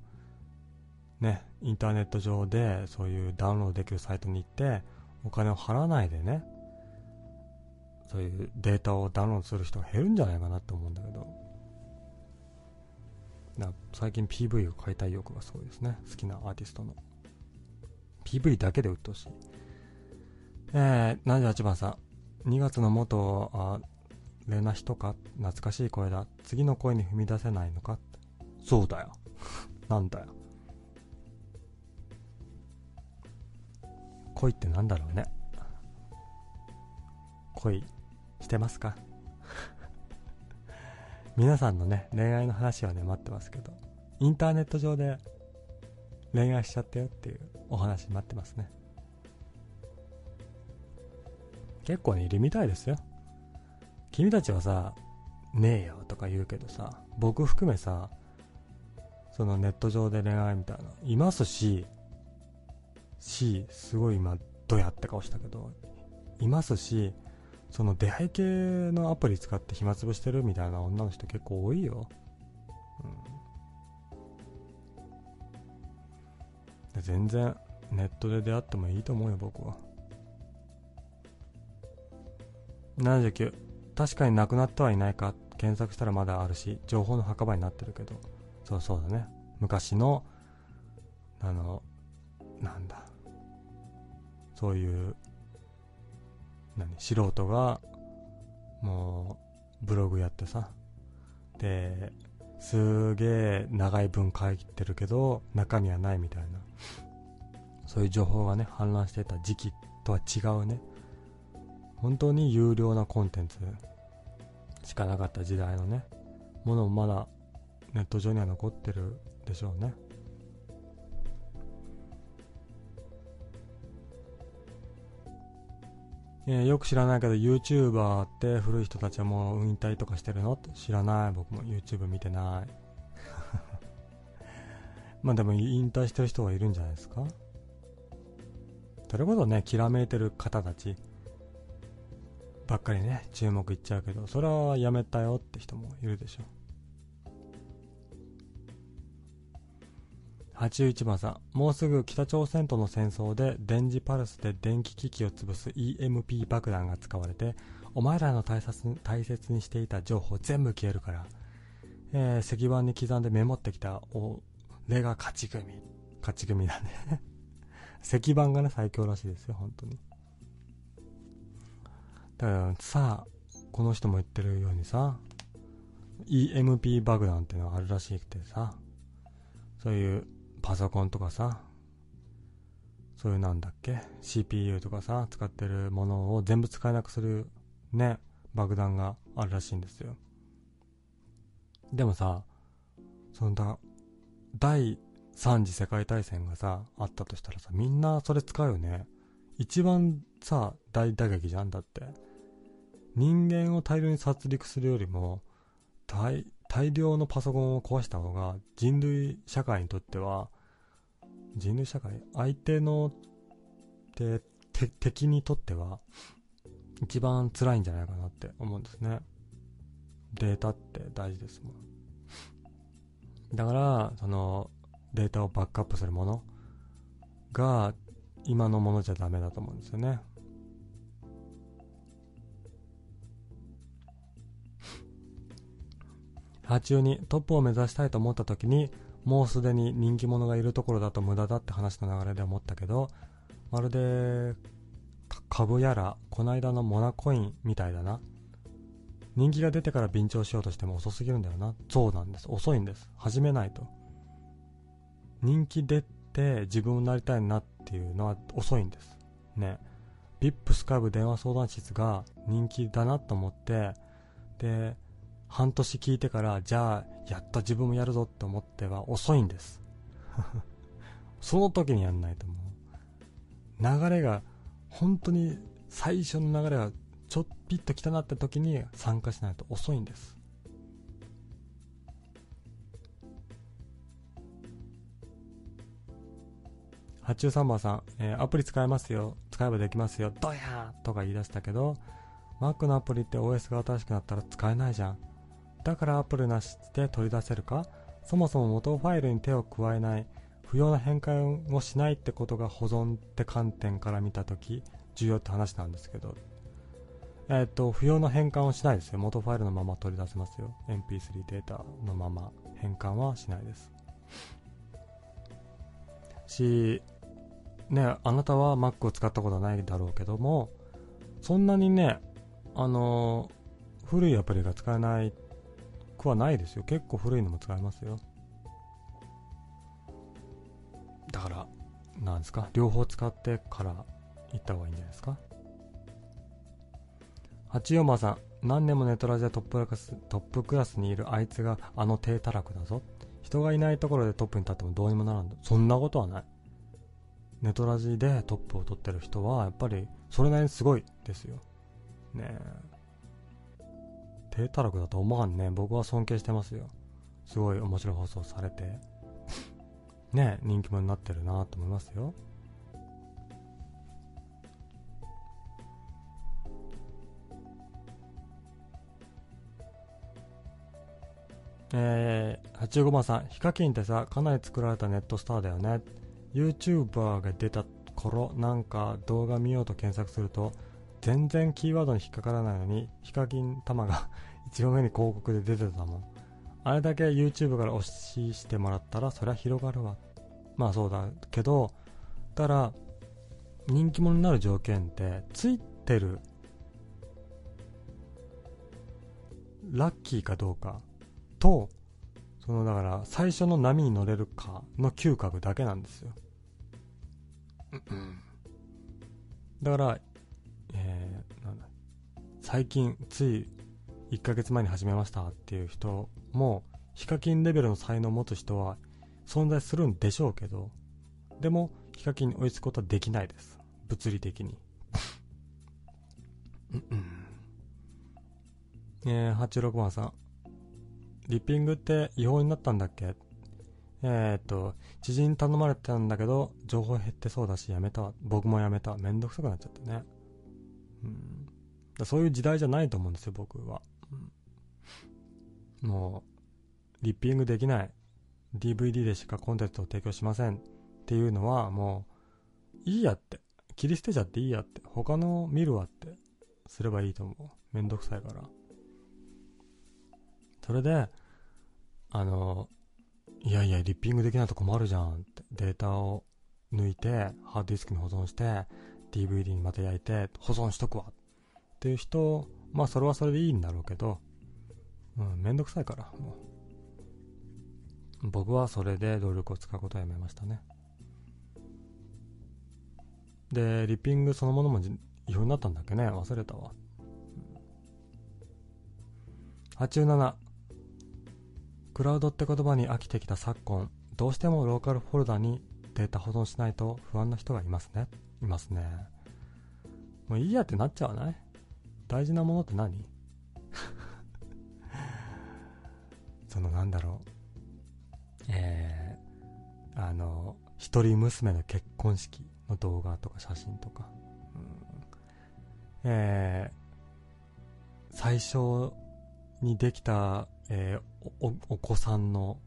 ね、インターネット上でそういうダウンロードできるサイトに行ってお金を払わないでねそういうデータをダウンロードする人が減るんじゃないかなって思うんだけどだ最近 PV を買いたい欲がすごいですね。好きなアーティストの。PV だけで売ってほしい。えー、78番さん。2月の元あレナヒとか懐かしい声だ。次の声に踏み出せないのか？そうだよ。なんだよ。恋ってなんだろうね。恋してますか？皆さんのね恋愛の話はね待ってますけどインターネット上で恋愛しちゃったよっていうお話待ってますね。結構ねいるみたいですよ。君たちはさねえよとか言うけどさ僕含めさそのネット上で恋愛みたいないますしし、すごい今、どやって顔したけど、いますし、その出会い系のアプリ使って暇つぶしてるみたいな女の人結構多いよ。うん。全然、ネットで出会ってもいいと思うよ、僕は。79。確かになくなってはいないか検索したらまだあるし、情報の墓場になってるけど、そうそうだね。昔の、あの、なんだ、そういう何素人がもうブログやってさ。ですげえ長い文書いてるけど中身はないみたいな。そういう情報がね氾濫してた時期とは違うね。本当に有料なコンテンツしかなかった時代のねものもまだネット上には残ってるでしょうね。えー、よく知らないけど YouTuber って古い人たちはもう引退とかしてるの？って。知らない。僕も YouTube 見てない。まあでも引退してる人はいるんじゃないですか？それこそねきらめいてる方たちばっかりね注目いっちゃうけどそれはやめたよって人もいるでしょ。う81番さんもうすぐ北朝鮮との戦争で電磁パルスで電気機器を潰す EMP 爆弾が使われてお前らの大切大切にしていた情報全部消えるから、えー、石板に刻んでメモってきた俺が勝ち組。勝ち組だね。石板がね最強らしいですよ本当に。だからさこの人も言ってるようにさ EMP 爆弾っていうのがあるらしくてさそういうパソコンとかさ、そういうなんだっけ ?CPU とかさ、使ってるものを全部使えなくするね、爆弾があるらしいんですよ。でもさ、そんな、第3次世界大戦がさ、あったとしたらさ、みんなそれ使うよね。一番さ、大打撃じゃんだって。人間を大量に殺戮するよりも、大、大量のパソコンを壊した方が人類社会にとっては人類社会相手のて敵にとっては一番辛いんじゃないかなって思うんですね。データって大事ですもん。だからそのデータをバックアップするものが今のものじゃダメだと思うんですよね。82トップを目指したいと思った時にもうすでに人気者がいるところだと無駄だって話の流れで思ったけどまるで株やらこないだのモナコインみたいだな。人気が出てから便乗しようとしても遅すぎるんだよな。そうなんです。遅いんです。始めないと。人気出て自分になりたいなっていうのは遅いんです。ね。VIP スカイブ電話相談室が人気だなと思ってで半年聞いてからじゃあやっと自分もやるぞって思っては遅いんです。その時にやんないともう。流れが本当に最初の流れがちょっぴっと来たなって時に参加しないと遅いんです。83番さん、えー、アプリ使えますよ。使えばできますよ。どやーとか言い出したけど Mac のアプリって OS が新しくなったら使えないじゃん。だからアプリなしで取り出せるか？そもそも元ファイルに手を加えない不要な変換をしないってことが保存って観点から見たとき重要って話なんですけど。えっ、と不要な変換をしないですよ。元ファイルのまま取り出せますよ。MP3 データのまま変換はしないです。しねあなたは Mac を使ったことはないだろうけどもそんなにねあの古いアプリが使えないくはないですよ。結構古いのも使えますよ。だから。なんですか？両方使ってから行った方がいいんじゃないですか？八葉さん何年もネトラジでトップクラストップクラスにいるあいつがあの低たらくだぞ。人がいないところでトップに立ってもどうにもならんそんなことはない。ネトラジでトップを取ってる人はやっぱりそれなりにすごいですよ。ねえ低たらくだと思わんね。僕は尊敬してますよ。すごい面白い放送されて、ね、人気者になってるなと思いますよ。えー、85番さん、ヒカキンってさ、かなり作られたネットスターだよね。YouTuber が出た頃、なんか動画見ようと検索すると、全然キーワードに引っかからないのに、ヒカキン玉が 一番目に広告で出てたもん。あれだけ YouTube から押ししてもらったら、そりゃ広がるわ。まあそうだけど、ただ、人気者になる条件って、ついてるラッキーかどうかと、そのだから最初の波に乗れるかの嗅覚だけなんですよ。だから、えー、なんだ、最近つい1ヶ月前に始めましたっていう人も、ヒカキンレベルの才能を持つ人は存在するんでしょうけど、でも、ヒカキンに追いつくことはできないです。物理的に。えー、86番さん。リッピングって違法になったんだっけ？えー、っと、知人に頼まれてたんだけど、情報減ってそうだし、やめたわ。僕もやめた。めんどくさくなっちゃってね。うん。だそういう時代じゃないと思うんですよ、僕は。もう、リッピングできない。DVD でしかコンテンツを提供しませんっていうのは、もう、いいやって。切り捨てちゃっていいやって。他の見るわって。すればいいと思う。めんどくさいから。それで、あの、いやいや、リッピングできないと困るじゃんって。データを抜いて、ハードディスクに保存して、DVD にまた焼いて、保存しとくわ。っていう人、まあそれはそれでいいんだろうけど、うん、めんどくさいから、もう。僕はそれで労力を使うことをやめましたね。で、リッピングそのものも違法になったんだっけね？忘れたわ。87クラウドって言葉に飽きてきた昨今、どうしてもローカルフォルダにデータ保存しないと不安な人がいますね。いますね。もういいやってなっちゃわない？大事なものって何？そのなんだろう。えー、あの、一人娘の結婚式の動画とか写真とか。うん、えー、最初にできたえー、おお子さんの、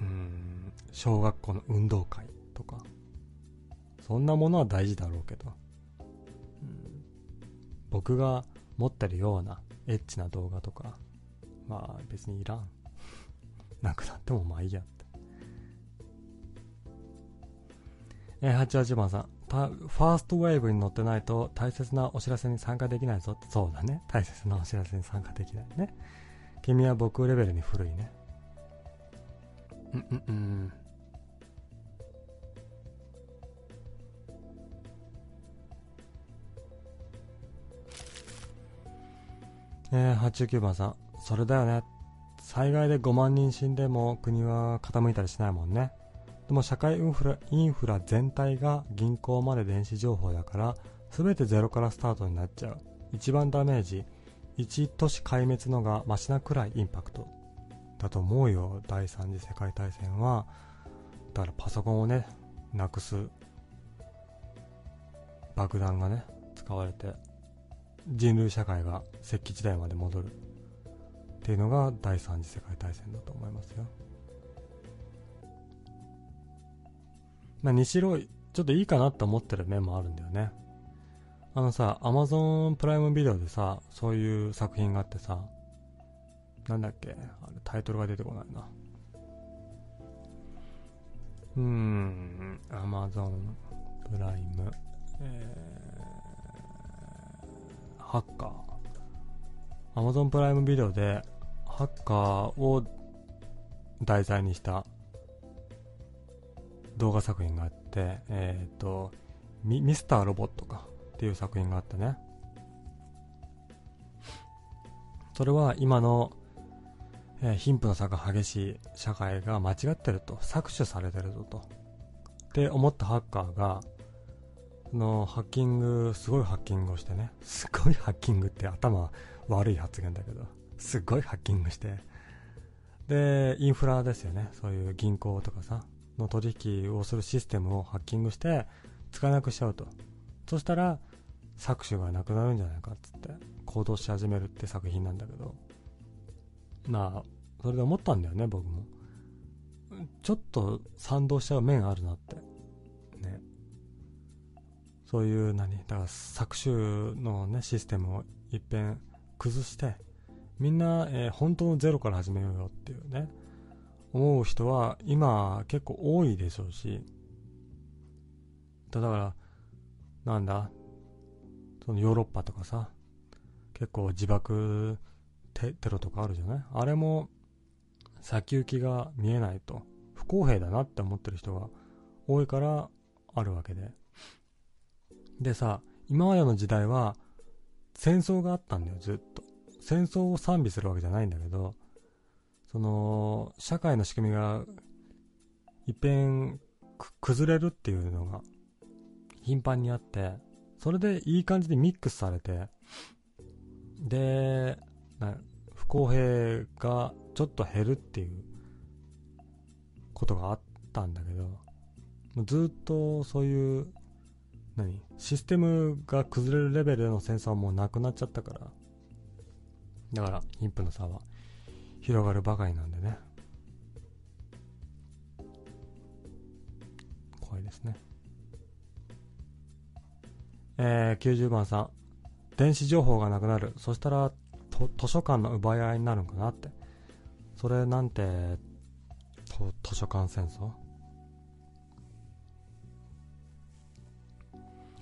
うん、小学校の運動会とか、そんなものは大事だろうけど、うん、僕が持ってるようなエッチな動画とか、まあ別にいらん。なくなってもまあいいやって。えー、88番さん。ファーストウェーブに乗ってないと大切なお知らせに参加できないぞって、そうだね。大切なお知らせに参加できないね。君は僕レベルに古いね。うんうんうん。えー、89番さん。それだよね。災害で5万人死んでも国は傾いたりしないもんね。でも社会インフラインフラ全体が銀行まで電子情報だから全てゼロからスタートになっちゃう。一番ダメージ。1都市壊滅のがマシなくらいインパクト。だと思うよ。第三次世界大戦は。だからパソコンをねなくす。爆弾がね使われて。人類社会が石器時代まで戻るっていうのが第三次世界大戦だと思いますよまあ、にしろ、ちょっといいかなって思ってる面もあるんだよね。あのさ、アマゾンプライムビデオでさ、そういう作品があってさ、なんだっけあれ、タイトルが出てこないな。うーん、アマゾンプライム、えー、ハッカー。アマゾンプライムビデオで、ハッカーを題材にした動画作品があって、えっ、ー、とミ、ミスターロボットかっていう作品があってね。それは今の、えー、貧富の差が激しい社会が間違ってると、搾取されてるぞと。って思ったハッカーが、のハッキング、すごいハッキングをしてね、すごいハッキングって頭悪い発言だけど、すごいハッキングして、で、インフラですよね、そういう銀行とかさ、の取引をするシステムをハッキングして使えなくしちゃうと。そしたら搾取がなくなるんじゃないかっつって。行動し始めるって作品なんだけど。まあそれで思ったんだよね僕も。ちょっと賛同しちゃう面あるなって。そういう何だから搾取のねシステムをいっぺん崩してみんな、えー、本当のゼロから始めようよっていうね思う人は今結構多いでしょうし、だから、なんだ、そのヨーロッパとかさ、結構自爆テテロとかあるじゃない？あれも先行きが見えないと不公平だなって思ってる人が多いからあるわけで。でさ今までの時代は戦争があったんだよずっと。戦争を賛美するわけじゃないんだけどその社会の仕組みが一変崩れるっていうのが頻繁にあってそれでいい感じでミックスされてで不公平がちょっと減るっていうことがあったんだけどずっとそういう何？システムが崩れるレベルでの戦争はもうなくなっちゃったから。だから貧富の差は。広がるばかりなんでね。怖いですね。えー、90番さん。電子情報がなくなる。そしたら図書館の奪い合いになるんかなって。それなんて図書館戦争？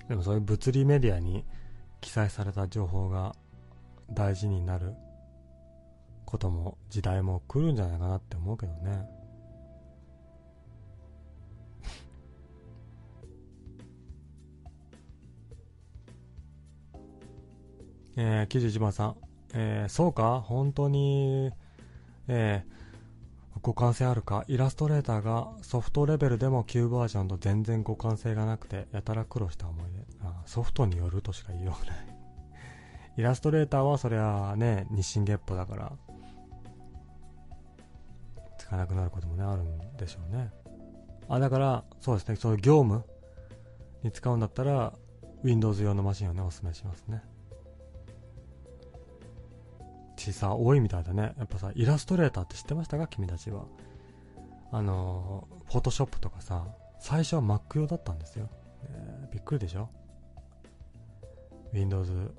でもそういう物理メディアに記載された情報が大事になることも時代も来るんじゃないかなって思うけどね。えー、91番さん、えー、そうか？本当に、えー、互換性あるか？イラストレーターがソフトレベルでも旧バージョンと全然互換性がなくてやたら苦労した思い出。あソフトによるとしか言いようがない。イラストレーターはそりゃね日進月歩だからつかなくなることもねあるんでしょうね。あだからそうですね。そういう業務に使うんだったら Windows 用のマシンをねおすすめしますね。ちさ多いみたいだね。やっぱさイラストレーターって知ってましたか？君たちは。あのフォトショップとかさ最初は Mac 用だったんですよ、えー、びっくりでしょ？Windows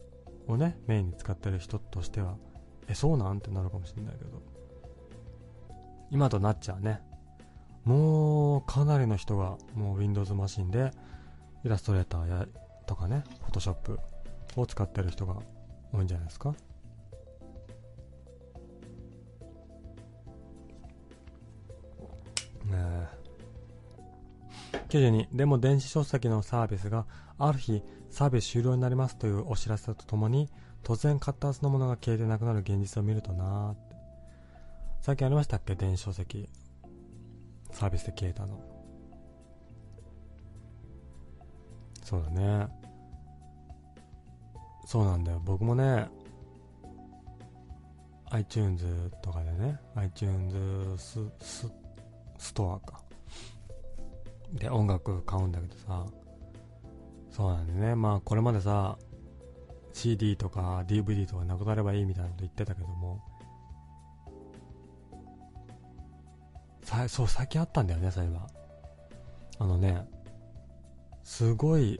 をねメインに使ってる人としてはえそうなん？ってなるかもしれないけど。今となっちゃうね。もうかなりの人がもう Windows マシンでイラストレーターやとかね Photoshop を使ってる人が多いんじゃないですか？ね92でも電子書籍のサービスがある日サービス終了になりますというお知らせとともに突然買ったはずのものが消えてなくなる現実を見るとなーって。最近ありましたっけ？電子書籍。サービスで消えたの。そうだね。そうなんだよ。僕もね iTunes とかでね iTunes ススストアか。で音楽買うんだけどさ。そうなんでね。まあこれまでさ CD とか DVD とかなくなればいいみたいなこと言ってたけども。さそう最近あったんだよねそういえば。あのねすごい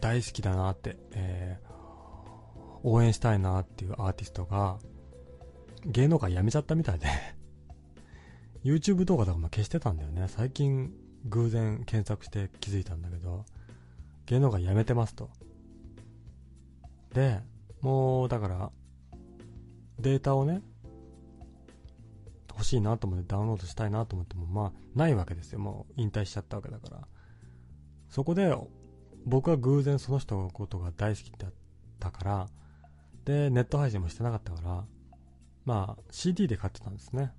大好きだなって、えー、応援したいなっていうアーティストが芸能界辞めちゃったみたいで。YouTube 動画とかも消してたんだよね。最近偶然検索して気づいたんだけど芸能界辞めてますと。でもうだからデータをね欲しいなと思ってダウンロードしたいなと思ってもまあないわけですよ。もう引退しちゃったわけだから。そこで僕は偶然その人のことが大好きだったからでネット配信もしてなかったからまあ CD で買ってたんですね。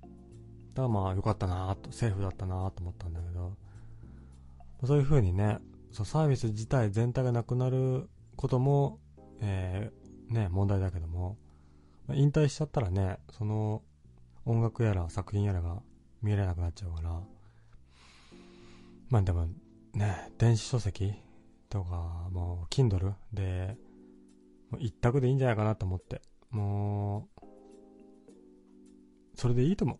だからまあ良かったなとセーフだったなと思ったんだけど。そういう風にねそうサービス自体全体がなくなることも、えー、ね問題だけども引退しちゃったらねその音楽やら作品やらが見れなくなっちゃうから。まあでもね電子書籍とかもう Kindle でもう一択でいいんじゃないかなと思って。もうそれでいいと思う。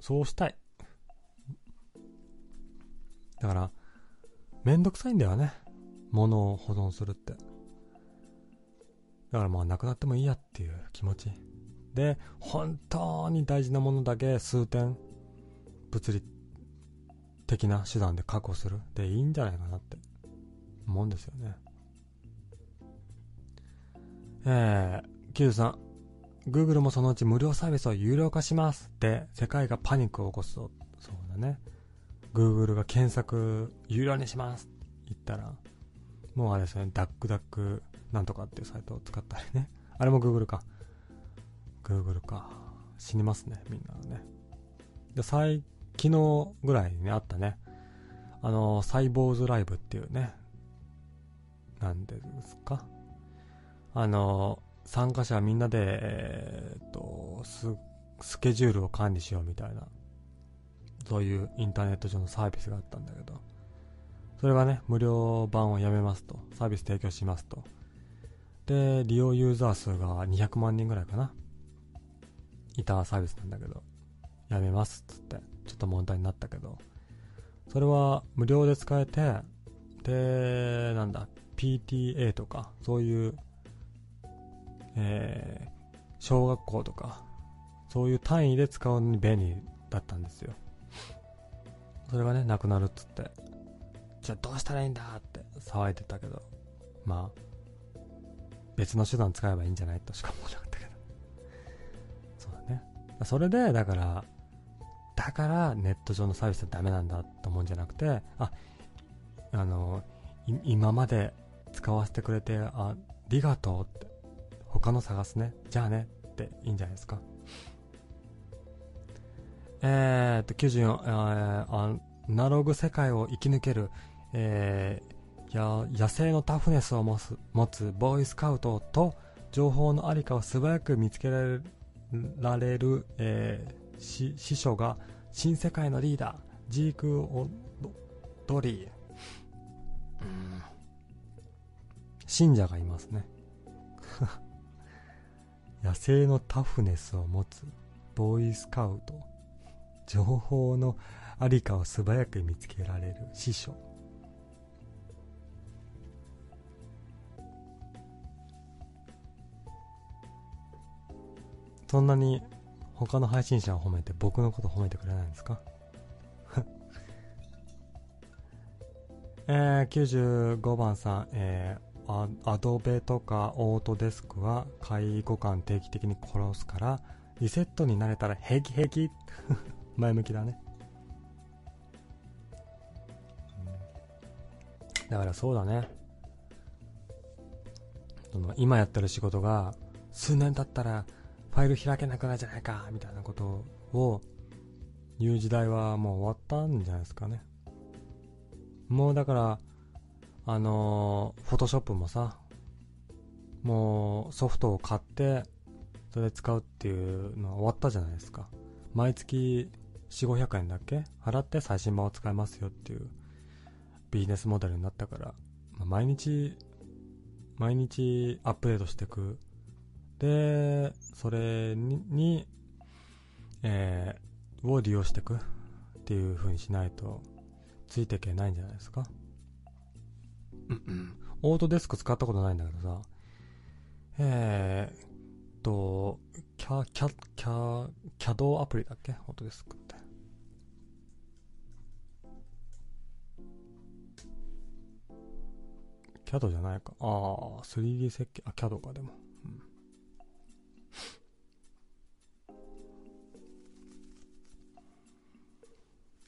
そうしたい。だからめんどくさいんだよね。物を保存するって。だからまあなくなってもいいやっていう気持ち。で本当に大事なものだけ数点物理的な手段で確保する。でいいんじゃないかなって。思うんですよね。えー、93 Google もそのうち無料サービスを有料化します。って世界がパニックを起こすとそうだね。Google が検索有料にします。って言ったらもうあれですね。ダックダックなんとかっていうサイトを使ったりね。あれも Google か。Google か。死にますね。みんなね。で最昨日ぐらいにねあったね。あのサイボーズライブっていうね。なんですか？あの参加者みんなで、えー、っとス、スケジュールを管理しようみたいな、そういうインターネット上のサービスがあったんだけど、それがね、無料版をやめますと、サービス提供しますと。で、利用ユーザー数が200万人ぐらいかな、いたサービスなんだけど、やめますっつって、ちょっと問題になったけど、それは無料で使えて、で、なんだ、PTA とか、そういうえー、小学校とか、そういう単位で使うのに便利だったんですよ。それがね、なくなるっつって、じゃあどうしたらいいんだって騒いでたけど、まあ、別の手段使えばいいんじゃないとしか思わなかったけど。そうだね。それで、だから、だからネット上のサービスはダメなんだと思うんじゃなくて、あ、あの、今まで使わせてくれて、あ、ありがとうって、他の探すね。じゃあね。っていいんじゃないですか。えー、っと、94、えー、アナログ世界を生き抜ける、えー、や野生のタフネスを持つ持つボーイスカウトと情報のありかを素早く見つけられるられる、えー、師匠が新世界のリーダージーク・オドリー、信者がいますね野生のタフネスを持つボーイスカウト。情報のありかを素早く見つけられる師匠そんなに他の配信者を褒めて僕のこと褒めてくれないんですか？えー、95番さん、えー、アドベとかオートデスクは介護官定期的に殺すからリセットになれたら平気平気前向きだね、だからそうだね。その今やってる仕事が数年経ったらファイル開けなくなるじゃないかみたいなことを言う時代はもう終わったんじゃないですかね。もうだからあのフォトショップもさ、もうソフトを買って、それで使うっていうのは終わったじゃないですか。毎月4、500円だっけ？払って最新版を使えますよっていうビジネスモデルになったから、まあ、毎日、毎日アップデートしていく。で、それに、にえー、を利用していくっていう風にしないと、ついていけないんじゃないですか。オートデスク使ったことないんだけどさ、えーと、キャ、キャ、キャ、キャドアプリだっけ？オートデスクって。キャドじゃないか。ああ、3D 設計、あ、キャドかでも。うん、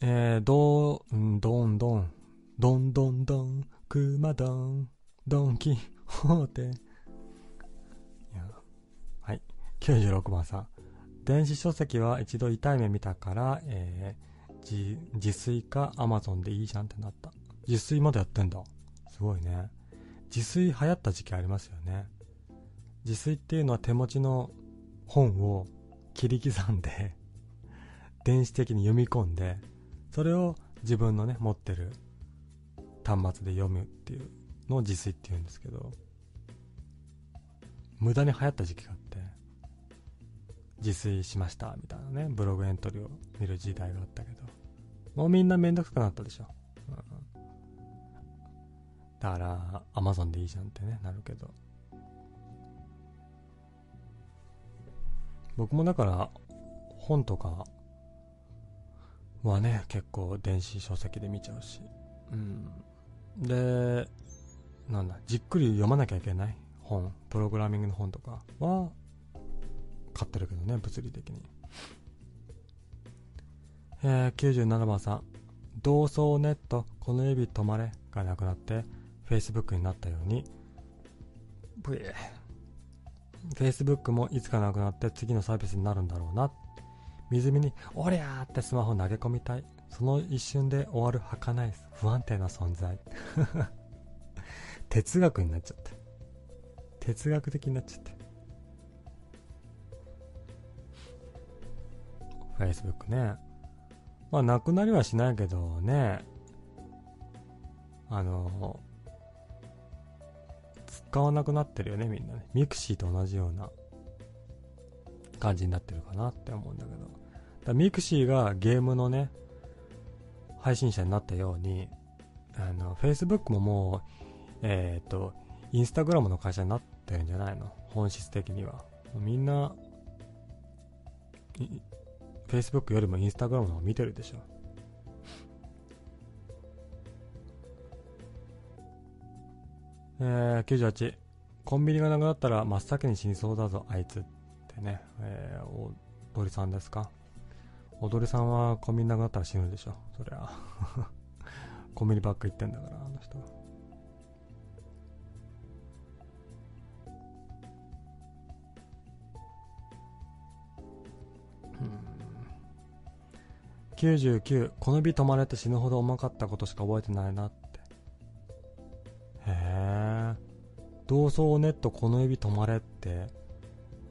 えー、どん、どんどん、どんどんどん、くまドン、ドンキホーテ。いや、はい。96番さん。電子書籍は一度痛い目見たから、えー、自炊かアマゾンでいいじゃんってなった。自炊までやってんだ。すごいね。自炊流行った時期ありますよね。自炊っていうのは手持ちの本を切り刻んで 電子的に読み込んで、それを自分のね、持ってる端末で読むっていうのを自炊って言うんですけど、無駄に流行った時期があって、自炊しましたみたいなね、ブログエントリーを見る時代があったけど、もうみんなめんどくさくなったでしょ。うん、だから、アマゾンでいいじゃんってね、なるけど。僕もだから、本とかはね、結構電子書籍で見ちゃうし、うん。で、なんだ、じっくり読まなきゃいけない？本、プログラミングの本とかは、買ってるけどね、物理的に。えー、97番さん。同窓ネット、この指止まれがなくなって、Facebook になったように、ブエ Facebook もいつかなくなって次のサービスになるんだろうな。水見に、おりゃーってスマホ投げ込みたい。その一瞬で終わる儚い不安定な存在。哲学になっちゃった。哲学的になっちゃった。Facebook ね。まあ、なくなりはしないけどね。あの、使わなくなってるよね、みんなね。 mixi と同じような感じになってるかなって思うんだけど。だ mixi がゲームのね、配信者になったように、あの、Facebook ももう、えっ、ー、と、 Instagram の会社になってるんじゃないの？本質的には。みんな、Facebook よりも Instagram の方見てるでしょ。えー、98。コンビニがなくなったら真っ先に死にそうだぞ、あいつってね。えー、踊りさんですか？踊りさんはコンビニなくなったら死ぬでしょ？そりゃ。コンビニばっか行ってんだから、あの人は。99この日止まれて死ぬほど重かったことしか覚えてないなってへえ同窓ネットこの指止まれって、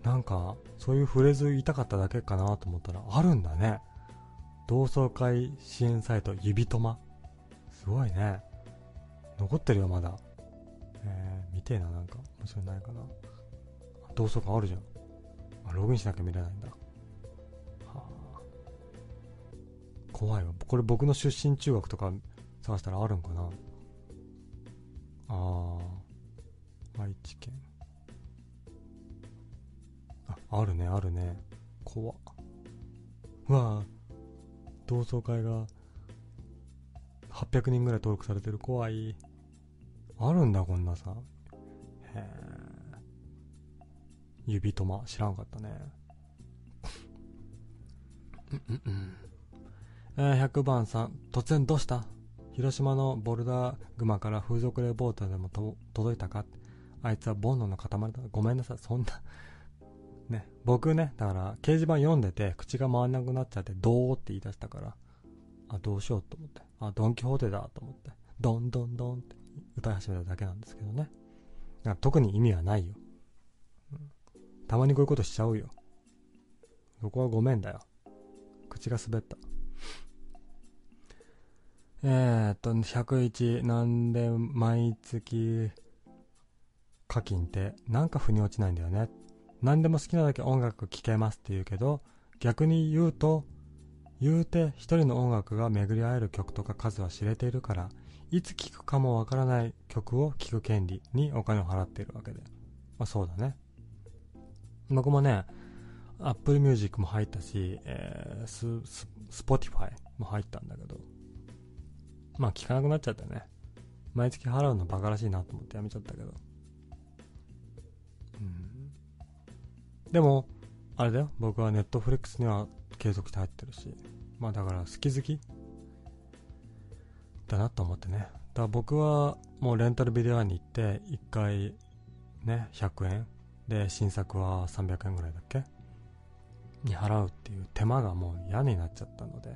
なんか、そういうフレーズ言いたかっただけかなと思ったら、あるんだね。同窓会支援サイト、指止ますごいね。残ってるよ、まだ。えー、見てえな、なんか。面白いないかな。同窓会あるじゃん。あ、ログインしなきゃ見れないんだ。はあ。怖いわ。これ僕の出身中学とか探したらあるんかな。ああ。愛知県あるねあるね。怖っ。うわ同窓会が800人ぐらい登録されてる。怖い。あるんだこんなさ。へえ指とま知らんかったね。うんうんうん。えー、100番さん突然どうした？広島のボルダーグマから風俗レポートでも届いたか？あいつは煩悩の塊だ。ごめんなさい。そんなね。僕ね、だから掲示板読んでて口が回んなくなっちゃって、どうって言い出したから、あ、どうしようと思って。あ、ドンキホーテだと思って。ドンドンドンって歌い始めただけなんですけどね。か特に意味はないよ。たまにこういうことしちゃうよ。そこはごめんだよ。口が滑った。えー、っと、101、なんで毎月課金ってなんか腑に落ちないんだよね。何でも好きなだけ音楽聴けますって言うけど、逆に言うと、言うて一人の音楽が巡り合える曲とか数は知れているから、いつ聴くかもわからない曲を聴く権利にお金を払っているわけで。まあそうだね。僕もね、Apple Music も入ったし、えー、ス、Spotify も入ったんだけど、まあ聞かなくなっちゃったね。毎月払うのバカらしいなと思ってやめちゃったけど。でも、あれだよ、僕はネットフリックスには継続して入ってるし、まあだから好き好き。だなと思ってね。だから僕はもうレンタルビデオ屋に行って、1回ね、100円。で新作は300円ぐらいだっけ？に払うっていう手間がもう嫌になっちゃったので、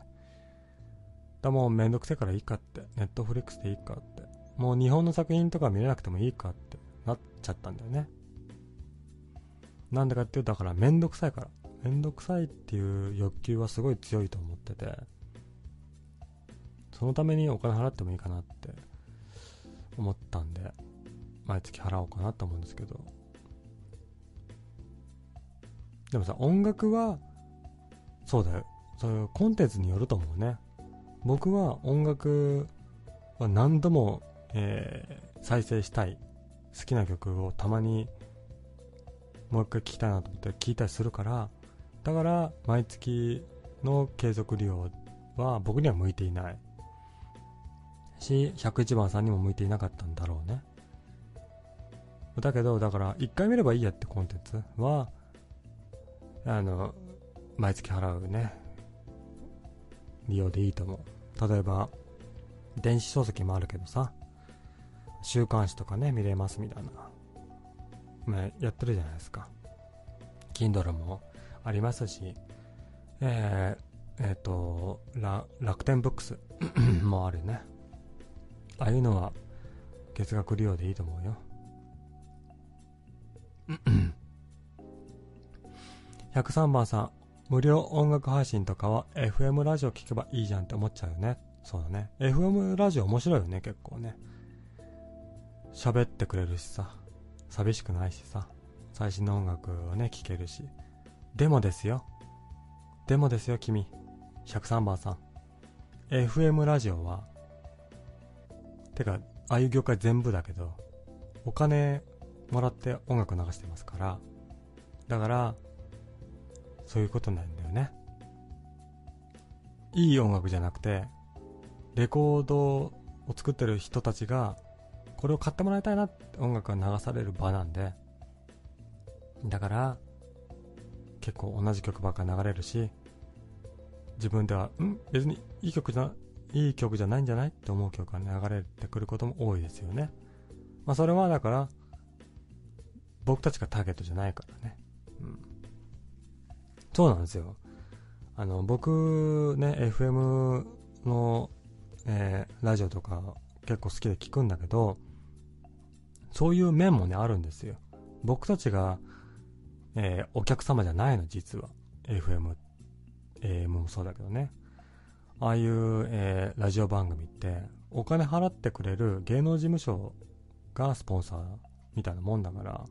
だもうめんどくせえからいいかって、ネットフリックスでいいかって、もう日本の作品とか見れなくてもいいかってなっちゃったんだよね。なんでかっていうと、だからめんどくさいから。めんどくさいっていう欲求はすごい強いと思ってて、そのためにお金払ってもいいかなって思ったんで、毎月払おうかなと思うんですけど。でもさ、音楽は、そうだよ。そういうコンテンツによると思うね。僕は音楽は何度も、えー、再生したい好きな曲をたまにもう一回聞きたいなと思って聞いたりするからだから毎月の継続利用は僕には向いていないし101番さんにも向いていなかったんだろうねだけどだから1回見ればいいやってコンテンツはあの、毎月払うね、利用でいいと思う。例えば、電子書籍もあるけどさ、週刊誌とかね、見れますみたいな。まあ、やってるじゃないですか。Kindle もありますし、えー、えっ、ー、と、楽天ブックス もあるね。ああいうのは月額利用でいいと思うよ。103番さん、無料音楽配信とかは FM ラジオ聞けばいいじゃんって思っちゃうよね。そうだね。FM ラジオ面白いよね、結構ね。喋ってくれるしさ。寂しくないしさ。最新の音楽をね、聴けるし。でもですよ。でもですよ、君。103番さん。FM ラジオは、てか、ああいう業界全部だけど、お金もらって音楽流してますから、だから、そういうことなんだよね。いい音楽じゃなくて、レコードを作ってる人たちが、これを買ってもらいたいなって音楽が流される場なんで、だから、結構同じ曲ばっか流れるし、自分では、ん？別にいい曲じゃ、いい曲じゃないんじゃないって思う曲が流れてくることも多いですよね。まあそれはだから、僕たちがターゲットじゃないからね。うん。そうなんですよ。あの、僕ね、FM の、えー、ラジオとか結構好きで聞くんだけど、そういう面もね、あるんですよ。僕たちが、えー、お客様じゃないの、実は。FM、AM もそうだけどね。ああいう、えー、ラジオ番組って、お金払ってくれる芸能事務所がスポンサーみたいなもんだから、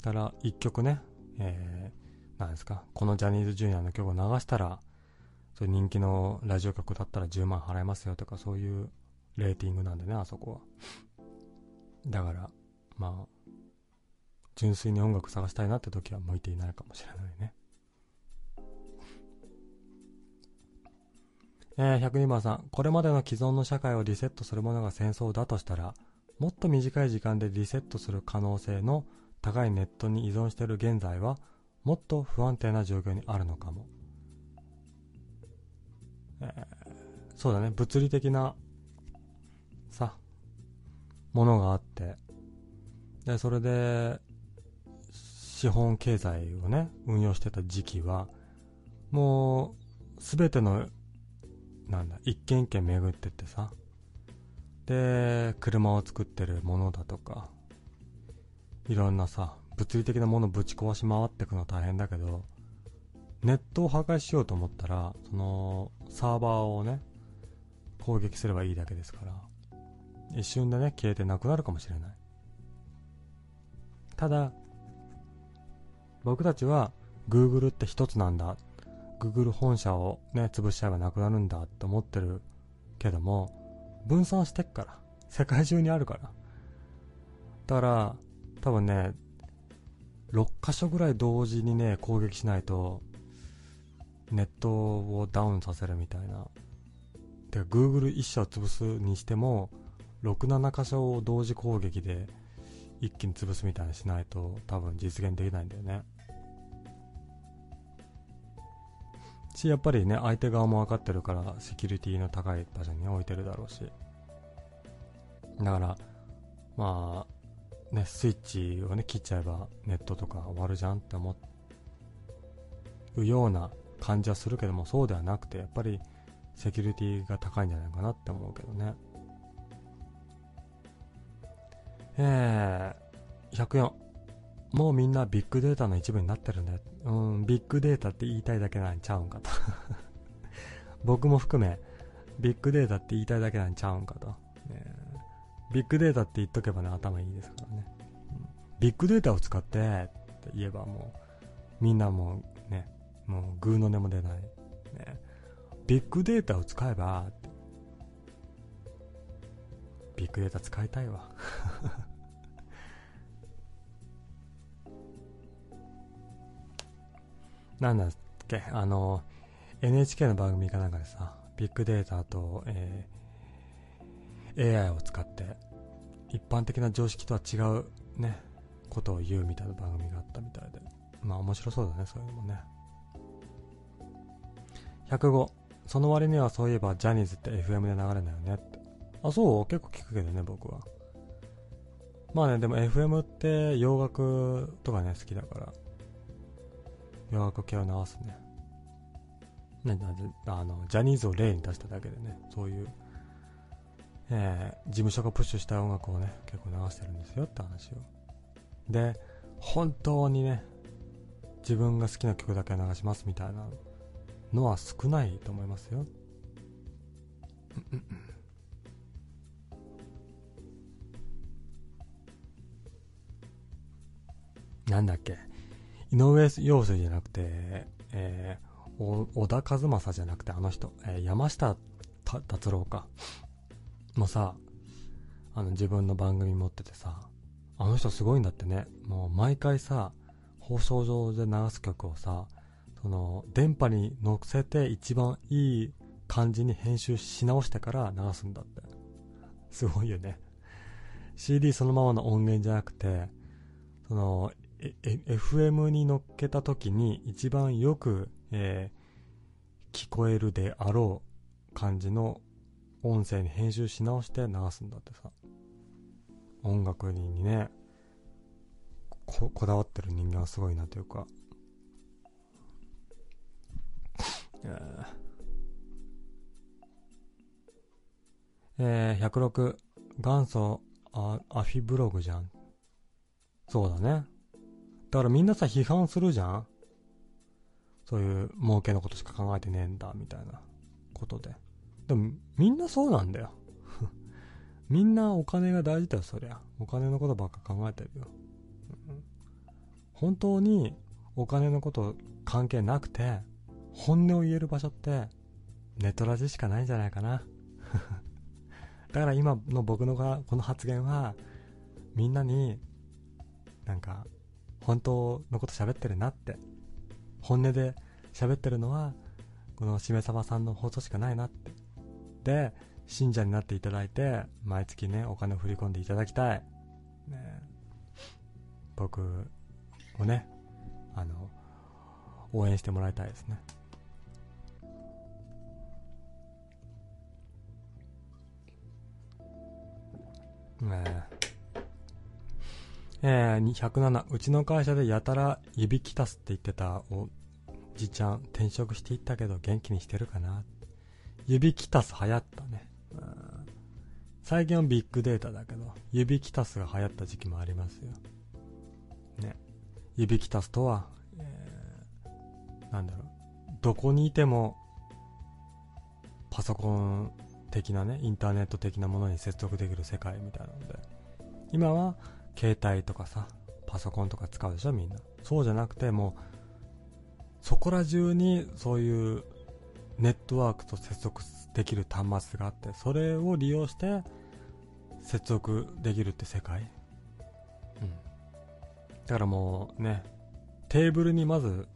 たら一曲ね、えー、なんですか、このジャニーズジュニアの曲を流したら、そう人気のラジオ局だったら10万払いますよとかそういうレーティングなんでね、あそこは。だから、まあ、純粋に音楽探したいなって時は向いていないかもしれないね。えー、102番さん、これまでの既存の社会をリセットするものが戦争だとしたら、もっと短い時間でリセットする可能性の高いネットに依存している現在はもっと不安定な状況にあるのかも、えー、そうだね物理的なものがあって。でそれで資本経済をね運用してた時期はもう全てのなんだ一軒一軒巡ってってさ。で車を作ってるものだとかいろんなさ、物理的なものぶち壊し回ってくの大変だけど、ネットを破壊しようと思ったら、その、サーバーをね、攻撃すればいいだけですから、一瞬でね、消えてなくなるかもしれない。ただ、僕たちは Google って一つなんだ。Google 本社をね、潰しちゃえばなくなるんだって思ってるけども、分散してっから。世界中にあるから。だから、多分ね、6箇所ぐらい同時にね、攻撃しないと、ネットをダウンさせるみたいな。てか、Google 1社を潰すにしても、6、7箇所を同時攻撃で一気に潰すみたいにしないと多分実現できないんだよね。し、やっぱりね、相手側も分かってるから、セキュリティの高い場所に置いてるだろうし。だから、まあ、ね、スイッチをね、切っちゃえばネットとか終わるじゃんって思うような感じはするけども、そうではなくて、やっぱりセキュリティが高いんじゃないかなって思うけどね。えー、104。もうみんなビッグデータの一部になってるんだよ。うん、ビッグデータって言いたいだけなんちゃうんかと 僕も含め、ビッグデータって言いたいだけなんちゃうんかと。ねビッグデータって言っとけばね、頭いいですからね。ビッグデータを使ってって言えばもう、みんなもうね、もうグーの音も出ない。ね、ビッグデータを使えば、ビッグデータ使いたいわ。なんだっけ、あの、NHK の番組かなんかでさ、ビッグデータと、えー、AI を使って、一般的な常識とは違うね、ことを言うみたいな番組があったみたいで。まあ面白そうだねそういうのもね。105その割にはそういえばジャニーズって FM で流れないよねって。あそう？結構聞くけどね僕は。まあねでも FM って洋楽とかね好きだから。洋楽系を流すねねあのジャニーズを例に出しただけでねそういうえー、事務所がプッシュした音楽をね、結構流してるんですよって話を。で、本当にね、自分が好きな曲だけ流しますみたいなのは少ないと思いますよ。なんだっけ井上陽水じゃなくて、えー、小田和正じゃなくてあの人、えー、山下達郎か。もさ、あの自分の番組持っててさ、あの人すごいんだってね。もう毎回さ、放送上で流す曲をさ、その、電波に乗せて一番いい感じに編集し直してから流すんだって。すごいよね。CD そのままの音源じゃなくて、その、え FM に乗っけた時に一番よく、えー、聞こえるであろう感じの音声に編集し直して流すんだってさ。音楽にねここだわってる人間はすごいなというか。えー、106元祖アアフィブログじゃん。そうだね。だからみんなさ批判するじゃんそういう儲けのことしか考えてねえんだみたいなことででも、みんなそうなんだよ。みんなお金が大事だよ、そりゃ。お金のことばっか考えてるよ。本当にお金のこと関係なくて、本音を言える場所って、ネトラジしかないんじゃないかな。だから今の僕のこの発言は、みんなに、なんか、本当のこと喋ってるなって。本音で喋ってるのは、このしめさばさんの放送しかないなって。で信者になっていただいて毎月ねお金を振り込んでいただきたい、ね、僕をねあの応援してもらいたいですね。ね。ええー、107うちの会社でやたら指きたすって言ってたおじちゃん転職していったけど元気にしてるかな指キタス流行ったね。最近はビッグデータだけど、指キタスが流行った時期もありますよ。ね。指キタスとは、えー、なんだろう、どこにいても、パソコン的なね、インターネット的なものに接続できる世界みたいなので、今は携帯とかさ、パソコンとか使うでしょ、みんな。そうじゃなくて、もう、そこら中にそういうネットワークと接続できる端末があってそれを利用して接続できるって世界、うん、だからもうねテーブルにまず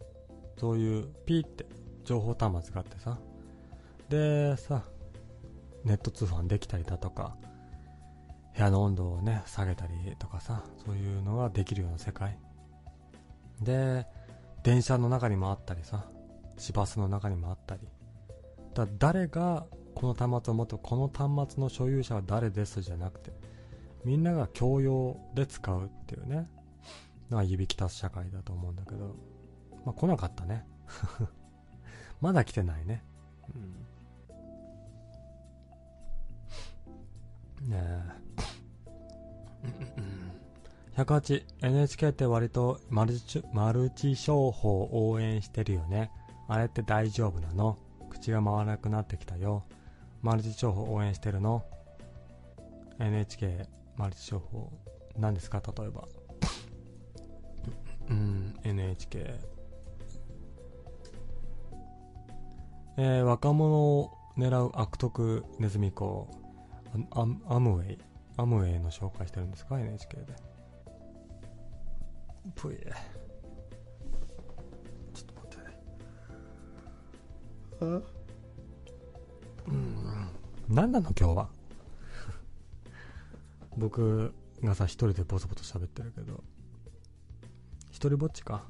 そういうピーって情報端末があってさ。でさネット通販できたりだとか部屋の温度をね下げたりとかさそういうのができるような世界。で電車の中にもあったりさ市バスの中にもあったり。だ誰がこの端末を持ってこの端末の所有者は誰ですじゃなくてみんなが共用で使うっていうねのが指きたす社会だと思うんだけどまあ来なかったね。まだ来てないね。うん。ねえ 108NHK って割とマルチマルチ商法を応援してるよねあれって大丈夫なの？口が回らなくなってきたよ。マルチ情報応援してるの ?NHK マルチ情報何ですか？例えば。うん、NHK。えー、若者を狙う悪徳ネズミ子アアムウェイアムウェイの紹介してるんですか？NHK で。ぷい。うん。何なの今日は？僕がさ一人でボソボソ喋ってるけど。一人ぼっちか。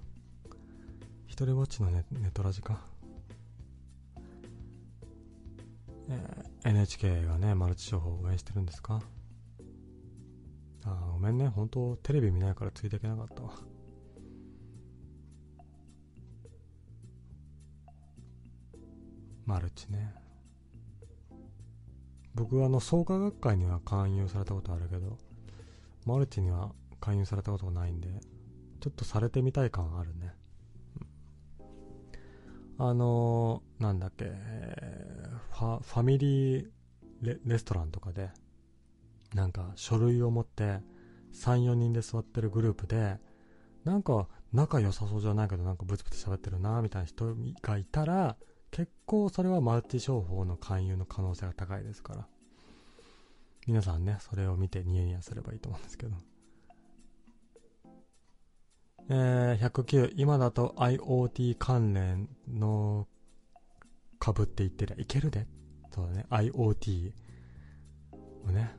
一人ぼっちのネネトラジか。えー NHK がねマルチ商法を応援してるんですか？あごめんね。本当テレビ見ないからついていけなかったわ。マルチね。僕はあの創価学会には勧誘されたことあるけどマルチには勧誘されたことがないんでちょっとされてみたい感あるね。あのーなんだっけ、ファファミリーレレストランとかでなんか書類を持って34人で座ってるグループでなんか仲良さそうじゃないけどなんかブツブツ喋ってるなみたいな人がいたら結構それはマルチ商法の勧誘の可能性が高いですから。皆さんねそれを見てニヤニヤすればいいと思うんですけど。えー、109今だと IoT 関連の株って言ってりゃいけるで。そうだね。IoT をね。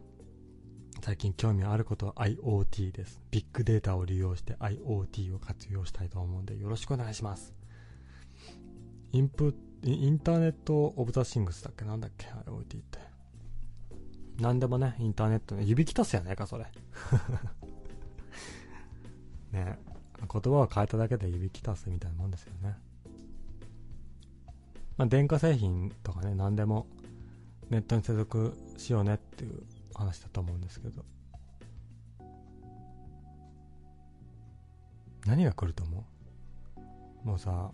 最近興味あることは IoT です。ビッグデータを利用して IoT を活用したいと思うんでよろしくお願いします。インプインターネットオブザシングスだっけ？なんだっけ？IoT って。なんでもねインターネットね。指きたすやないかそれ。ね。言葉を変えただけで指きたすみたいなもんですよねまあ、電化製品とかね、何でもネットに接続しようねっていう話だと思うんですけど。何が来ると思う？もうさ、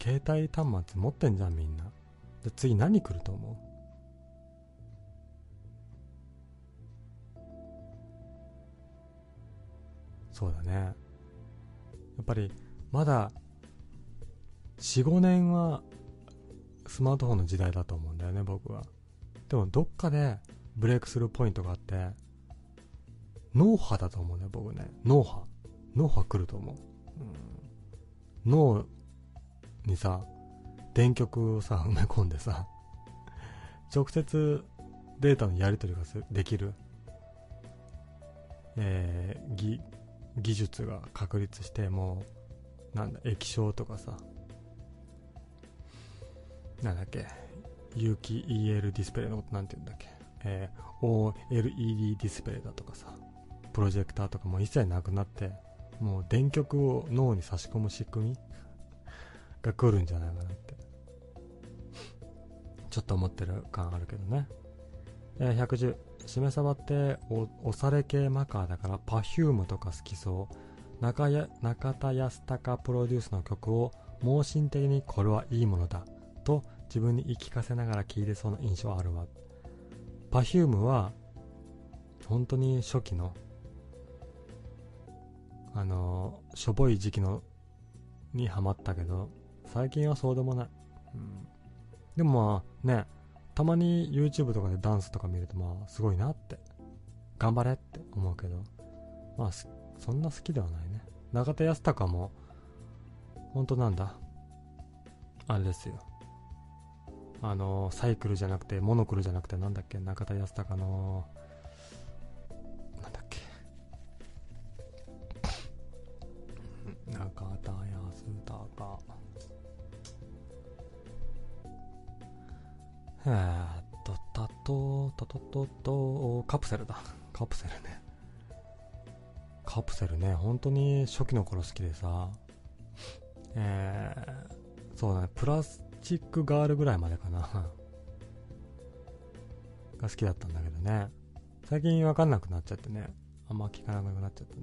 携帯端末持ってんじゃんみんな。で次何来ると思う？そうだね。やっぱり、まだ、4、5年はスマートフォンの時代だと思うんだよね、僕は。でも、どっかでブレイクスルーポイントがあって、脳波だと思うんだよ、僕ね。脳波。脳波来ると思う。うん、脳にさ、電極をさ、埋め込んでさ、直接データのやり取りができる、えー、技、術が確立して、もう、なんだ、液晶とかさ、なんだっけ有機 EL ディスプレイのことなんて言うんだっけ。えー、OLED ディスプレイだとかさプロジェクターとかも一切なくなってもう電極を脳に差し込む仕組み が来るんじゃないかなって。ちょっと思ってる感あるけどね、えー、110しめ鯖っておおされ系マカーだから Perfume とか好きそう。中や中田康隆プロデュースの曲を盲信的にこれはいいものだと自分に言い聞かせながら聴いてそうな印象あるわ。Perfume は本当に初期のあのしょぼい時期のにハマったけど最近はそうでもない、うん、でもまあねたまに YouTube とかでダンスとか見るとまあすごいなって頑張れって思うけどまあそんな好きではないね。中田康隆も本当なんだあれですよ。あのサイクルじゃなくてモノクルじゃなくてなんだっけ中田康隆のなんだっけ。中田康隆 えっとたとたとととカプセルだ。カプセルね。カプセルね。本当に初期の頃好きでさ。えー、そうだね。プラスチックガールぐらいまでかな。が好きだったんだけどね。最近わかんなくなっちゃってね。あんま聞かなくなっちゃったね。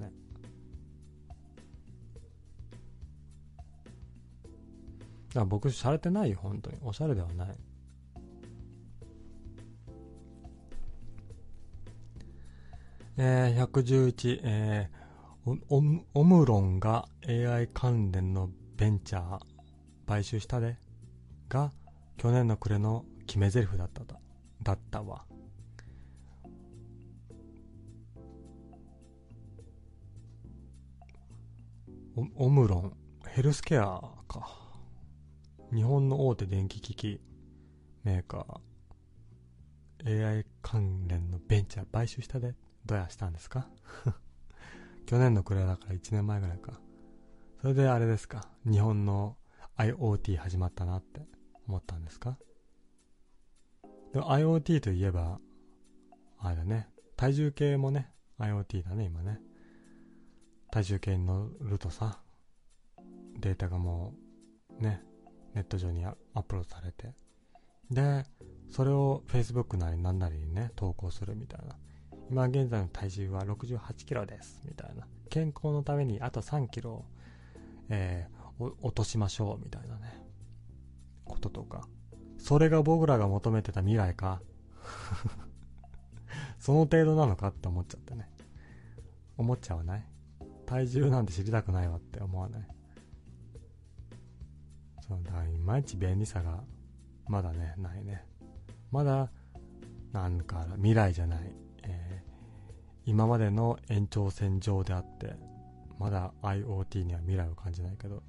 だから僕洒落てないよ本当に。おしゃれではない。えー、111、えー、オムロンが AI 関連のベンチャー買収したでが去年の暮れの決め台詞だっただだったわ。オムロンヘルスケアか。日本の大手電気機器メーカー。AI 関連のベンチャー買収したでどやしたんですか？去年の暮れだから1年前ぐらいか。それであれですか、日本の IoT 始まったなって思ったんですか？でも IoT といえば、あれだね、体重計もね、IoT だね、今ね。体重計に乗るとさ、データがもう、ね、ネット上にアップロードされて、で、それを Facebook なりなんなりにね、投稿するみたいな。今現在の体重は68キロです、みたいな。健康のためにあと3キロ、えー、落としましょう、みたいなね。こととか。それが僕らが求めてた未来か。その程度なのかって思っちゃってね。思っちゃわない？体重なんて知りたくないわって思わない？そうだいまいち便利さがまだねないねまだなんか未来じゃない、今までの延長線上であってまだ IoT には未来を感じないけど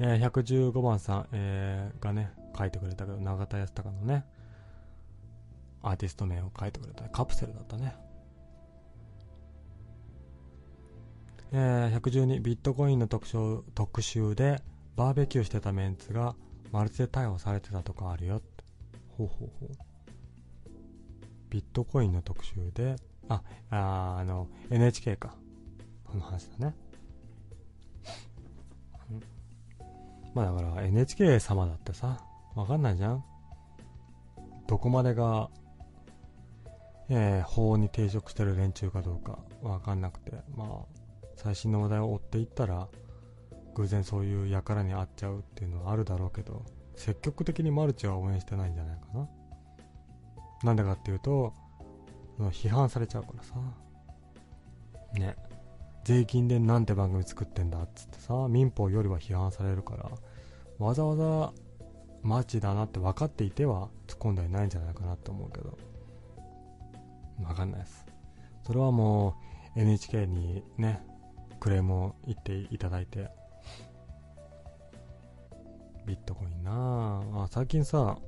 えー、115番さん、えー、がね、書いてくれたけど、永田康隆のね、アーティスト名を書いてくれたカプセルだったね。えー、112ビットコインの特集特集でバーベキューしてたメンツがマルチで逮捕されてたとかあるよ。ほうほうほう。ビットコインの特集で、あ、ああの、NHK か。この話だね。まあだから NHK 様だってさ、わかんないじゃんどこまでが、えー、法に抵触してる連中かどうかわかんなくて、まあ、最新の話題を追っていったら、偶然そういう輩に会っちゃうっていうのはあるだろうけど、積極的にマルチは応援してないんじゃないかな。なんでかっていうと、批判されちゃうからさ。ね。税金でなんて番組作ってんだっつってさ、民法よりは批判されるから、わざわざマジだなって分かっていては突っ込んではいないんじゃないかなって思うけど、わかんないです。それはもう NHK にね、クレームを言っていただいて、ビットコインなあ最近さ、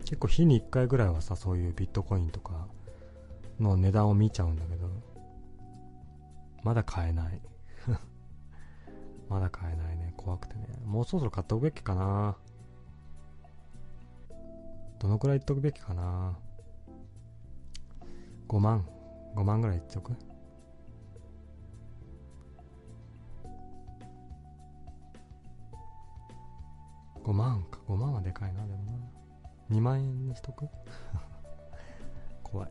結構日に1回ぐらいはさ、そういうビットコインとかの値段を見ちゃうんだけど、まだ買えない。まだ買えないね。怖くてね。もうそろそろ買っておくべきかな。どのくらいいっとくべきかな。5万。5万ぐらいいっとく？5万か。5万はでかいな、でもな。2万円にしとく？怖い。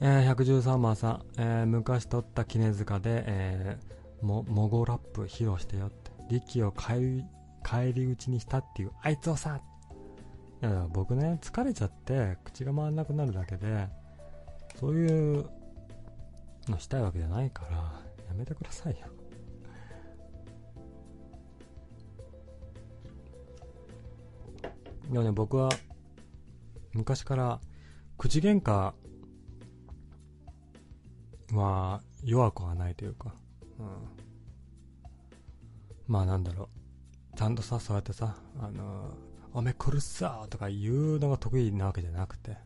えー、113番さん、えー、昔撮った杵塚で、えー、も、モゴラップ披露してよって。力を帰り討ちにしたっていう、あいつをさいや僕ね、疲れちゃって口が回らなくなるだけで、そういうのしたいわけじゃないから、やめてくださいよ。でもね、僕は、昔から、口喧嘩は弱くはないというか、うん。まあなんだろう。ちゃんとさ、そうやってさ、あのー、おめこるさとか言うのが得意なわけじゃなくて、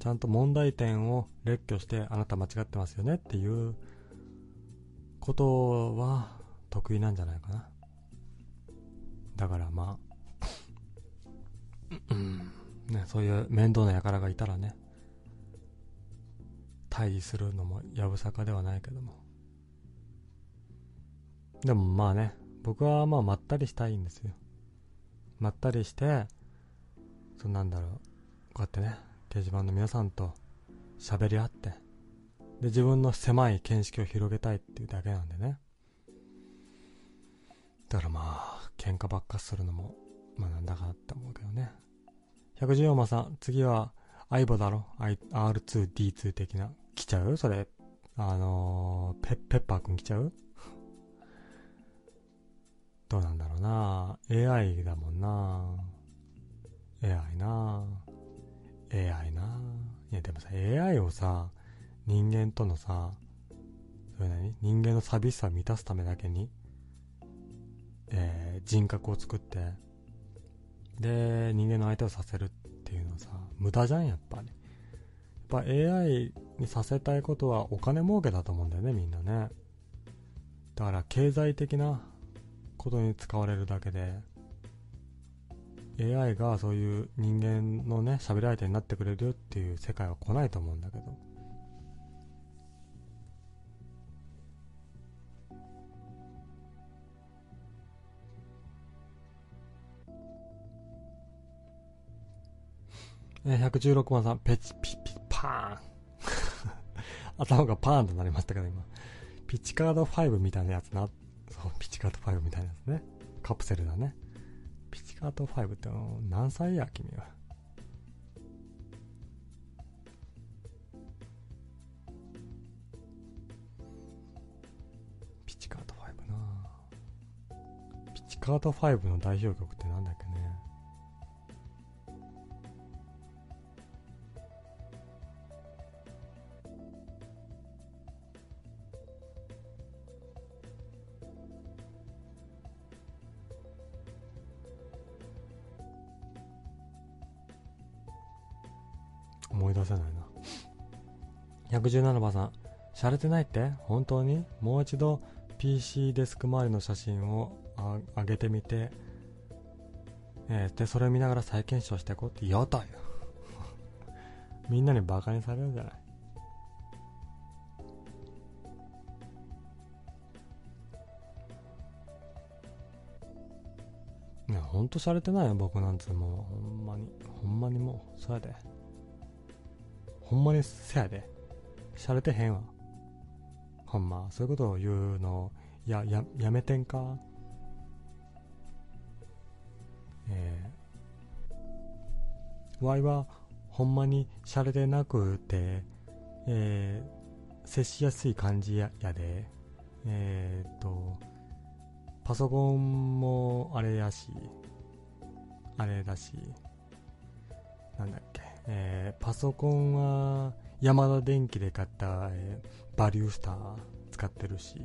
ちゃんと問題点を列挙して、あなた間違ってますよねっていうことは得意なんじゃないかな。だからまあ、うん、ね、そういう面倒な輩がいたらね、対峙するのもやぶさかではないけども。でもまあね、僕はまあまったりしたいんですよ。まったりして、そなんだろう、こうやってね、掲示板の皆さんと喋り合って、で、自分の狭い見識を広げたいっていうだけなんでね。だからまあ、喧嘩ばっかするのも、まあなんだかって思うけどね。114番さん、次は、相棒だろ ?R2D2 的な。来ちゃう？それ。あのー、ペ、ペッパーくん来ちゃう？どうなんだろうな。AI だもんな。AI な。AI な。いやでもさ、AI をさ、人間とのさ、それ何？人間の寂しさを満たすためだけに、えー、人格を作って、で、人間の相手をさせるっていうのはさ、無駄じゃん、やっぱり。やっぱ AI にさせたいことはお金儲けだと思うんだよねみんなねだから経済的なことに使われるだけで AI がそういう人間のね喋り相手になってくれるよっていう世界は来ないと思うんだけど116番さん、ペチピピパーン。頭がパーンとなりましたけど、今。ピッチカード5みたいなやつな。そう、ピッチカード5みたいなやつね。カプセルだね。ピッチカード5って何歳や、君は？ピッチカード5なピッチカード5の代表曲ってなんだっけね。い出せないな。117番さん、洒落てないって？本当に？もう一度 PC デスク周りの写真を上げてみて、えー、で、それを見ながら再検証していこうって。嫌だよ。みんなにバカにされるんじゃない？ねほんと洒落てないよ僕なんつうもうほんまに。ほんまにもうそうやで。ほんまにせやで。しゃれてへんわ。ほんま、そういうことを言うの、や、や、やめてんか？えー、わいは、ほんまにしゃれてなくて、えー、接しやすい感じややで、えー、っと、パソコンもあれやし、あれだし、なんだっけ、えー、パソコンはヤマダ電機で買った、えー、バリュースター使ってるし、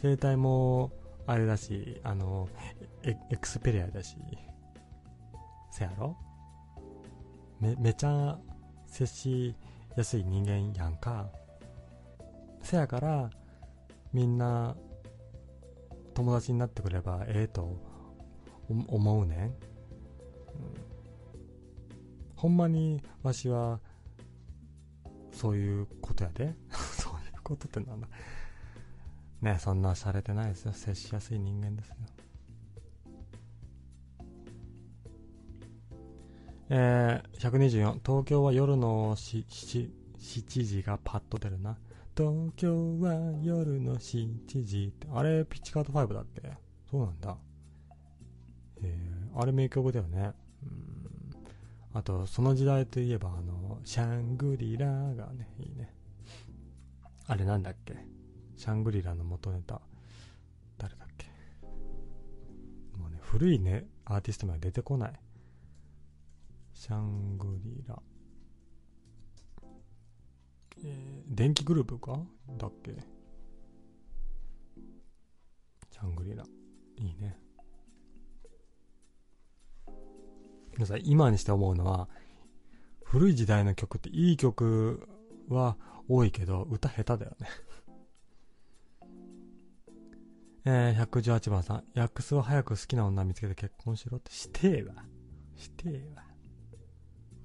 携帯もあれだし、あの、エクスペリアだし、せやろ？め、めちゃ接しやすい人間やんか。せやから、みんな友達になってくればええと思うねん。うんほんまにわしはそういうことやで。そういうことってなんだ。ねそんなされてないですよ。接しやすい人間ですよ。えー、124東京は夜の7時がパッと出るな。東京は夜の7時って。あれピッチカート5だっけそうなんだ。えー、あれ名曲だよね。あと、その時代といえば、あの、シャングリラがね、いいね。あれなんだっけ？シャングリラの元ネタ。誰だっけ？もうね、古いね、アーティスト名が出てこない。シャングリラ。えー、電気グループか？だっけ？シャングリラ。いいね。さ今にして思うのは、古い時代の曲っていい曲は多いけど、歌下手だよね えー、118番さん、ヤックスは早く好きな女見つけて結婚しろってしてえわ。してえわ。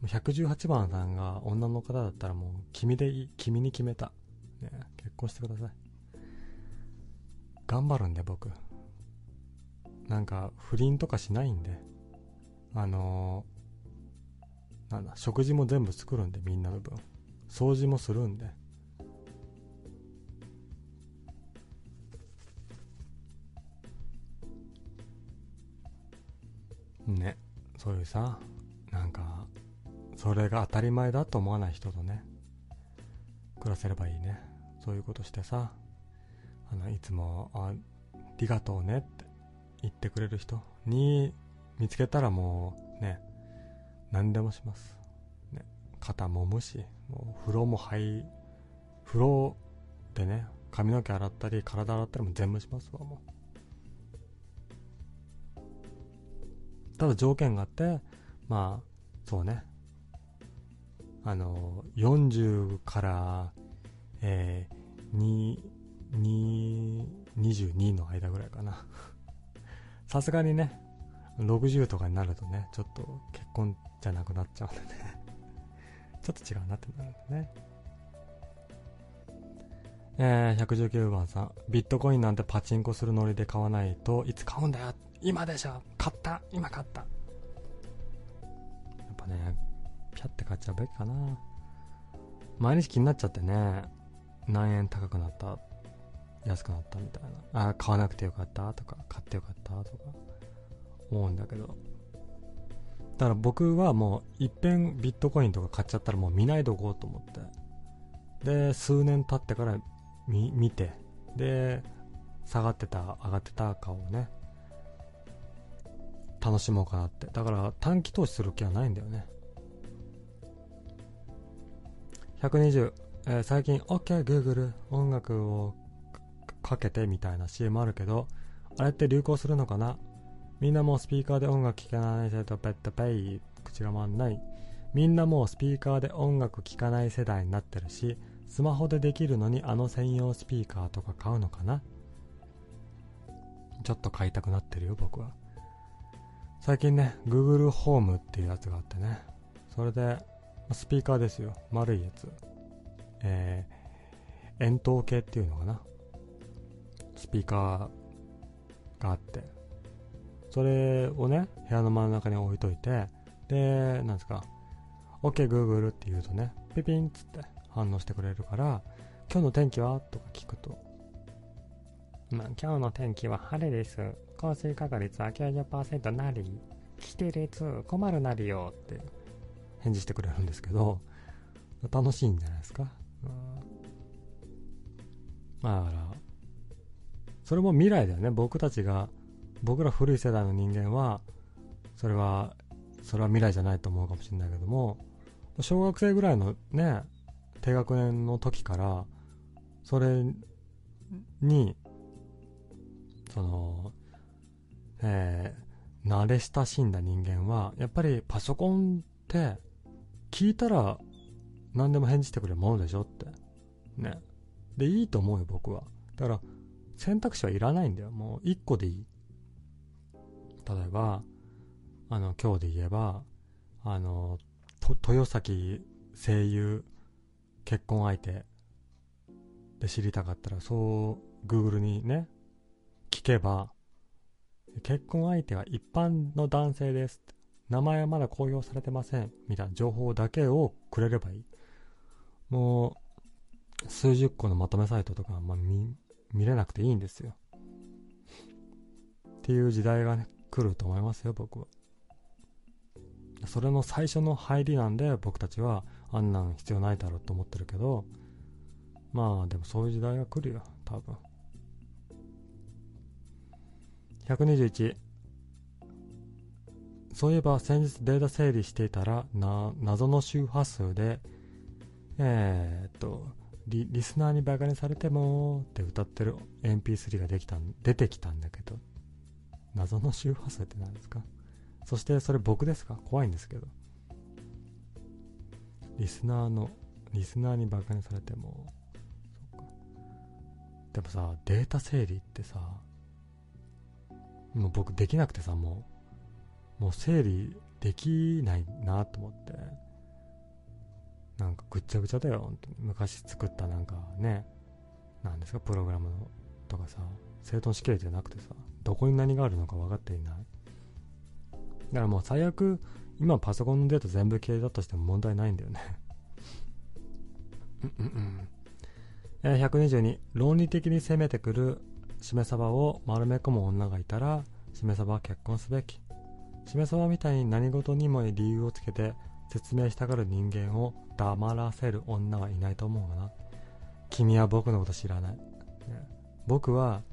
118番さんが女の方だったらもう君でいい、君に決めた。ね、結婚してください。頑張るんで僕。なんか不倫とかしないんで。あのー、なんだ、食事も全部作るんで、みんなの分。掃除もするんで。ね、そういうさ、なんか、それが当たり前だと思わない人とね、暮らせればいいね。そういうことしてさ、あの、いつも、あ、ありがとうねって言ってくれる人に見つけたらもうね、何でもします。ね、肩もむし、もう風呂も入、風呂でね、髪の毛洗ったり、体洗ったりも全部しますわ、もう。ただ条件があって、まあ、そうね。あの、40から、えー、2、2、22の間ぐらいかな。さすがにね、60とかになるとね、ちょっと結婚じゃなくなっちゃうんでね。ちょっと違うなってなるんでね。えー、119番さん。ビットコインなんてパチンコするノリで買わないといつ買うんだよ今でしょ買った今買ったやっぱね、ピャって買っちゃうべきかな。毎日気になっちゃってね、何円高くなった、安くなったみたいな。あ、買わなくてよかったとか、買ってよかったとか、思うんだけど。だから僕はもう、いっぺんビットコインとか買っちゃったらもう見ないでおこうと思って。で、数年経ってから見見て、で、下がってた、上がってた顔をね、楽しもうかなって。だから短期投資する気はないんだよね。120、えー、最近 OK Google 音楽をかけてみたいな CM あるけど、あれって流行するのかな？みんなもうスピーカーで音楽聴かない世代とペットペイ、口が回んない。みんなもうスピーカーで音楽聴かない世代になってるし、スマホでできるのにあの専用スピーカーとか買うのかな？ちょっと買いたくなってるよ、僕は。最近ね、Google ホームっていうやつがあってね、それで、スピーカーですよ。丸いやつ。えー、円筒形っていうのかな？スピーカーがあって、それをね、部屋の真ん中に置いといて、で、なんですか、OK Google って言うとね、ピピンっつって反応してくれるから、今日の天気は？とか聞くと、まあ、今日の天気は晴れです。降水確率は90%なり、来て列、困るなりよって返事してくれるんですけど、楽しいんじゃないですか。まあ、だから、それも未来だよね。僕たちが、僕ら古い世代の人間は、それは、それは未来じゃないと思うかもしれないけども、小学生ぐらいのね、低学年の時から、それに、その、えー、慣れ親しんだ人間は、やっぱりパソコンって、聞いたら何でも返事してくれるものでしょって。ね。で、いいと思うよ、僕は。だから、選択肢はいらないんだよ。もう、一個でいい。例えば、あの、今日で言えば、あの、豊崎声優結婚相手で知りたかったら、そう、Google にね、聞けば、結婚相手は一般の男性です。名前はまだ公表されてません。みたいな情報だけをくれればいい。もう、数十個のまとめサイトとか、まあ、見、見れなくていいんですよ。っていう時代がね、来ると思いますよ、僕は。それの最初の入りなんで、僕たちは、あんなん必要ないだろうと思ってるけど、まあ、でもそういう時代が来るよ、多分。121そういえば先日データ整理していたらな謎の周波数でえー、っとリリスナーにバカにされてもって歌ってる MP3 ができた出てきたんだけど謎の周波数って何ですか？そしてそれ僕ですか？怖いんですけど。リスナーのリスナーにバカにされてもそっか。でもさデータ整理ってさもう僕できなくてさ、もう、もう整理できないなと思って、なんかぐっちゃぐちゃだよ、昔作ったなんかね、なんですか、プログラムとかさ、整頓しきれてなくてさ、どこに何があるのか分かっていない。だからもう最悪、今パソコンのデータ全部消えたとしても問題ないんだよねうんうんうん。え122、論理的に攻めてくるしめ鯖を丸め込む女がいたら、しめ鯖は結婚すべき。しめ鯖みたいに何事にも理由をつけて説明したがる人間を黙らせる女はいないと思うがな。君は僕のこと知らない。ね、僕は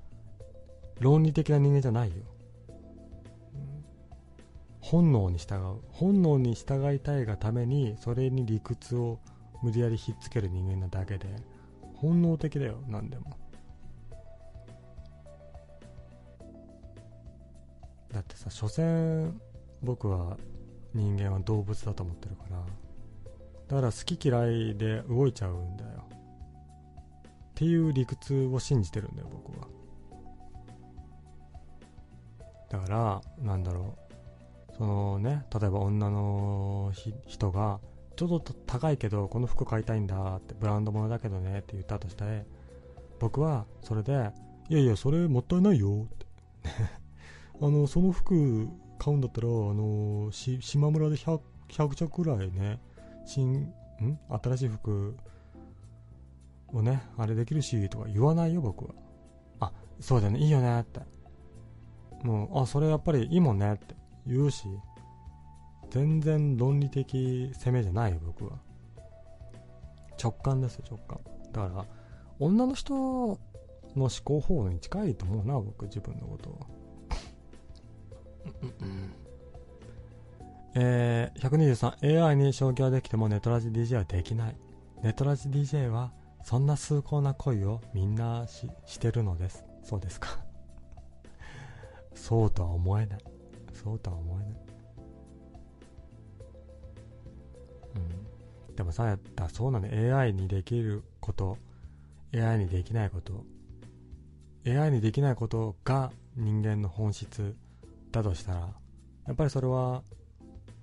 論理的な人間じゃないよ。本能に従う。本能に従いたいがために、それに理屈を無理やりひっつける人間なだけで、本能的だよ、何でも。だってさ所詮僕は人間は動物だと思ってるからだから好き嫌いで動いちゃうんだよっていう理屈を信じてるんだよ僕はだからなんだろう。そのね例えば女の人がちょっと高いけどこの服買いたいんだってブランド物だけどねって言ったとして僕はそれでいやいやそれもったいないよって。あのその服買うんだったらあのし島村で 100, 100着くらいね新ん？新しい服をねあれできるしとか言わないよ僕は。あそうだよねいいよねって。もうあそれやっぱりいいもんねって言うし全然論理的攻めじゃないよ僕は。直感ですよ直感。だから女の人の思考方法に近いと思うな僕自分のことをえー、123AI に消去はできてもネトラジ DJ はできない。ネトラジ DJ はそんな崇高な恋をみんなししてるのです。そうですか。そうとは思えない。そうとは思えない。うん。でもさやったそうなの AI にできること AI にできないこと AI にできないことが人間の本質だとしたらやっぱりそれは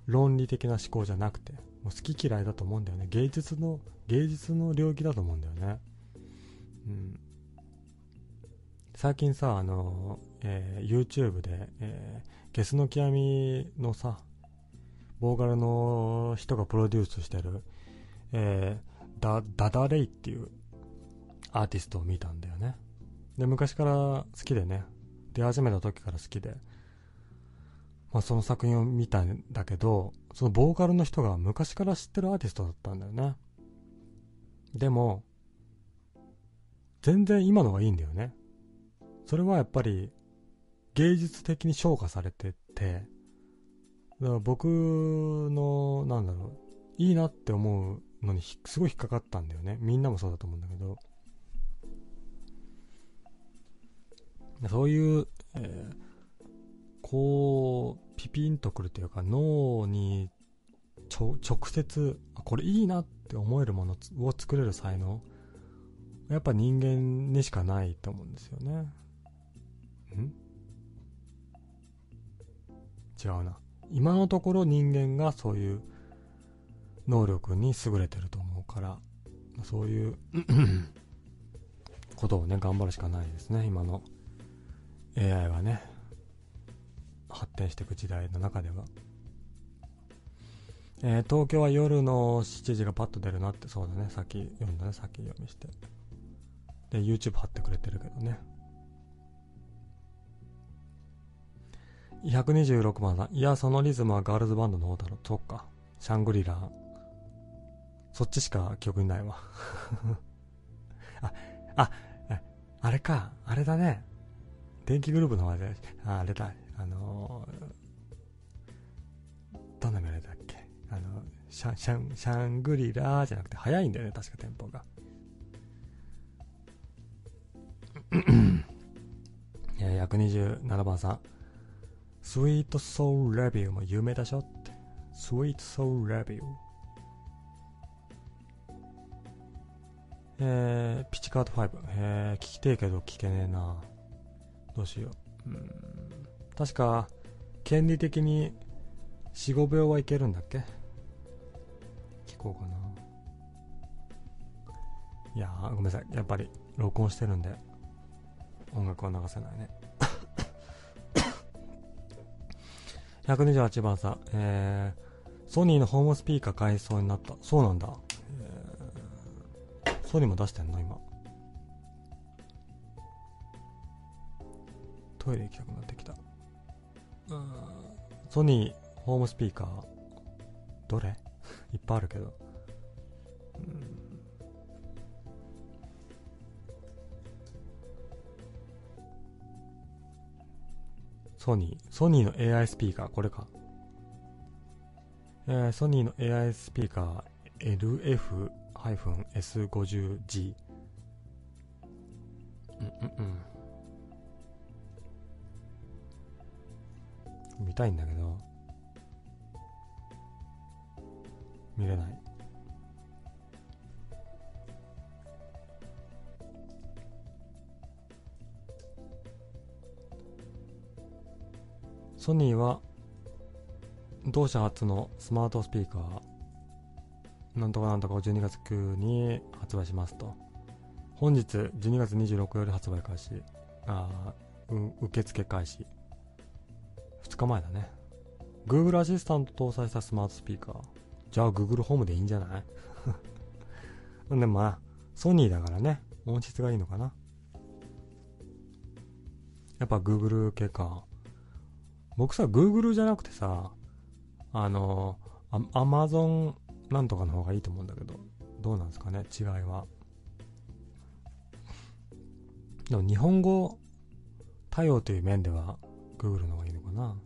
論理的な思考じゃなくてもう好き嫌いだと思うんだよね。芸術の芸術の領域だと思うんだよね。うん。最近さあの、えー、YouTube で、えー、ゲスの極みのさボーカルの人がプロデュースしてる、えー、ダダダレイっていうアーティストを見たんだよねで昔から好きでね出始めた時から好きでまあ、その作品を見たんだけど、そのボーカルの人が昔から知ってるアーティストだったんだよね。でも、全然今のがいいんだよね。それはやっぱり芸術的に昇華されてて、だから僕の、なんだろう、いいなって思うのにすごい引っかかったんだよね。みんなもそうだと思うんだけど。そういう、えー、こう、ピピンとくるというか、脳に直接、これいいなって思えるものを作れる才能、やっぱ人間にしかないと思うんですよね。違うな。今のところ人間がそういう能力に優れてると思うから、そういう ことをね、頑張るしかないですね、今の AI はね。発展していく時代の中では。えー、東京は夜の7時がパッと出るなって、そうだね、さっき読んだね、さっき読みして。で、YouTube 貼ってくれてるけどね。126番さん。いや、そのリズムはガールズバンドの方だろ。そっか。シャングリラ。そっちしか記憶にないわ。あ、あ、あれか。あれだね。電気グループの方で、あ、あれだ。あのー、どんなメロディだっけあの、シャン、シャン、シャングリラーじゃなくて早いんだよね、確かテンポが。え127番さん。スイートソウルレビューも有名でしょって。スイートソウルレビュー。えー、ピッチカート5。えー、聞きてえけど聞けねえな。どうしよう。うん確か、権利的に4、5秒はいけるんだっけ？聞こうかな。いやー、ごめんなさい。やっぱり、録音してるんで、音楽は流せないね。128番さん、えー、ソニーのホームスピーカー買いそうになった。そうなんだ。えー、ソニーも出してんの今。トイレ行きたくなってきた。ソニーホームスピーカーどれ？いっぱいあるけど、ソニー。ソニーの AI スピーカーこれか？えー、ソニーの AI スピーカー LF-S50G うんうんうん。見たいんだけど。見れない。ソニーは同社初のスマートスピーカーなんとかなんとかを12月9に発売しますと。本日12月26より発売開始。あ受付開始。2日前だね。Google アシスタント搭載したスマートスピーカー。じゃあ Google ホームでいいんじゃない？でもまあソニーだからね。音質がいいのかな。やっぱ Google 系か。僕さ Google じゃなくてさあのアマゾンなんとかの方がいいと思うんだけどどうなんですかね違いはでも日本語対応という面では Google の方がいいのかな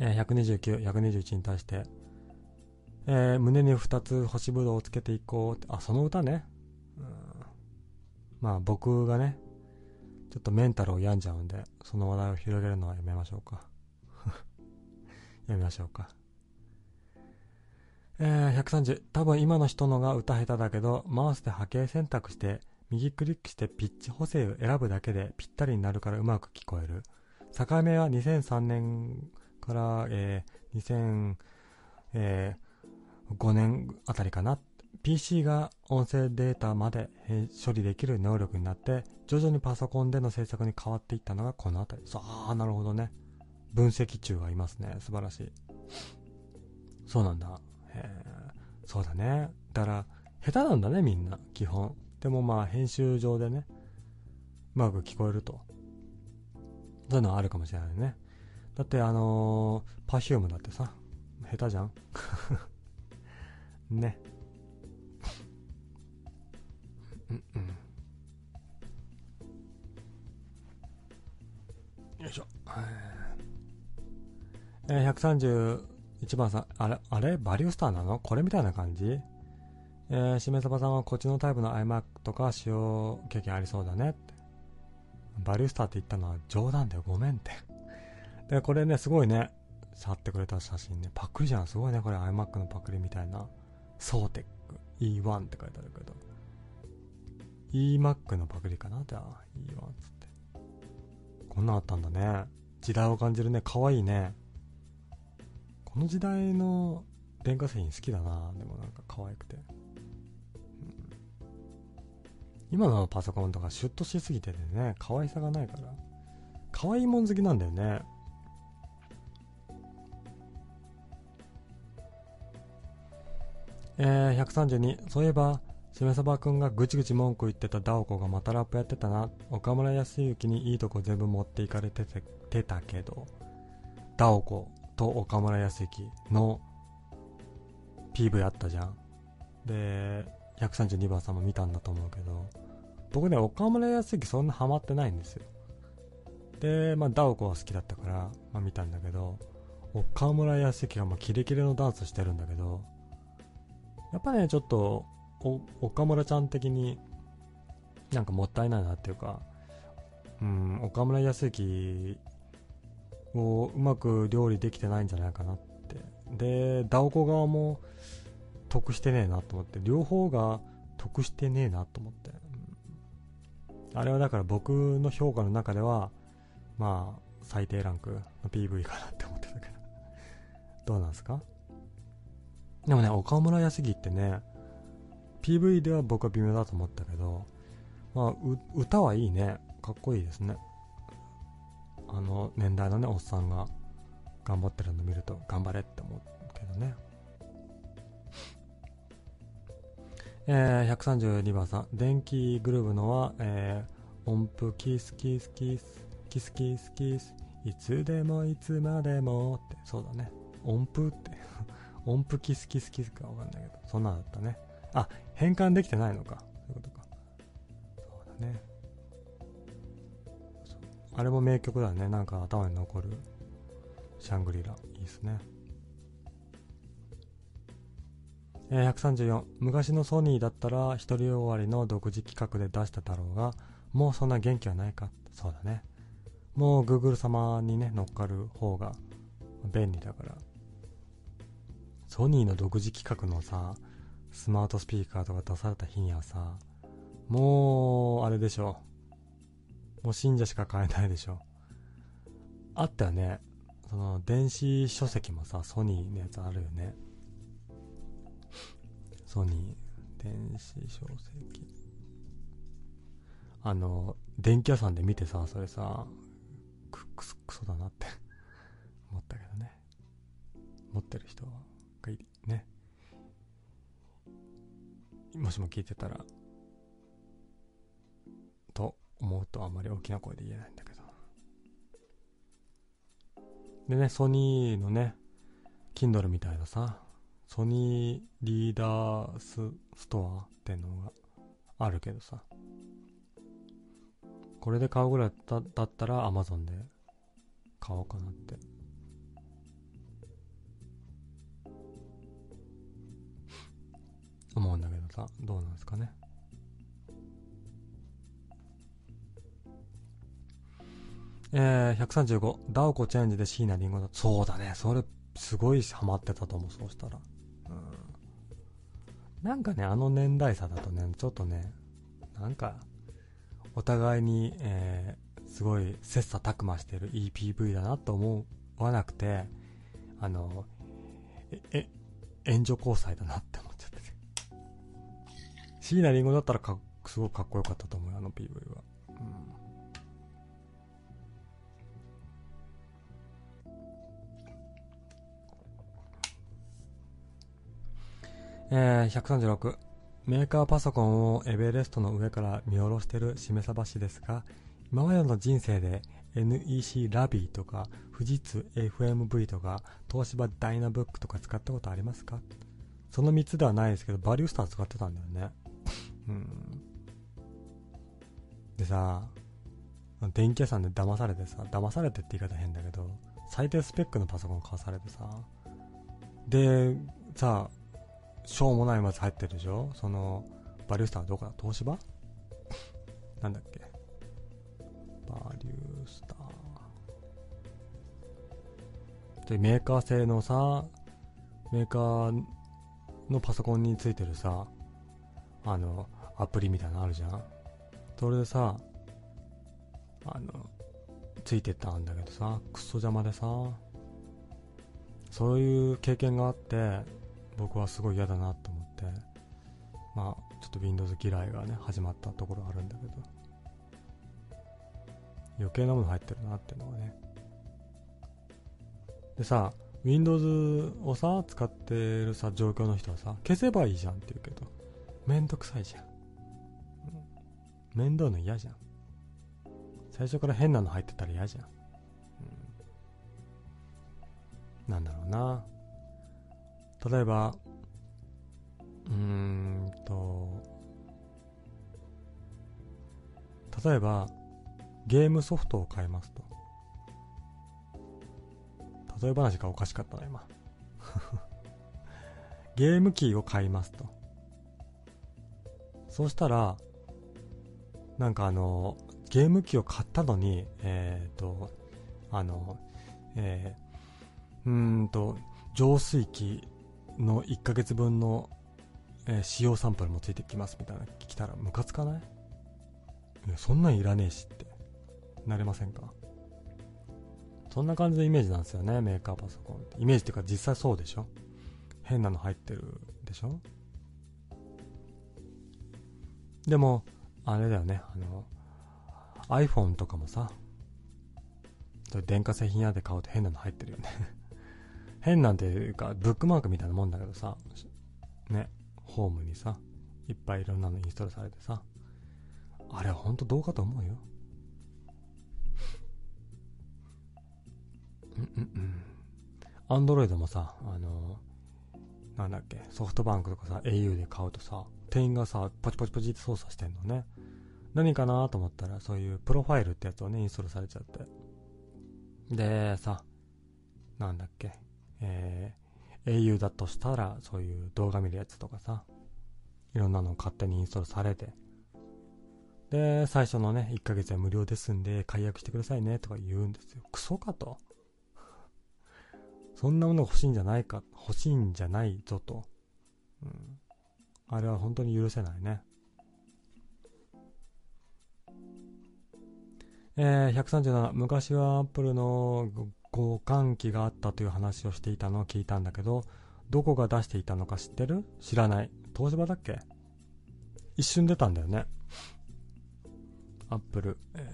129、121に対して、えー、胸に2つ干しぶどうをつけていこうって、あ、その歌ね。まあ僕がね、ちょっとメンタルを病んじゃうんで、その話題を広げるのはやめましょうか。やめましょうか。えー、130。多分今の人のが歌下手だけど、マウスで波形選択して、右クリックしてピッチ補正を選ぶだけでぴったりになるからうまく聞こえる。境目は2003年から、えー、2005年あたりかな。PC が音声データまで処理できる能力になって、徐々にパソコンでの制作に変わっていったのがこの辺り。ああ、なるほどね。分析中がいますね。素晴らしい。そうなんだへえ。そうだね。だから、下手なんだね、みんな。基本。でもまあ、編集上でね、うまく聞こえると。そういうのはあるかもしれないね。だってあのー、パフュームだってさ、下手じゃん ね。うんうん。よいしょ。えー、131番さん、あれ、あれ？バリュースターなの？これみたいな感じ？えー、しめさばさんはこっちのタイプの iMac とか使用経験ありそうだねって。バリュースターって言ったのは冗談だよ、ごめんって。で、これね、すごいね、貼ってくれた写真ね、パクリじゃん、すごいね、これ iMac のパクリみたいな。ソーテック E1 って書いてあるけど。eMac のパクリかな？じゃあ、E1 つって。こんなんあったんだね。時代を感じるね、かわいいね。この時代の電化製品好きだなでもなんか可愛くて。うん、今のパソコンとかシュッとしすぎててね、可愛さがないから。可愛いもん好きなんだよね。えー、132、そういえば、しめさばくんがぐちぐち文句言ってたダオコがまたラップやってたな。岡村康之にいいとこ全部持っていかれててたけど、ダオコと岡村康之の PV あったじゃん。で、132番さんも見たんだと思うけど、僕ね、岡村康之そんなハマってないんですよ。で、まあ、ダオコは好きだったから、まあ、見たんだけど、岡村康之がまあキレキレのダンスしてるんだけど、やっぱね、ちょっと、岡村ちゃん的に、なんかもったいないなっていうか、うん、岡村康之をうまく料理できてないんじゃないかなって。で、ダオコ側も得してねえなと思って、両方が得してねえなと思って。うん、あれはだから僕の評価の中では、まあ、最低ランクの PV かなって思ってたけどどうなんですか？でもね、岡村康樹ってね、PV では僕は微妙だと思ったけど、まあ、歌はいいね。かっこいいですね。あの年代のね、おっさんが頑張ってるの見ると、頑張れって思うけどね。えー、132番さん、電気グルーブのは、えー、音符キスキスキス、キスキスキス、いつでもいつまでもって、そうだね。音符って 音符キスキスキスかわかんないけど、そんなだったね。あ、変換できてないのか。そういうことか。そうだね。あれも名曲だね。なんか頭に残る。シャングリラ。いいですね。えー、134。昔のソニーだったら、一人終わりの独自企画で出しただろうが、もうそんな元気はないか。そうだね。もう Google 様にね、乗っかる方が便利だから。ソニーの独自企画のさ、スマートスピーカーとか出された日にはさ、もう、あれでしょ。もう信者しか買えないでしょ。あったよね。その、電子書籍もさ、ソニーのやつあるよね。ソニー、電子書籍。あの、電気屋さんで見てさ、それさ、く、くそ、くそだなって思ったけどね。持ってる人がいる、ね。もしも聞いてたら、と思うとあんまり大きな声で言えないんだけど。でね、ソニーのね、Kindle みたいなさ、ソニーリーダースストアってのがあるけどさ、これで買うぐらいだったら Amazon で買おうかなって。思うんだどさ、どうなんですかね？えー、135、ダオコチェンジで椎名林檎だ。そうだね、それ、すごいハマってたと思う、そうしたら。うん。なんかね、あの年代差だとね、ちょっとね、なんか、お互いに、えー、すごい切磋琢磨してる EPV だなと思わなくて、あの、え、え、援助交際だなって。椎名林檎だったらかすごくかっこよかったと思う、あの PV は。うん。えー、136。メーカーパソコンをエベレストの上から見下ろしてるしめさばしですが、今までの人生で NEC ラビーとか富士通 FMV とか東芝ダイナブックとか使ったことありますか？その3つではないですけど、バリュースター使ってたんだよね。うん。でさ、電気屋さんで騙されてさ、騙されてって言い方変だけど、最低スペックのパソコン買わされてさ、で、さ、しょうもないまず入ってるでしょ？その、バリュースターはどこだ？東芝？なんだっけ？バリュースター。で、メーカー製のさ、メーカーのパソコンについてるさ、あの、アプリみたいなのあるじゃん？それでさ、あの、ついてったんだけどさ、クソ邪魔でさ、そういう経験があって、僕はすごい嫌だなと思ってまあちょっと Windows 嫌いがね始まったところあるんだけど。余計なもの入ってるなっていうのはね。でさ Windows をさ使ってるさ状況の人はさ消せばいいじゃんって言うけどめんどくさいじゃ、ん、面倒の嫌じゃん最初から変なの入ってたら嫌じゃん、うん、なんだろうな例えば、うーんと、例えば、ゲームソフトを買いますと。例え話がおかしかったな、今。ゲーム機を買いますと。そうしたら、なんかあの、ゲーム機を買ったのに、えっ、と、あの、えー、うんと、浄水器の1ヶ月分の、えー、使用サンプルもついてきますみたいな来たらムカつかない？そんなんいらねえしって。なれませんか？そんな感じのイメージなんですよねメーカーパソコンって。イメージっていうか実際そうでしょ？変なの入ってるでしょ？でもあれだよねあの iPhone とかもさ電化製品屋で買うと変なの入ってるよね 変なんていうか、ブックマークみたいなもんだけどさ、ね、ホームにさ、いっぱいいろんなのインストールされてさ、あれは本当どうかと思うよ。うんうんうん。アンドロイドもさ、あのなんだっけ、ソフトバンクとかさ、au で買うとさ、店員がさ、ポチポチポチって操作してんのね。何かなと思ったら、そういうプロファイルってやつをね、インストールされちゃって。で、さ、なんだっけ、えー、au だとしたら、そういう動画見るやつとかさ、いろんなの勝手にインストールされて、で、最初のね、1ヶ月は無料ですんで、解約してくださいね、とか言うんですよ。クソかと。そんなもの欲しいんじゃないか、欲しいんじゃないぞと。うん。あれは本当に許せないね。えー、137、昔はアップルの互換機があったという話をしていたのを聞いたんだけど、どこが出していたのか知ってる？知らない。東芝だっけ？一瞬出たんだよね。アップル、え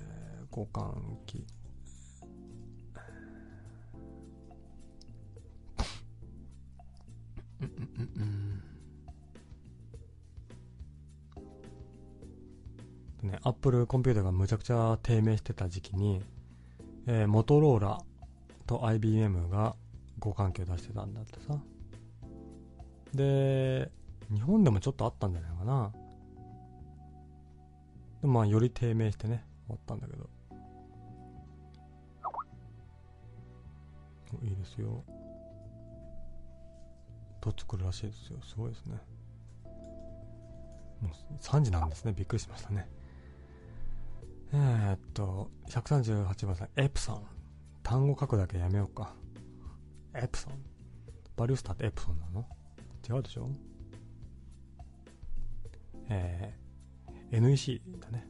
ー、互換機。うんうんうんうんね、アップルコンピューターがむちゃくちゃ低迷してた時期に、えー、モトローラと IBM が互換機を出してたんだってさ。で、日本でもちょっとあったんじゃないかな。でまあ、より低迷してね、終わったんだけど。いいですよ。と作るらしいですよ。すごいですね。もう3時なんですね。びっくりしましたね。えー、っと、138番さん、エプソン。単語書くだけやめようか。エプソン。バリュースターってエプソンなの？違うでしょ？えー、NEC だね。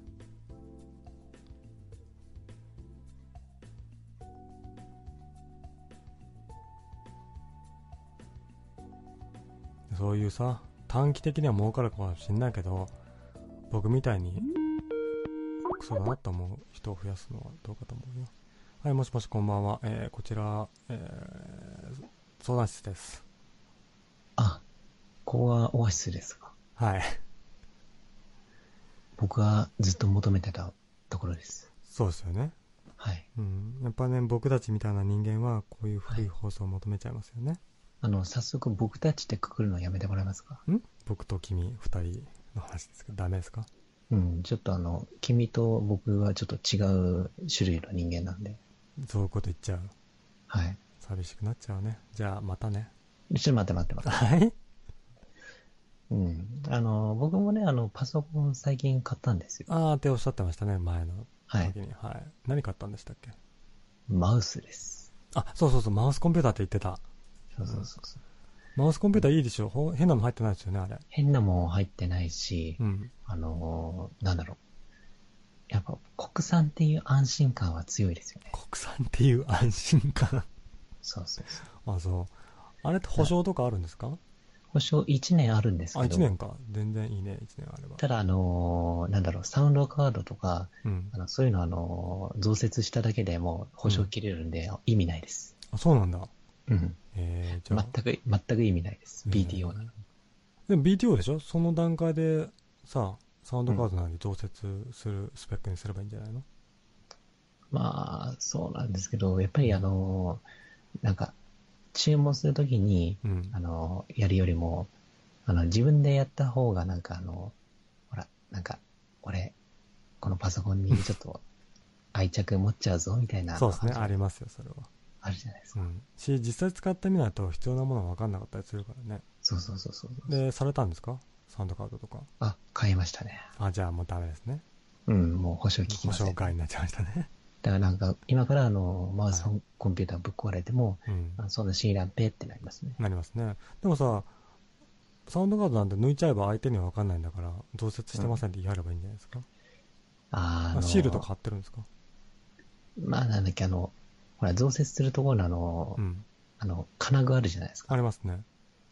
そういうさ、短期的には儲かるかもしんないけど、僕みたいに、クソだなと思う人を増やすのはどうかと思うよ。はい、もしもしこんばんは。えー、こちら、えー、相談室です。あ、ここはオアシスですか？はい。僕がずっと求めてたところです。そうですよね。はい。うん。やっぱね、僕たちみたいな人間は、こういう古い放送を求めちゃいますよね。はい、あの、早速僕たちってくくるのやめてもらえますか？ん？僕と君、二人の話ですけど、ダメですか？うん、ちょっとあの、君と僕はちょっと違う種類の人間なんで。そういうこと言っちゃう。はい。寂しくなっちゃうね。じゃあ、またね。ちょっと待って待って待って。はいうん。あの、僕もね、あの、パソコン最近買ったんですよ。ああっておっしゃってましたね、前のはい時に。はい。何買ったんでしたっけ？マウスです。あ、そうそうそう、マウスコンピューターって言ってた。そうそうそうそう。マウスコンピューターいいでしょ？ほ変なの入ってないですよね、あれ。変なもん入ってないし、うん。あのーなんだろう。やっぱ国産っていう安心感は強いですよね。国産っていう安心感。そうそうそう。あ、そう。あれって保証とかあるんですか？保証1年あるんですあ、けど。1年か。全然いいね、1年あれば。ただ、あのーなんだろう、サウンドカードとか、うんあ。のそういうの、あのー増設しただけでもう保証切れるんで、意味ないです。あ、そうなんだ。うん。えー、じゃあ。全く、全く意味ないです。うん BTO なの。でも BTO でしょ？その段階でさ、サウンドカードなり増設するスペックにすればいいんじゃないの、まあ、そうなんですけど、やっぱりあのーなんか、注文するときに、うん。あのーやるよりも、あの、自分でやった方がなんかあの、ほら、なんか、俺、このパソコンにちょっと愛着持っちゃうぞ、みたいな。そうですね、ありますよ、それは。あるじゃないですか。うん。し、実際使ってみないと必要なものが分かんなかったりするからね。そうそうそうそう。で、されたんですか？サウンドカードとか。あ、買いましたね。あ、じゃあもうダメですね。うん、もう保証聞き保ません。証外になっちゃいましたね。だからなんか、今からあの、マウスはコンピューターぶっ壊れても、うそんなシーランペってなりますね。なりますね。でもさ、サウンドカードなんて抜いちゃえば相手には分かんないんだから、増設してませんって言い張ればいいんじゃないですか？あーあのあシールとか貼ってるんですか？まあなんだっけ、あの、ほら、増設するところのあの、うん。あの、金具あるじゃないですあか。りますね。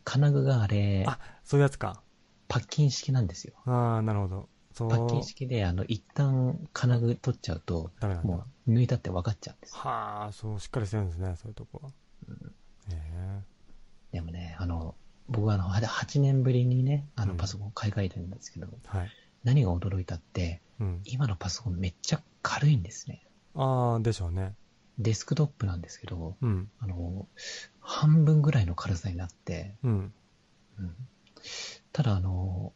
金具があれ、あ、そういうやつか。パッキン式なんですよ。ああ、なるほど。パッキン式で、あの、一旦金具取っちゃうと、ダメなんだ。もう抜いたって分かっちゃうんですよ。はあ、そう、しっかりしてるんですね、そういうとこは。えでもね、あの、僕はあの、は8年ぶりにね、あの、うんパソコン買い替えてるんですけど、えはい。何が驚いたって、うん。今のパソコンめっちゃ軽いんですね。ああ、でしょうね。デスクトップなんですけど、うん。あの、半分ぐらいの軽さになって、うん。うんただあの、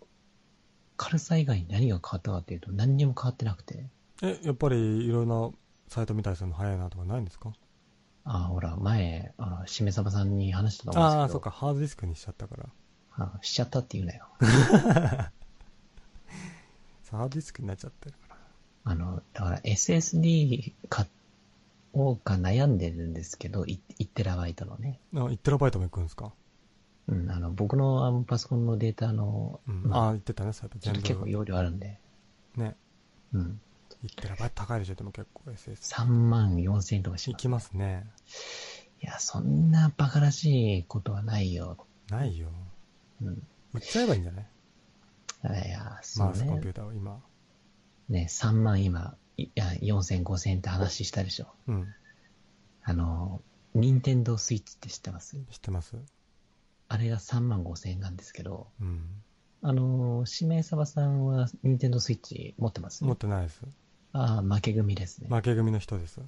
軽さ以外に何が変わったかっていうと何にも変わってなくて、え、やっぱりいろんなサイト見たりするの早いなとかないんですか？あほら、前、あの、しめさばさんに話したと思うんですけど、ああー、そっか、ハードディスクにしちゃったから。あしちゃったって言うなよ。ハードディスクになっちゃってるから。あの、だから SSD 買おうか悩んでるんですけど、い1テラバイトのね。あ、1テラバイトもいくんですか？うん、あの、僕のあのパソコンのデータの、うん。まあああ、言ってたね、そうやって全部。結構容量あるんで、ね。うん。1テラバイト高いでしょ、でも結構 SS。3万4千円とかします。いきますね。いや、そんなバカらしいことはないよ。ないよ。うん。売っちゃえばいいんじゃない？いや、そうマウスコンピュね。ーターを今。ね、3万今、いや、4千5千円って話したでしょ。うん。あの、任天堂スイッチって知ってます？知ってますあれが3万5千円なんですけど、うん。あの、指名サバさんは任天堂スイッチ持ってます？持ってないです。ああ、負け組ですね。負け組の人です。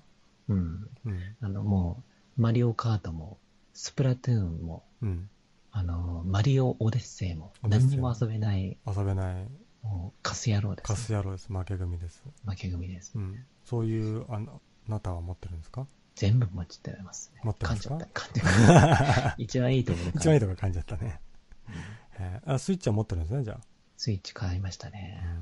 うん。うん。あの、もう、マリオカートも、スプラトゥーンも、うん。あの、マリオオデッセイも、何にも遊べない、遊べないもう、カス野郎です、カス野郎です。負け組です。負け組です。うん。そういう、あのあなたは持ってるんですか？全部持ってますね。持ってますか？噛んじゃった。一番いいところ一番いいととこ感じちゃったね。えーあ、スイッチは持ってるんですね、じゃスイッチ買いましたね。あ。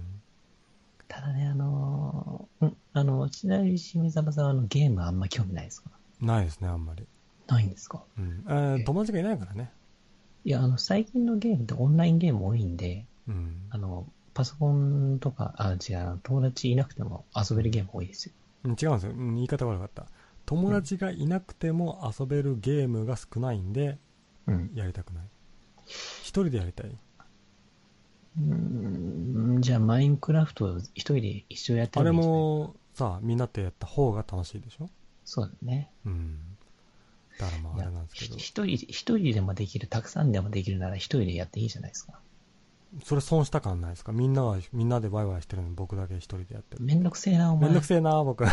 ただね、あのー、うん、あの、ちなみに清水さんはあのゲームあんま興味ないですか？うん。ないですね、あんまり。ないんですか？うん。えー友達がいないからね。いや、あの、最近のゲームってオンラインゲーム多いんで、うん。あの、パソコンとか、あ、違う、友達いなくても遊べるゲーム多いですよ。うん違うんですよ。うん言い方悪かった。友達がいなくても遊べるゲームが少ないんで、うん。やりたくない。一人でやりたい。うーん、じゃあ、マインクラフトを一人で一緒やってあれもさ、みんなってやった方が楽しいでしょ？そうだね。うん。だからまああれなんですけど。一人、一人でもできる、たくさんでもできるなら一人でやっていいじゃないですか。それ損した感ないですか？みんなは、みんなでワイワイしてるのに僕だけ一人でやってる。めんどくせえな、お前。めんどくせえな、僕。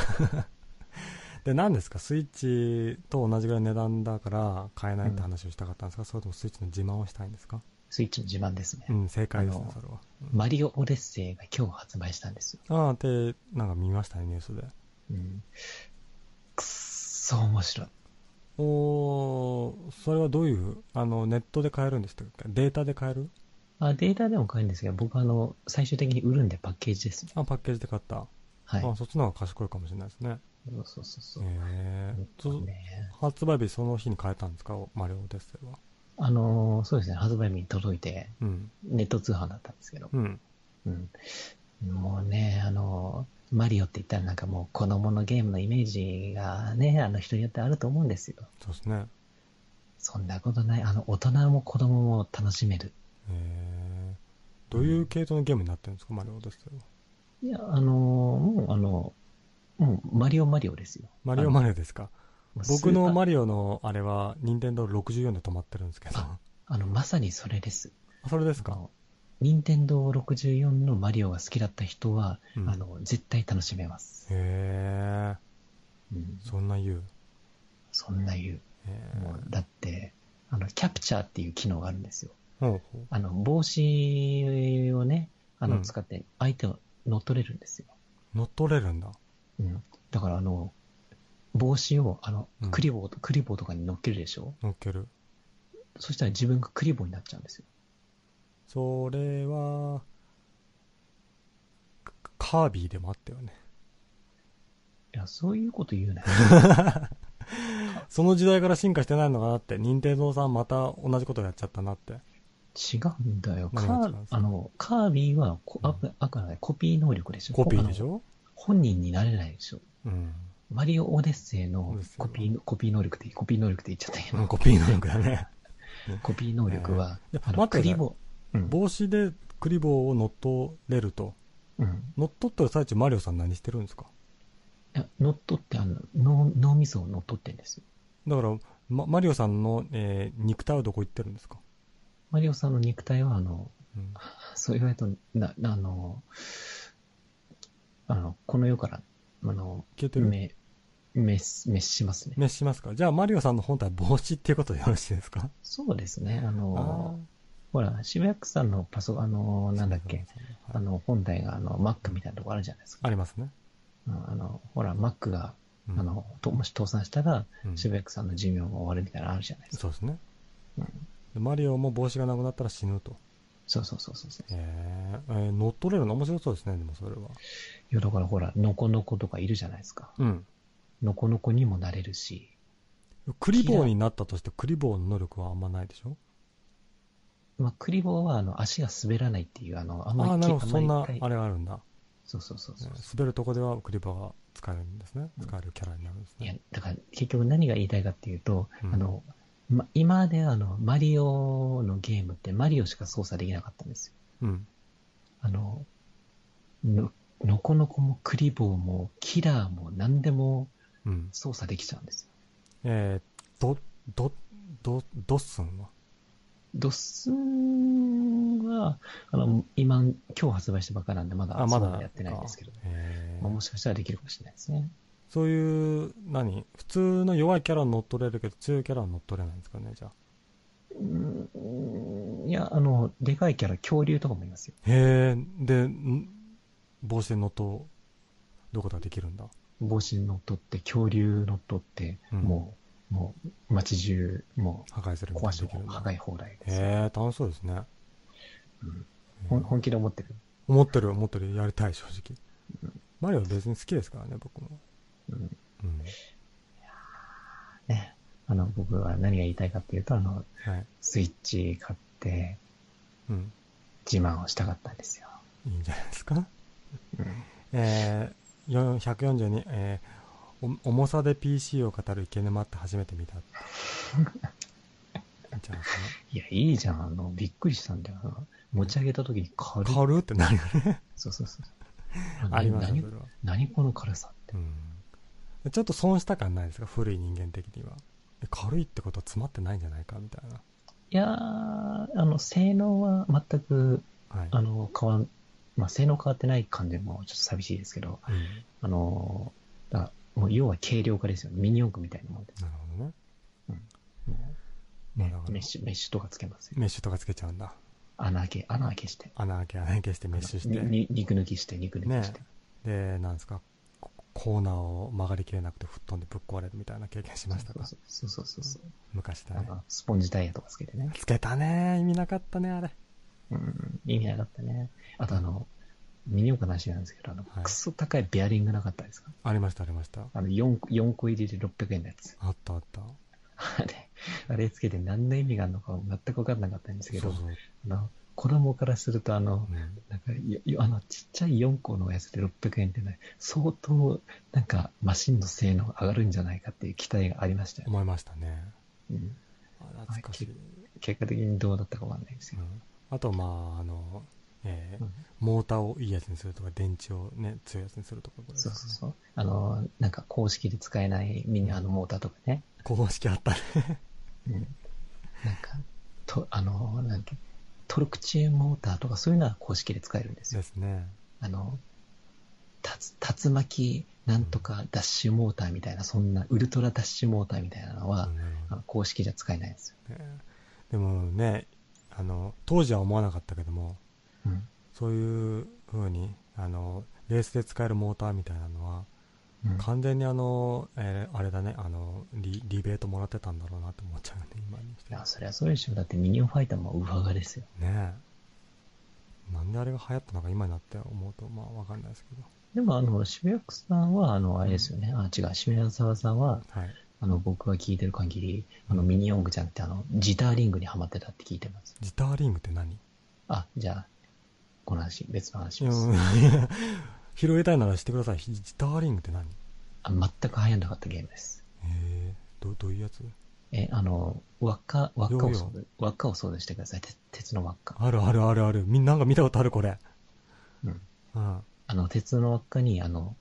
で、何ですか？スイッチと同じぐらい値段だから買えないって話をしたかったんですか、それともスイッチの自慢をしたいんですか？スイッチの自慢ですね。うん、正解ですねそれは。マリオオデッセイが今日発売したんですよ。ああ、で、なんか見ましたね、ニュースで。うん。くっそ面白い。おー、それはどういう、あの、ネットで買えるんでしたっけ？データで買える？あ、データでも買えるんですけど、僕あの、最終的に売るんでパッケージですね。あ、パッケージで買った。はい。あ、そっちの方が賢いかもしれないですね。そうそうそうそう。へえそうー。ね。発売日その日に買えたんですか？マリオオデッセイは。あのーそうですね、発売日に届いて、うん。ネット通販だったんですけど、うん。うん。もうね、あのーマリオって言ったらなんかもう子供のゲームのイメージがね、あの人によってあると思うんですよ。そうですね。そんなことない。あの、大人も子供も楽しめる。へえー。どういう系統のゲームになってるんですか？マリオオデッセイは。いや、あのーもうあの、もうマリオマリオですよ。マリオマリリオですか？オ僕のマリリオのあれは、任天堂64で止まってるんですけど。ああの、まさにそれです。あそれですか？任天堂64のマリオが好きだった人は、うんあの、絶対楽しめます。へえうん、そんな言う？そんな言う。うだって、あの、キャプチャーっていう機能があるんですよ。うほうあの、帽子をね、あの、うん使って相手を乗っ取れるんですよ。乗っ取れるんだ。うん。だからあの、帽子を、あのうん、クリボーと、クリボーとかに乗っけるでしょ？乗っける。そしたら自分がクリボーになっちゃうんですよ。それは、カカービィでもあったよね。いや、そういうこと言うなよ。その時代から進化してないのかなって、任天堂さんまた同じことやっちゃったなって。違うんだよ。カーあの、カービィはコ、ああくまでコピー能力でしょコピーでしょ？本人になれないでしょうん。マリオ・オデッセイのコピー、コピー能力って、コピー能力って言っちゃったけど、う んコピー能力だね。コピー能力は、えークリボー、うん、帽子でクリボーを乗っ取れると。うん。乗っ取ってる最中マリオさん何してるんですか？いや、乗っ取って、あの、脳、脳みそを乗っ取ってんですよ。だから、ま、マリオさんの、えー肉体はどこ行ってるんですか、マリオさんの肉体は、あの、うん、そう言われると、な、なあの、あの、この世から、あの、消えてる？め、滅、滅しますね。滅しますか？じゃあマリオさんの本体は帽子っていうことでよろしいですか？そうですね。あの、あほら、渋谷区さんのパソ、あの、ーなんだっけ、はいあの、本体が、あの、Mac みたいなとこあるじゃないですか。ありますね。うんあの、ほら、Mac が、うんあの、ともし倒産したら、うん渋谷区さんの寿命が終わるみたいなのあるじゃないですか。そうですね。うんでマリオも帽子がなくなったら死ぬと。そうそうそうそうそう。へーえー乗っ取れるの面白そうですね、でもそれは。いや、だからほら、ノコノコとかいるじゃないですか。うん。ノコノコにもなれるし、クリボーになったとして、クリボーの能力はあんまないでしょ？まあ、クリボーは、あの、足が滑らないっていう、あの、あんまりあなるほど。そんなあれがあるんだ。そうそうそうそう。滑るとこではクリボーが使えるんですね。使えるキャラになるんですいやね。、だから結局何が言いたいかっていうと、うんあの、ま、今まであの、マリオのゲームってマリオしか操作できなかったんですよ。うん。あの、の、のこのこもクリボーもキラーも何でもうん。操作できちゃうんですよ。えー、ド、ド、ド、ドッスンはドッスンは、あの、今、今日発売したばっかなんでまだあ、まだやってないんですけど、えーまあもしかしたらできるかもしれないですね。そういう、何？普通の弱いキャラに乗っ取れるけど、強いキャラに乗っ取れないんですかね、じゃあ。んいや、あの、でかいキャラ、恐竜とかもいますよ。へえ、で、ん帽子で乗っ取ることができるんだ？帽子に乗っ取って、恐竜乗っ取って、うんもう、もう、街中、も破壊する壊し。破壊放題ですよ。へえ、楽しそうですね。うん本気で思ってる。思ってる、思ってる。やりたい、正直。マリオ別に好きですからね、僕も。うんうん。ね。あの、僕は何が言いたいかっていうと、あの、はい。スイッチ買って、うん。自慢をしたかったんですよ。いいんじゃないですか？うんえー、よ142、えー、お重さで PC を語る池沼って初めて見た。いいんじゃないですか？ね。いや、いいじゃん。あの、びっくりしたんだよ。持ち上げた時に軽い。軽ってなるよね。そうそうそう。あります。何この軽さって。うん。ちょっと損した感ないですか？古い人間的には。え軽いってことは詰まってないんじゃないか？みたいな。いやー、あの、性能は全く、はい。あの、変わん、まあ、性能変わってない感じもちょっと寂しいですけど、うん。あの、だもう要は軽量化ですよね。ミニ四駆みたいなもんで。なるほどね。もうねまあだからメッシュ、メッシュとかつけますよ。メッシュとかつけちゃうんだ。穴開け、穴開けして。穴開け、穴開けしてメッシュして。肉抜きして、肉抜きして。で、なんですか、ココーナーを曲がりきれなくて吹っ飛んでぶっ壊れるみたいな経験しましたか？そうそうそうそうそう。昔だね。スポンジタイヤとかつけてね。つけたね意味なかったね、あれ。うん、意味なかったね。あとあの、ミニ四駆の話なんですけど、あの、はいクソ高いベアリングなかったですか？ありました、ありました。あの、4, 4個入りで600円のやつ。あったあった。あれ、あれつけて何の意味があるのか全く分かんなかったんですけど、そうそう。あの、子供からするとあの、うんなんかあの、ちっちゃい4個のやつで600円ってね、相当、なんか、マシンの性能上がるんじゃないかっていう期待がありましたよ。思いましたね。うん、あ懐かしい。結果的にどうだったかわかんないですよ。うん、あと、まあ、あの、えーうんモーターをいいやつにするとか、電池をね、強いやつにするとかそうそうそう。あの、なんか公式で使えないミニあのモーターとかね。公式あったね。うん。なんか、と、あの、なんて、トルクチューンモーターとかそういうのは公式で使えるんですよ。ですね。あの、竜竜巻なんとかダッシュモーターみたいな、そんなウルトラダッシュモーターみたいなのは、うん公式じゃ使えないんですよ。ねでもね、あの、当時は思わなかったけども、うん。そういう風に、あの、レースで使えるモーターみたいなのは、うん完全にあの、えーあれだね、あのリ、リベートもらってたんだろうなって思っちゃうね、今にして。いや、そりゃそうでしょ。だってミニオンファイターもウハガですよ。ねえ。なんであれが流行ったのか今になって思うと、まあわかんないですけど。でも、あの、渋谷区さんは、あの、あれですよね。あ、違う、渋谷沢さんは、はい。あの、僕が聞いてる限り、あの、ミニオングちゃんってあの、ジターリングにハマってたって聞いてます。ジターリングって何？あ、じゃあ、この話、別の話です。拾いたいならしてください。ジターリングって何？あ全く流行んなかったゲームです。えー、どどういうやつ？え、あの、輪っか、輪っかを想像、輪っかを想像してください。鉄鉄の輪っか。あるあるあるある。みんななんか見たことある、これ。うん。うん。あの、鉄の輪っかに、あの、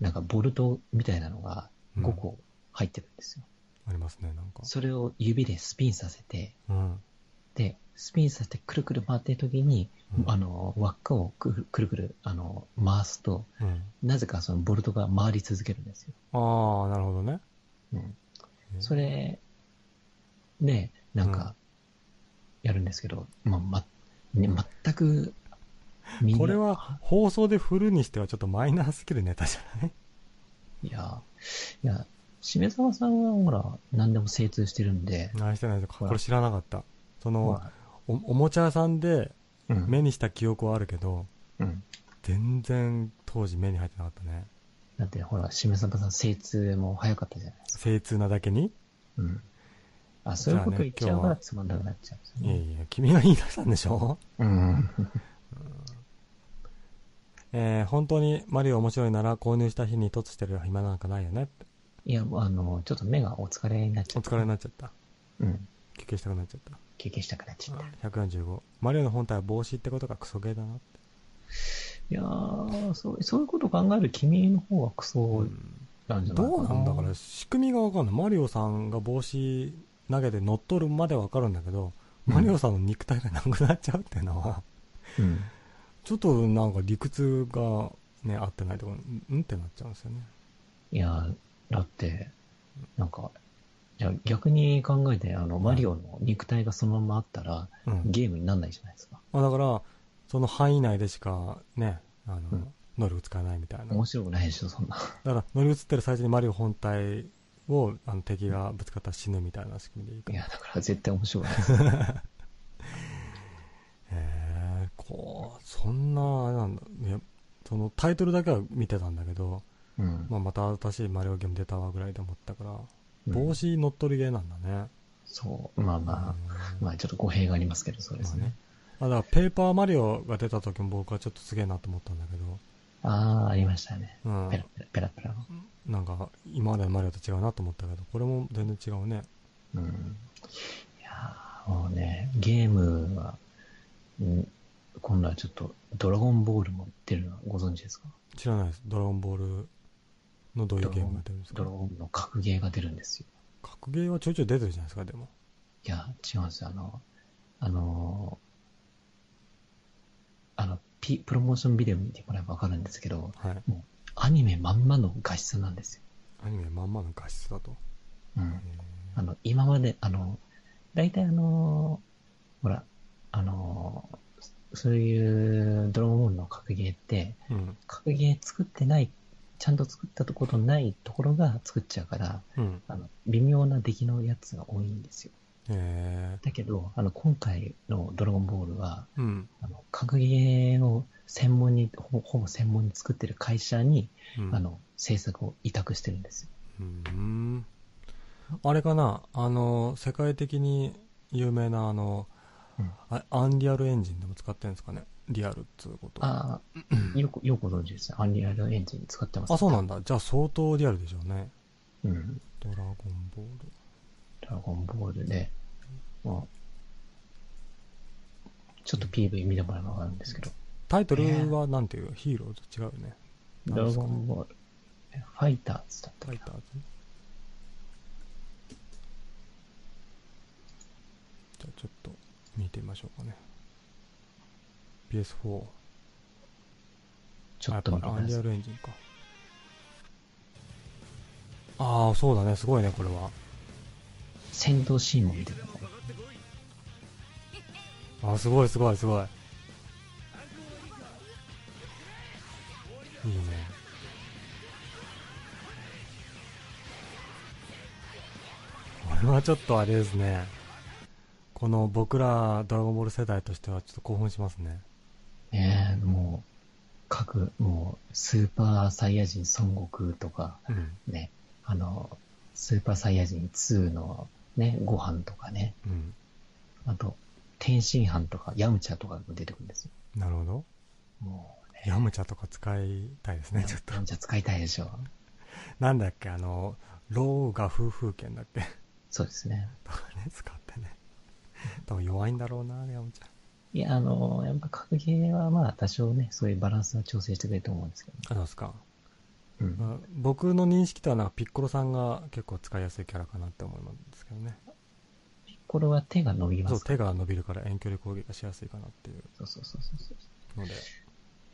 なんかボルトみたいなのがうん5個入ってるんですよ。ありますね、なんか。それを指でスピンさせて、うん。で、スピンさせてくるくる回ってる時に、うんあの、輪っかをくるくるくる、あの、回すと、うん。なぜかそのボルトが回り続けるんですよ。ああ、なるほどね。うん。えーそれ、で、なんか、やるんですけど、まあ、ま、ね、全く、これは放送で振るにしてはちょっとマイナーすぎるネタじゃない？いや、いや、しめさまさんはほら、何でも精通してるんで、何してないですこれ知らなかった。その、おおもちゃ屋さんでうん、目にした記憶はあるけど、うん。全然当時目に入ってなかったね。だってほら、しめさまさん精通も早かったじゃないですか。精通なだけに、うん。あ、そういうこと言っちゃうからつまんなくなっちゃうんですよね。いやいや、君が言い出したんでしょ？うん。えー本当にマリオ面白いなら購入した日に突してる暇なんかないよね？って。いや、あの、ちょっと目がお疲れになっちゃった。お疲れになっちゃった。うん。休憩したくなっちゃった。休憩したくなっちゃった。145。マリオの本体は帽子ってことがクソゲーだなって。いやー、そう、そういうこと考える君の方がクソなんじゃないかな。どうなんだから仕組みがわかんない。マリオさんが帽子投げて乗っ取るまでわかるんだけど、うんマリオさんの肉体がなくなっちゃうっていうのは、うん。ちょっとなんか理屈がね、合ってないところ、うん？ってなっちゃうんですよね。いや、だって、なんか、じゃあ逆に考えて、あの、マリオの肉体がそのままあったら、うん。ゲームになんないじゃないですか。まあ、だから、その範囲内でしかね、あの、うん能力使えないみたいな。だ面白くないでしょ、そんな。から、乗り移ってる最初にマリオ本体をあの敵がぶつかったら死ぬみたいな仕組みでいいから。いや、だから絶対面白くないです。へえこう、そんな、あれなんだ。そのタイトルだけは見てたんだけど、うん。まあ、また新しいマリオゲーム出たわぐらいで思ったから、うん帽子乗っ取りゲーなんだね。そう。まあまあ、うんまあちょっと語弊がありますけど、そうですね。あ、だからペーパーマリオが出た時も僕はちょっとすげえなと思ったんだけど、ああ、ありましたね。うんペ。ラペラ、ペラペラの。なんか、今までのマリオと違うなと思ったけど、これも全然違うね。うん。いやーもうね、ゲームは、うん今度はちょっと、ドラゴンボールも出るのご存知ですか？知らないです。ドラゴンボールのどういうゲームが出るんですかドラゴンの格ゲーが出るんですよ。格ゲーはちょいちょい出てるじゃないですか、でも。いや、違うんですよ。あの、あのーあの、ピ、プロモーションビデオ見てもらえばわかるんですけど、はい。もう、アニメまんまの画質なんですよ。アニメまんまの画質だと。うん。あの、今まで、あの、大体あのーほら、あのーそういうドラゴンボールの格ゲーって、うん。格ゲー作ってない、ちゃんと作ったことないところが作っちゃうから、うん。あの、微妙な出来のやつが多いんですよ。えだけど、あの、今回のドラゴンボールは、ー。うん。あの、格ゲーを専門に、ほぼほぼ専門に作ってる会社に、うん。あの、制作を委託してるんですよ。うん。あれかな？あの、世界的に有名なあの、うんあアンリアルエンジンでも使ってるんですかね？リアルっつうこと。ああ、よく、よくご存知ですね。アンリアルエンジン使ってます。あ、そうなんだ。じゃあ相当リアルでしょうね。うん。ドラゴンボール。ドラゴンボールで、まあ、ちょっと PV 見てもらえばわかるんですけど、タイトルはなんていう、ヒーローと違うよね。ドラゴンボール、ファイターズだったファイターズじゃあちょっと見てみましょうかね。PS4。ちょっとアンリア。ルエンジンか。ああ、そうだね。すごいね、これは。戦闘シーンも見てください。あーすごいすごいすごい。いいね。これはちょっとあれですね。この僕らドラゴンボール世代としてはちょっと興奮しますね。ねえ、もう、各、もう、スーパーサイヤ人孫悟空とか、うん。ね、あの、スーパーサイヤ人2のね、ご飯とかね、うん。あと、天津飯とか、ヤムチャとかも出てくるんですよ。なるほど。もうね、ヤムチャとか使いたいですね、ちょっとヤ。ムチャ使いたいでしょ。なんだっけ、あの、ローが夫婦権だっけ？そうですね。とかね、使ってね。多分弱いんだろうな、ヤムチャ。いや、あの、やっぱ格ゲーはまあ多少ね、そういうバランスは調整してくれると思うんですけど、あ、そうですか。うん。まあ僕の認識とはなんかピッコロさんが結構使いやすいキャラかなって思うんですけどね。これは手が伸びまそう、すか？ら手が伸びるから遠距離攻撃がしやすいかなっていうそうそうそうそうそう。ので。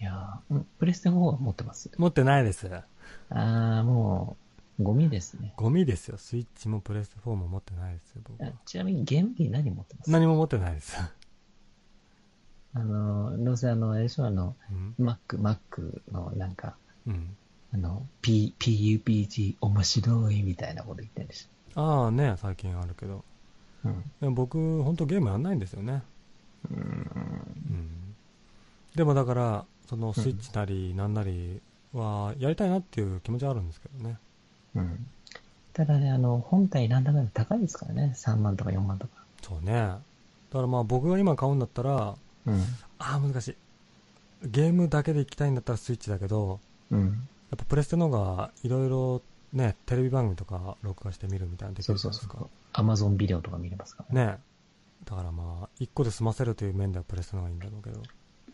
いやーうんプレステ4は持ってます。持ってないです。あー、もう、ゴミですね。ゴミですよ。スイッチもプレステ4も持ってないですよ、僕はあ。ちなみにゲーム機何持ってます？何も持ってないです。あの、どうせあの、あれでしょ、あの、うん。Mac、Mac のなんか、うん。あの、P、PUBG 面白いみたいなこと言ってるでしああね、最近あるけど。ょ。うん。でも僕、本当ゲームやんないんですよね。うーん。うん。でもだから、そのスイッチなりなんなりはやりたいなっていう気持ちはあるんですけどね。うん。ただね、あの、本体なんだかんだ高いですからね。3万とか4万とか。そうね。だからまあ僕が今買うんだったら、うん。ああ、難しい。ゲームだけで行きたいんだったらスイッチだけど、うん。やっぱプレステの方がいろいろね、テレビ番組とか録画して見るみたいなのできそうそうそるじゃないですか。う。アマゾンビデオとか見れますからね。ねだからまあ、一個で済ませるという面ではプレステの方がいいんだろうけど。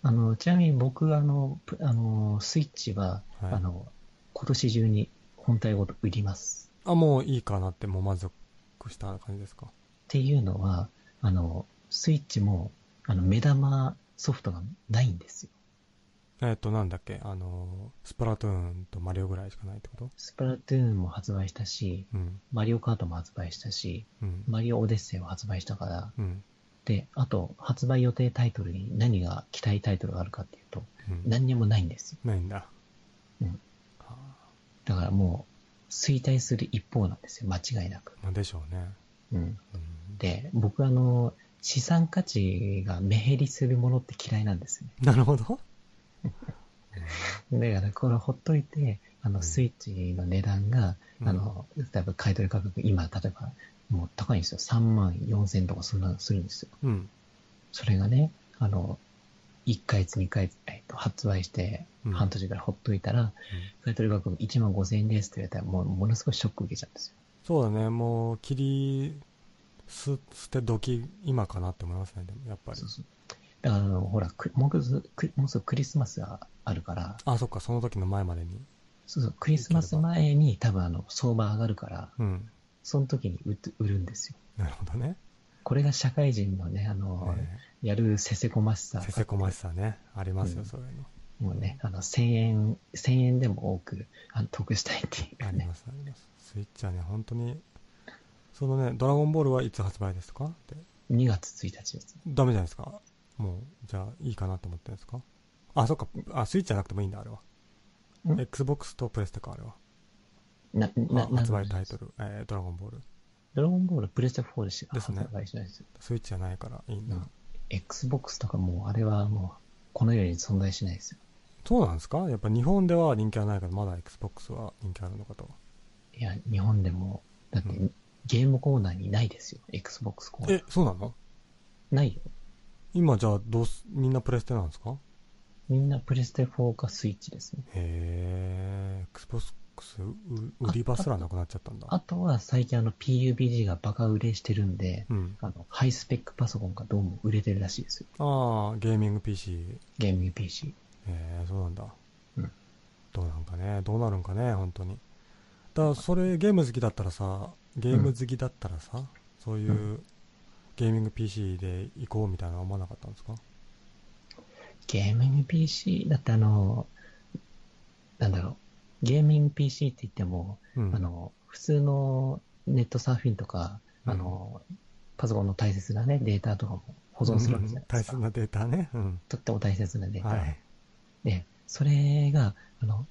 あの、ちなみに僕、あの、プあの、スイッチは、はいあの、今年中に本体ごと売ります。あ、もういいかなって、もう満足した感じですか？っていうのは、あの、スイッチも、あの、目玉ソフトがないんですよ。えっ、と、なんだっけ、あの、スプラトゥーンとマリオぐらいしかないってこと？スプラトゥーンも発売したし、うん。マリオカートも発売したし、うん。マリオオデッセイも発売したから、うん。で、あと、発売予定タイトルに何が期待タイトルがあるかっていうと、うん。何にもないんですよ。ないんだ。うんはだからもう、衰退する一方なんですよ、間違いなく。あ、まあでしょうね。うん。うん。で、僕あの、資産価値が目減りするものって嫌いなんですよね。なるほど。だから、これほっといて、あの、うんスイッチの値段が、うんあの、例えば買い取り価格、今、例えば、もう高いんですよ。3万4千とかそんなのするんですよ。うん。それがね、あの、1ヶ月、2ヶ月、えっと、発売して、うん半年ぐらいほっといたら、買い取り価格1万5千円ですって言われたら、もう、ものすごいショック受けちゃうんですよ。そうだね、もう、切りす捨て時、今かなって思いますね、でも、やっぱり。だから、あの、ほら、くもうすぐ、くもうすぐクリスマスがあるから、あ、そっか、その時の前までに。そうそう、クリスマス前に多分あの、相場上がるから、うん。その時に売売るんですよ。なるほどね。これが社会人のね、あの、えやるせせこましさー。せせこましさね。ありますよ、うんそういうの。もうね、あの、1000円、1000円でも多く、あの、得したいっていうかねありま。す、あります。スイッチはね、本当に、そのね、ドラゴンボールはいつ発売ですか？って。2月1日です。ダメじゃないですか？もう、じゃあ、いいかなと思ってるんですか？あ、そっか、あ、スイッチじゃなくてもいいんだ、あれは。ん Xbox とプレステか、あれは。な、な、な発売タイトル、えー、ドラゴンボール。ドラゴンボールプレステ4でしか発売しないですよ。スイッチじゃないからいいんだ。うん Xbox とかもう、あれはもう、この世に存在しないですよ。そうなんですか？やっぱ日本では人気はないけど、まだ Xbox は人気あるのかと。いや、日本でも、だって、うんゲームコーナーにないですよ。Xbox コーナーえ。、そうなの？ないよ。今じゃあ、どうす、みんなプレステなんですか？みんなプレステ4かスイッチですね。へー、Xbox う売り場すらなくなっちゃったんだ。あとは最近あの PUBG がバカ売れしてるんで、うん。あの、ハイスペックパソコンがどうも売れてるらしいですよ。ああ、ゲーミング PC。ゲーミング PC。えー、そうなんだ。うんどうなんかね、どうなるんかね、本当に。だから、それ、ゲーム好きだったらさ、ゲーム好きだったらさ、そういううゲーミング PC で行こうみたいなのは思わなかったんですか？ゲーミング PC、だってあの、なんだろう、ゲーミング PC って言っても、うん。あの、普通のネットサーフィンとか、うんあの、パソコンの大切なね、データとかも保存するわけじゃないですか。大切なデータね。うん。とっても大切なデータ。はい。で、それが、あの、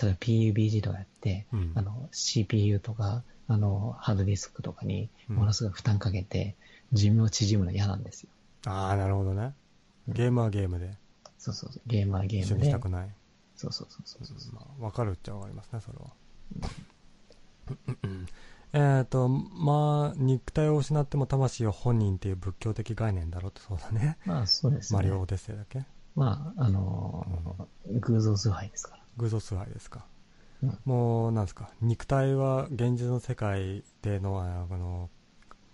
例えば PUBG とかやって、うんあの、CPU とか、あの、ハードディスクとかに、うんものすごい負担かけて、寿命縮むの嫌なんですよ。ああ、なるほどね。うんゲームはゲームで。そうそうそう。ゲームはゲ一緒ームで。にしたくない。そうそうそうそうそう。まあ、わかるっちゃわかりますね、それは。えっと、まあ、肉体を失っても魂を本人っていう仏教的概念だろうってそうだね。まあそうですね。マリオオデッセイだっけ？まあ、あのー偶像崇拝ですから。偶像崇拝ですか。うんもう、なんですか、肉体は現実の世界での、あの、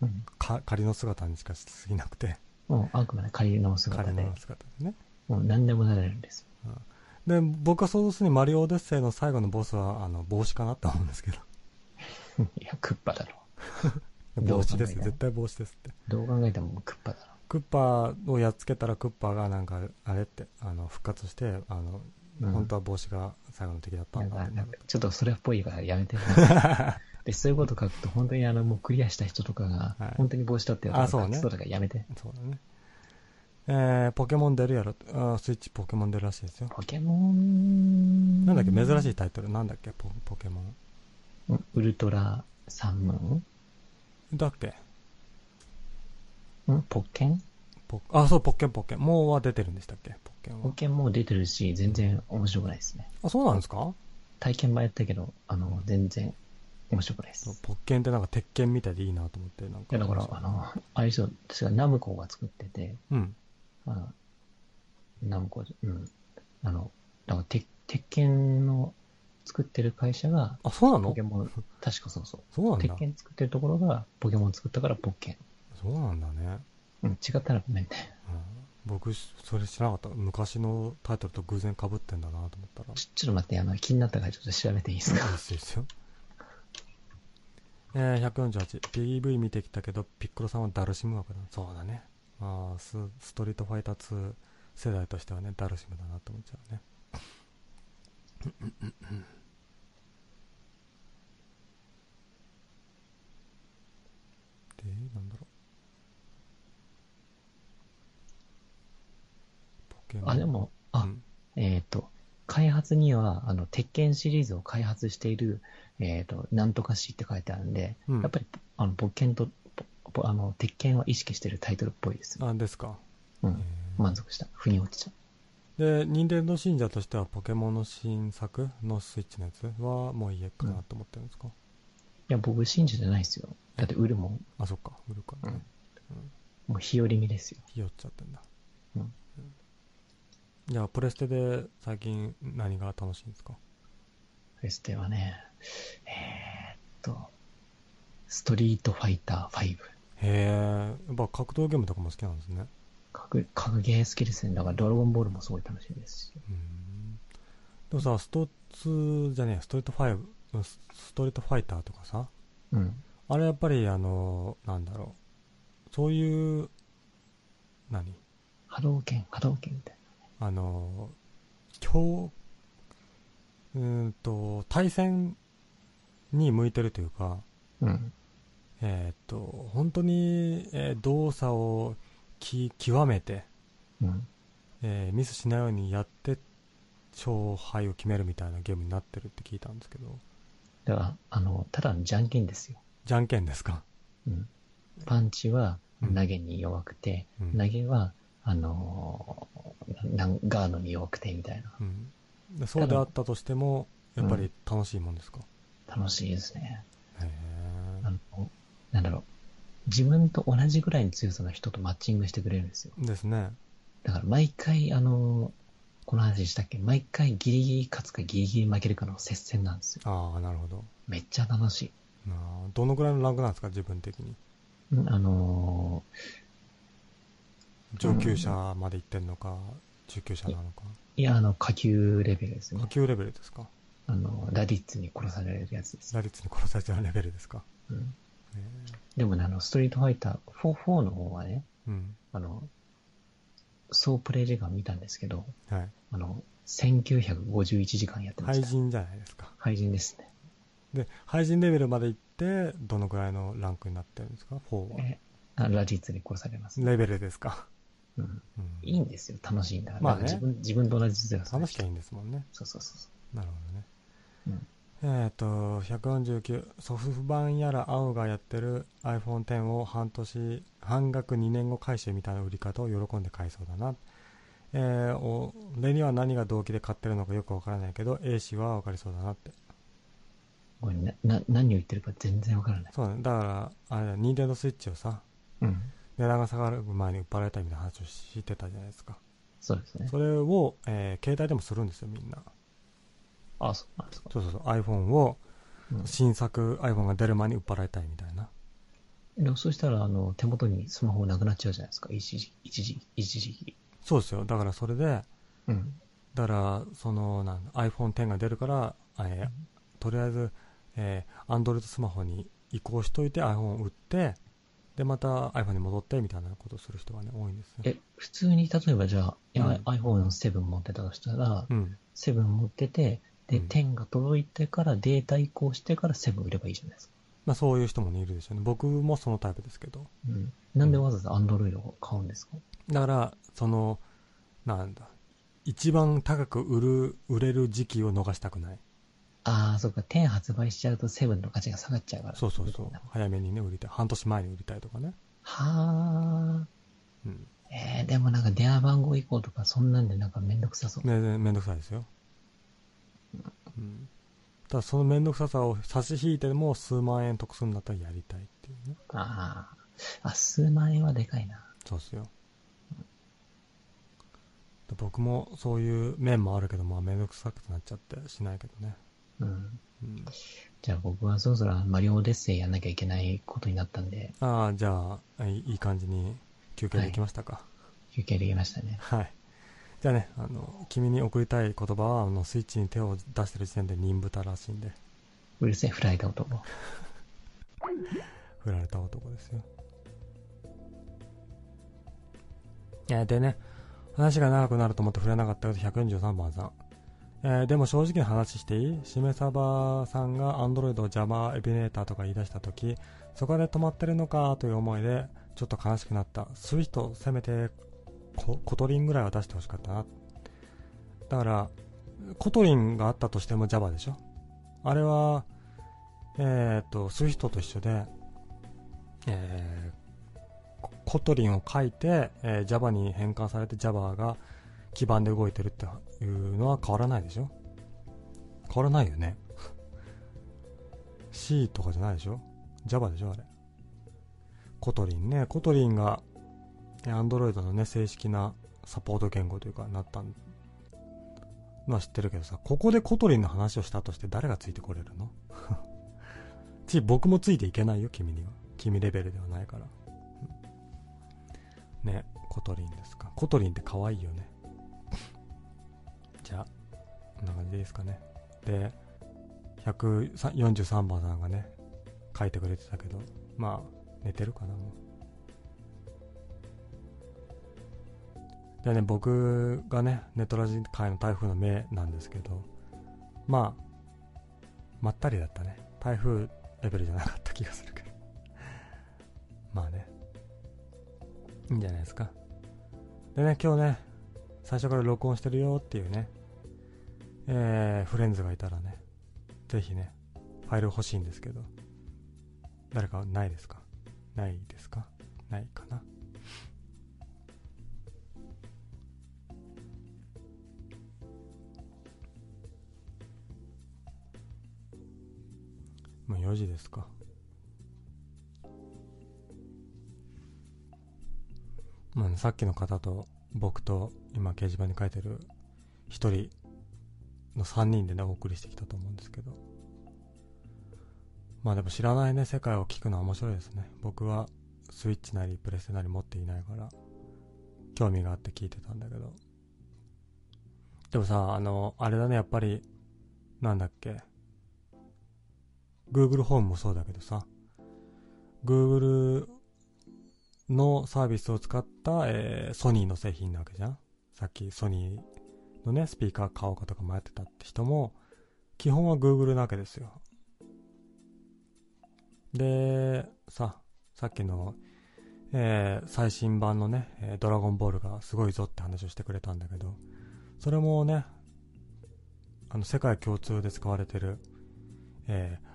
うん。か仮の姿にしかしすぎなくて、もうあくまで仮の姿で仮の、姿ですね。もう何でもなれるんですよ。で、僕は想像するにマリオオデッセイの最後のボスは、あの、帽子かなと思うんですけど。いや、クッパだろ。帽子です絶対帽子ですって。どう考えてもクッパだろ。クッパをやっつけたらクッパがなんか、あれって、あの、復活して、あの、うん本当は帽子が最後の敵だったなんだってなんか ちょっとそれっぽいからやめて。で、そういうこと書くと、本当にあの、もうクリアした人とかがはい、本当に帽子取ってるあそうねそうだからやめて。そうだね。えー、ポケモン出るやろ。あスイッチポケモン出るらしいですよ。ポケモン、なんだっけ、珍しいタイトル。なんだっけ、ポポケモン。うんウルトラサンムーンだっけうんポッケン？ポあ、そう、ポッケンポッケン。もうは出てるんでしたっけポッケンは。ポッケンも出てるし、全然面白くないですね。あ、そうなんですか？体験版やったけど、あの、全然面白くないです。ポッケンってなんか鉄拳みたいでいいなと思って、なんか。いや、だから、あの、ああいう人、確かナムコが作ってて、うん。あのナムコ、うん。あの、だから鉄鉄拳の作ってる会社が、あ、そうなの？ポケモン、確かそうそう。そうなんだ鉄。拳作ってるところが、ポケモン作ったからポッケン。そうなんだね。うん、違ったらごめんね。うん僕、それ知らなかった。昔のタイトルと偶然被ってんだなと思ったら。ちょ、ちょっと待って、あの、気になったからちょっと調べていいですか？いいっすよ。えー、148。PV 見てきたけど、ピッコロさんはダルシム枠だ。そうだね。まあ、スストリートファイター2世代としてはね、ダルシムだなと思っちゃうね。で、なんだろう。ポケモン。あ、でも、あ、うんえっ、と、開発には、あの、鉄拳シリーズを開発している、えっ、と、なんとかしって書いてあるんで、うんやっぱり、あの、ポケンと、ポあの、鉄拳を意識してるタイトルっぽいです。あ、ですか。うん。えー満足した。腑に落ちた。で、任天堂信者としてはポケモンの新作のスイッチのやつはもういいかなと思ってるんですか、いや、僕、信者じゃないですよ。だって、売るもん、あ、そっか、売るからね。もう日和見ですよ。ひよっちゃってんだ。うんじゃあ、プレステで最近何が楽しいんですか？プレステはね、えーっと、ストリートファイター5。へえ、やっぱ格闘ゲームとかも好きなんですね。格、格ゲー好きですね。だから、ドラゴンボールもすごい楽しいですし。うん。でもさ、スト2じゃねえ、ストリート5、スストリートファイターとかさ、うん。あれやっぱりあの、なんだろう、そういう、何？波動拳、波動拳みたいあの、今日、うーんと、対戦に向いてるというか、な。うん。えーっと、本当に、えー動作をき極めて、うん。えーミスしないようにやって、勝敗を決めるみたいなゲームになってるって聞いたんですけど、だから、あの、ただのじゃんけんですよ。じゃんけんですか？うん。パンチはうん投げに弱くて、うん投げは、あのーなガードに弱くてみたいな。うん。でそうであったとしても、やっぱり楽しいもんですか、楽しいですね。へあの、なんだろう。自分と同じぐらいの強さの人とマッチングしてくれるんですよ。え。ですね。だから毎回、あのーこの話したっけ？毎回ギリギリ勝つかギリギリ負けるかの接戦なんですよ。ああ、なるほど。めっちゃ楽しい。あーどのぐらいのランクなんですか？自分的に。うんあの上級者まで行ってんのか、中級者なのか。ーいや、あの、下級レベルですね下。級レベルですか？あの、ラディッツに殺されるやつです。打率に殺されちゃうレベルですか？うん、へでもね、あの、ストリートファイター4、4の方はね、えうん。あの、総プレイ時間見たんですけど、はい。あの、1951時間やってました。廃人じゃないですか。廃人ですね。で、廃人レベルまで行って、どのぐらいのランクになってるんですか ?4 は。えあラディッツに殺されます。レベルですか？うん、うんいいんですよ。楽しいんだから。まあね自分自分と同じ強さ。楽しきゃいいんですもんね。そうそうそうそなるほどね。うんえっ、と、149、ソフトバンやら青がやってる iPhone X を半年、半額2年後回収みたいな売り方を喜んで買いそうだな。えー、俺には何が動機で買ってるのかよくわからないけど、A 氏はわかりそうだなって。う。これな、な、何を言ってるか全然わからない。そうだね。だから、あれだ、ニンテンドスイッチをさ、うん。値段が下がる前に売っ払いたいみたいな話をしてたじゃないですか。そうですね。それを、えー携帯でもするんですよ、みんな。あ、そうなんですか。そうそうそう、iPhone を、うん新作 iPhone が出る前に売っ払いたいみたいな。でもそしたら、あの、手元にスマホなくなっちゃうじゃないですか。一時、一時、一時期。そうですよ。だからそれで、うん。だから、その、なんだ iPhone X が出るから、えーとりあえず、えー、Android スマホに移行しといて iPhone を売って、で、また iPhone に戻ってみたいなことをする人がね、多いんですよ。え、普通に例えばじゃあ、うん iPhone7 持ってたとしたら、うん。7持ってて、で、うん10が届いてからデータ移行してから7売ればいいじゃないですか。まあそういう人もね、いるでしょうね。僕もそのタイプですけど。うん。なんでわざわざ Android を買うんですか？だから、その、なんだ、一番高く売る、売れる時期を逃したくない。ああ、そっか、10発売しちゃうと7の価値が下がっちゃうから。そうそうそう。早めにね、売りたい。半年前に売りたいとかね。はあ。うん。えー、でもなんか電話番号移行とかそんなんでなんかめんどくさそう。ね、ねめんどくさいですよ。うん。ただそのめんどくささを差し引いても数万円得するんだったらやりたいっていうね。ああ。あ、数万円はでかいな。そうっすよ。プ僕もそういう面もあるけど、まあ、めんどくさくなっちゃってしないけどね。うん。うん。じゃあ僕はそろそろマリオオデッセイやんなきゃいけないことになったんで、ああ、じゃあ、いいいい感じに休憩できましたか。休憩できましたね。はい。じゃあね、あの、君に送りたい言葉は、あの、スイッチに手を出してる時点でニンブタらしいんで、うるせえ、フライド男。振られた男ですよ。えーでね、話が長くなると思って触れなかったけど、143番さん。えーでも正直な話していい？しめさばさんが Android を Java エミュレーターとか言い出したとき、そこで止まってるのかという思いで、ちょっと悲しくなった。 Swift、せめてコ、 Kotlin ぐらいは出してほしかったな。だから、 Kotlin があったとしても Java でしょあれは、えっ、と、 Swift と一緒で、えーコ Kotlin を書いて、えー Java に変換されて Java が基盤で動いてるっていうのは変わらないでしょ？変わらないよね。C とかじゃないでしょ？Java でしょあれ。 Kotlin ね。 Kotlin がえ Android のね正式なサポート言語というかなったのは知ってるけどさここで Kotlin の話をしたとして誰がついてこれるの？ち僕もついていけないよ君には。君レベルではないから、ね Kotlin ですか。 Kotlin って可愛いよね。んな感じですかね。で143番さんがね書いてくれてたけどまあ寝てるかなもう。じゃあね僕がねネトラジ界の台風の目なんですけどまあまったりだったね。台風レベルじゃなかった気がするけど。まあね。いいんじゃないですか。でね今日ね最初から録音してるよっていうねえー、フレンズがいたらねぜひねファイル欲しいんですけど誰かないですか？ないですか？ないかな？もう4時ですか？まあね、さっきの方と僕と今掲示板に書いてる1人の3人でねお送りしてきたと思うんですけど。まあでも知らないね世界を聞くのは面白いですね。僕はスイッチなりプレステなり持っていないから興味があって聞いてたんだけど。でもさあのあれだねやっぱりなんだっけ。Google ホームもそうだけどさ。Google のサービスを使った、えーソニーの製品なわけじゃん。さっきソニーのねスピーカー買おうかとか迷ってたって人も基本は Google なわけですよ。でささっきの、えー最新版のね、えドラゴンボールがすごいぞって話をしてくれたんだけどそれもねあの世界共通で使われてる、えー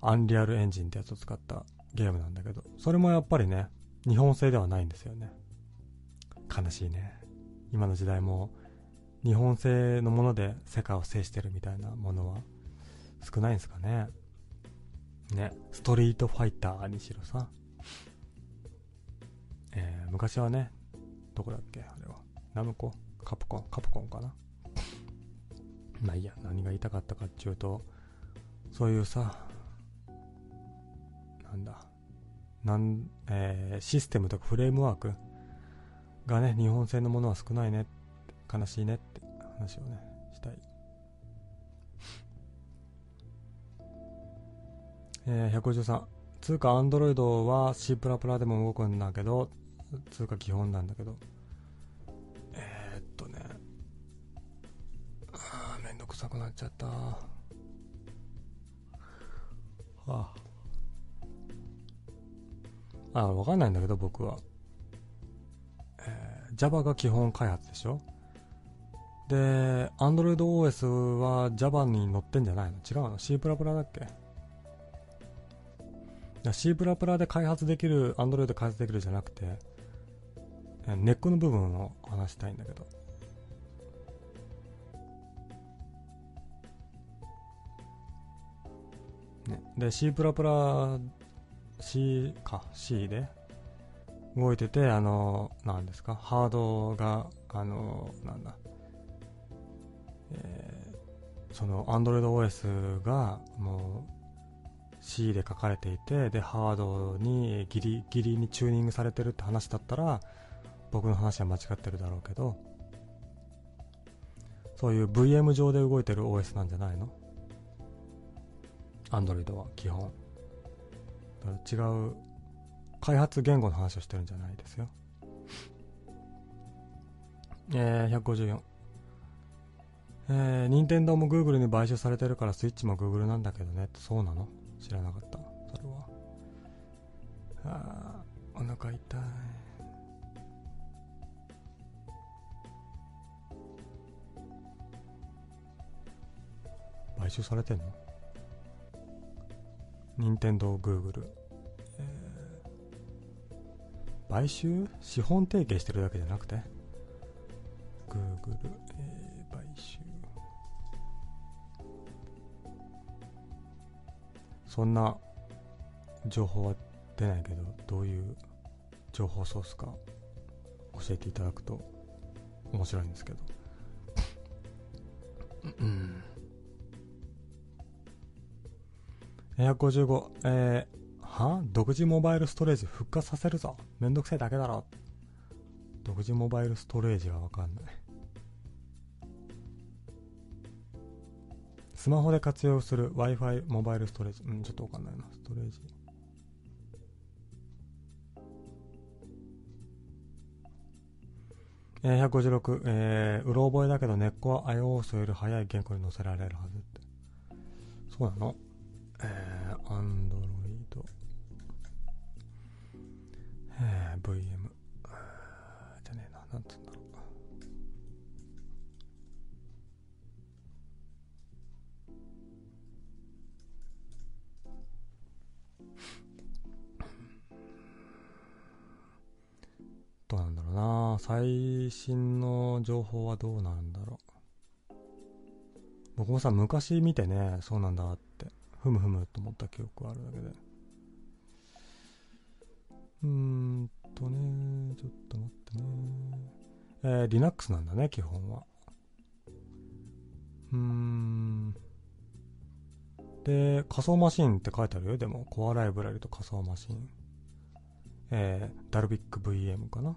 アンリアルエンジンってやつを使ったゲームなんだけどそれもやっぱりね日本製ではないんですよね。悲しいね。今の時代も日本製のもので世界を制してるみたいなものは少ないんですかね。ね。ストリートファイターにしろさ。えー昔はねどこだっけ？あれは。ナムコ？カプコン？カプコンかな？まあいいや。何が言いたかったかっていうとそういうさなんだ。なん、えーシステムとかフレームワークがね日本製のものは少ないね。悲しいねっ話をねしたい。えー、153通貨 Android は C++ でも動くんだけど通貨基本なんだけど。えー、っとね。あーめんどくさくなっちゃった。はあ。あわかんないんだけど僕は、えー Java が基本開発でしょ？で AndroidOS は Java に載ってんじゃないの？違うの？C++ だっけ？いや C++ で開発できる Android で開発できるじゃなくてえー根っこの部分を話したいんだけど。ね、で C++ C か C で動いててあのなんですか？ハードがあのなんだ、その AndroidOS がもう C で書かれていてでハードにギリギリにチューニングされてるって話だったら僕の話は間違ってるだろうけどそういう VM 上で動いてる OS なんじゃないの？Android は基本。違う開発言語の話をしてるんじゃないですよ。えー、154えー、任天堂も Google に買収されてるからスイッチも Google なんだけどね。そうなの？知らなかった。それは。あお腹痛い。買収されてんの？任天堂 Google、えー買収？資本提携してるだけじゃなくて？Google、えー買収。そんな情報は出ないけどどういう情報ソースか教えていただくと面白いんですけど。うん。255えー、は？独自モバイルストレージ復活させるぞ。めんどくせえだけだろ。独自モバイルストレージはわかんない。スマホで活用する Wi-Fi モバイルストレージ。うんちょっとわかんないな。ストレージ。えー、156、えー、うろ覚えだけど根っこは iOS より早い言語に載せられるはずって。そうなの？えー、Android、えー、VM、な。最新の情報はどうなるんだろう。僕もさ昔見てねそうなんだって。ふむふむと思った記憶があるだけで。うーんとねちょっと待ってね。えー、Linux なんだね基本は。うーん。で仮想マシンって書いてあるよ。でもコアライブラリと仮想マシン。えー、ダルビック VM かな。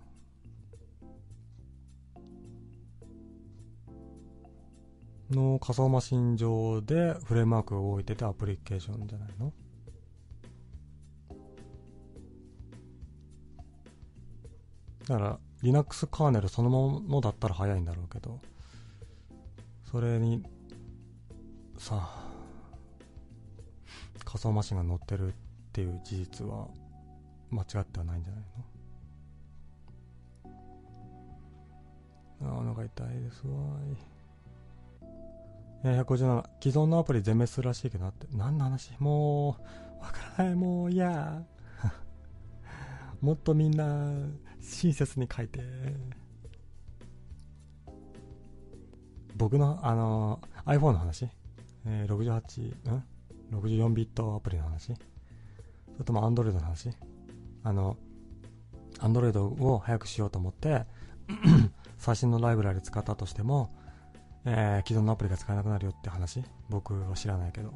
の仮想マシン上でフレームワークを置いててアプリケーションじゃないの？だから Linux カーネルそのものだったら早いんだろうけどそれにさあ仮想マシンが載ってるっていう事実は間違ってはないんじゃないの？あお腹痛いです。わい。えー、157既存のアプリ全滅するらしいけどなって。何の話？もうわからない。もういや もっとみんな親切に書いて。僕のあの iPhone の話、えー、68ん？64ビットアプリの話？それとも Android の話？あの Android を早くしようと思って 最新のライブラリ使ったとしてもえー、既存のアプリが使えなくなるよって話？僕は知らないけど。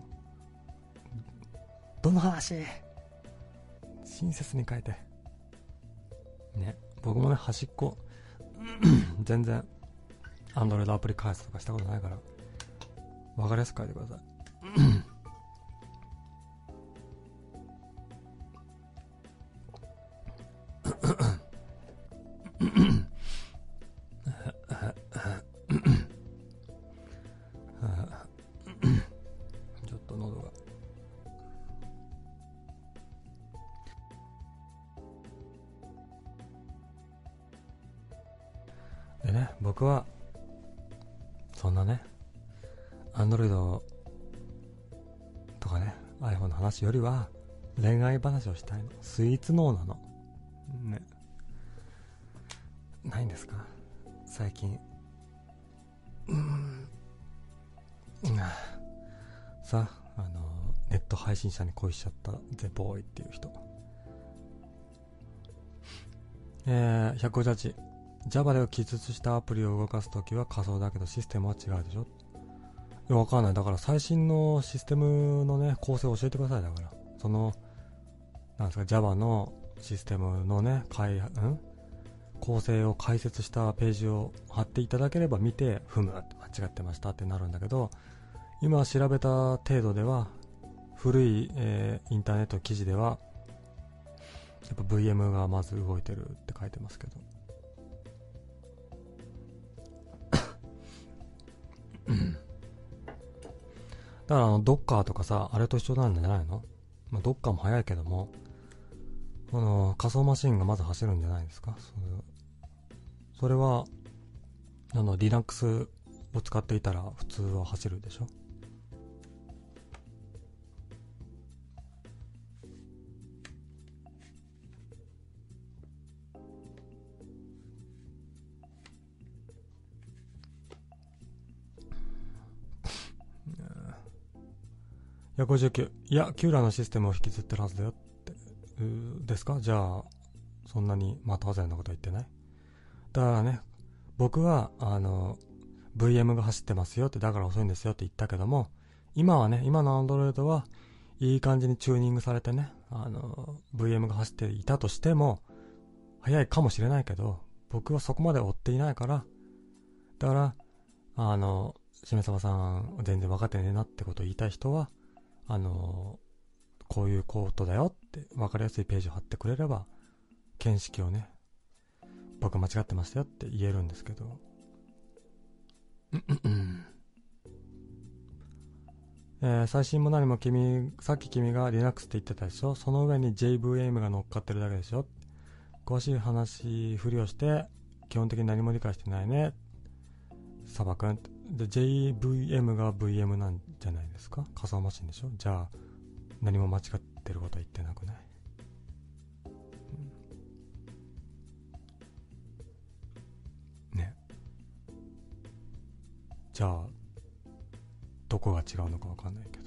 どの話？親切に書いて。ね。僕もね端っこ 全然 Android アプリ開発とかしたことないから分かりやすく書いてくださいよりは恋愛話をしたいの。スイーツ脳なの。ね。ないんですか？最近。うん。さあのネット配信者に恋しちゃったゼボーイっていう人。えー、158 Java で記述したアプリを動かすときは仮想だけどシステムは違うでしょ？いやわかんない。だから最新のシステムのね、構成を教えてください。だから。その、なんですか、Java のシステムのね、開、ん？構成を解説したページを貼っていただければ見て、ふむ、間違ってましたってなるんだけど、今調べた程度では、古い、えーインターネット記事では、やっぱ VM がまず動いてるって書いてますけど。だからあの、ドッカーとかさ、あれと一緒なんじゃないの？まあ、ドッカーも早いけども、この仮想マシンがまず走るんじゃないですか？それは、あの、Linux を使っていたら普通は走るでしょ？や、59。いや、キューラーのシステムを引きずってるはずだよって。ですか？じゃあ、そんなにまたわざようなこと言ってない？だからね、僕は、あの、VM が走ってますよって、だから遅いんですよって言ったけども、今はね、今の Android は、いい感じにチューニングされてね、あの、VM が走っていたとしても、早いかもしれないけど、僕はそこまで追っていないから、だから、あの、しめさばさん、全然分かってねえなってことを言いたい人は、あのこういうコートだよって分かりやすいページを貼ってくれれば、見識をね、僕間違ってましたよって言えるんですけど。えー最新も何も君、さっき君が Linux って言ってたでしょ？その上に JVM が乗っかってるだけでしょ？詳しい話、ふりをして、基本的に何も理解してないね。サバ君。で、JVM が VM なんじゃないですか？仮想マシンでしょ？じゃあ、何も間違ってることは言ってなくない、うん。ね。じゃあ、どこが違うのかわかんないけど。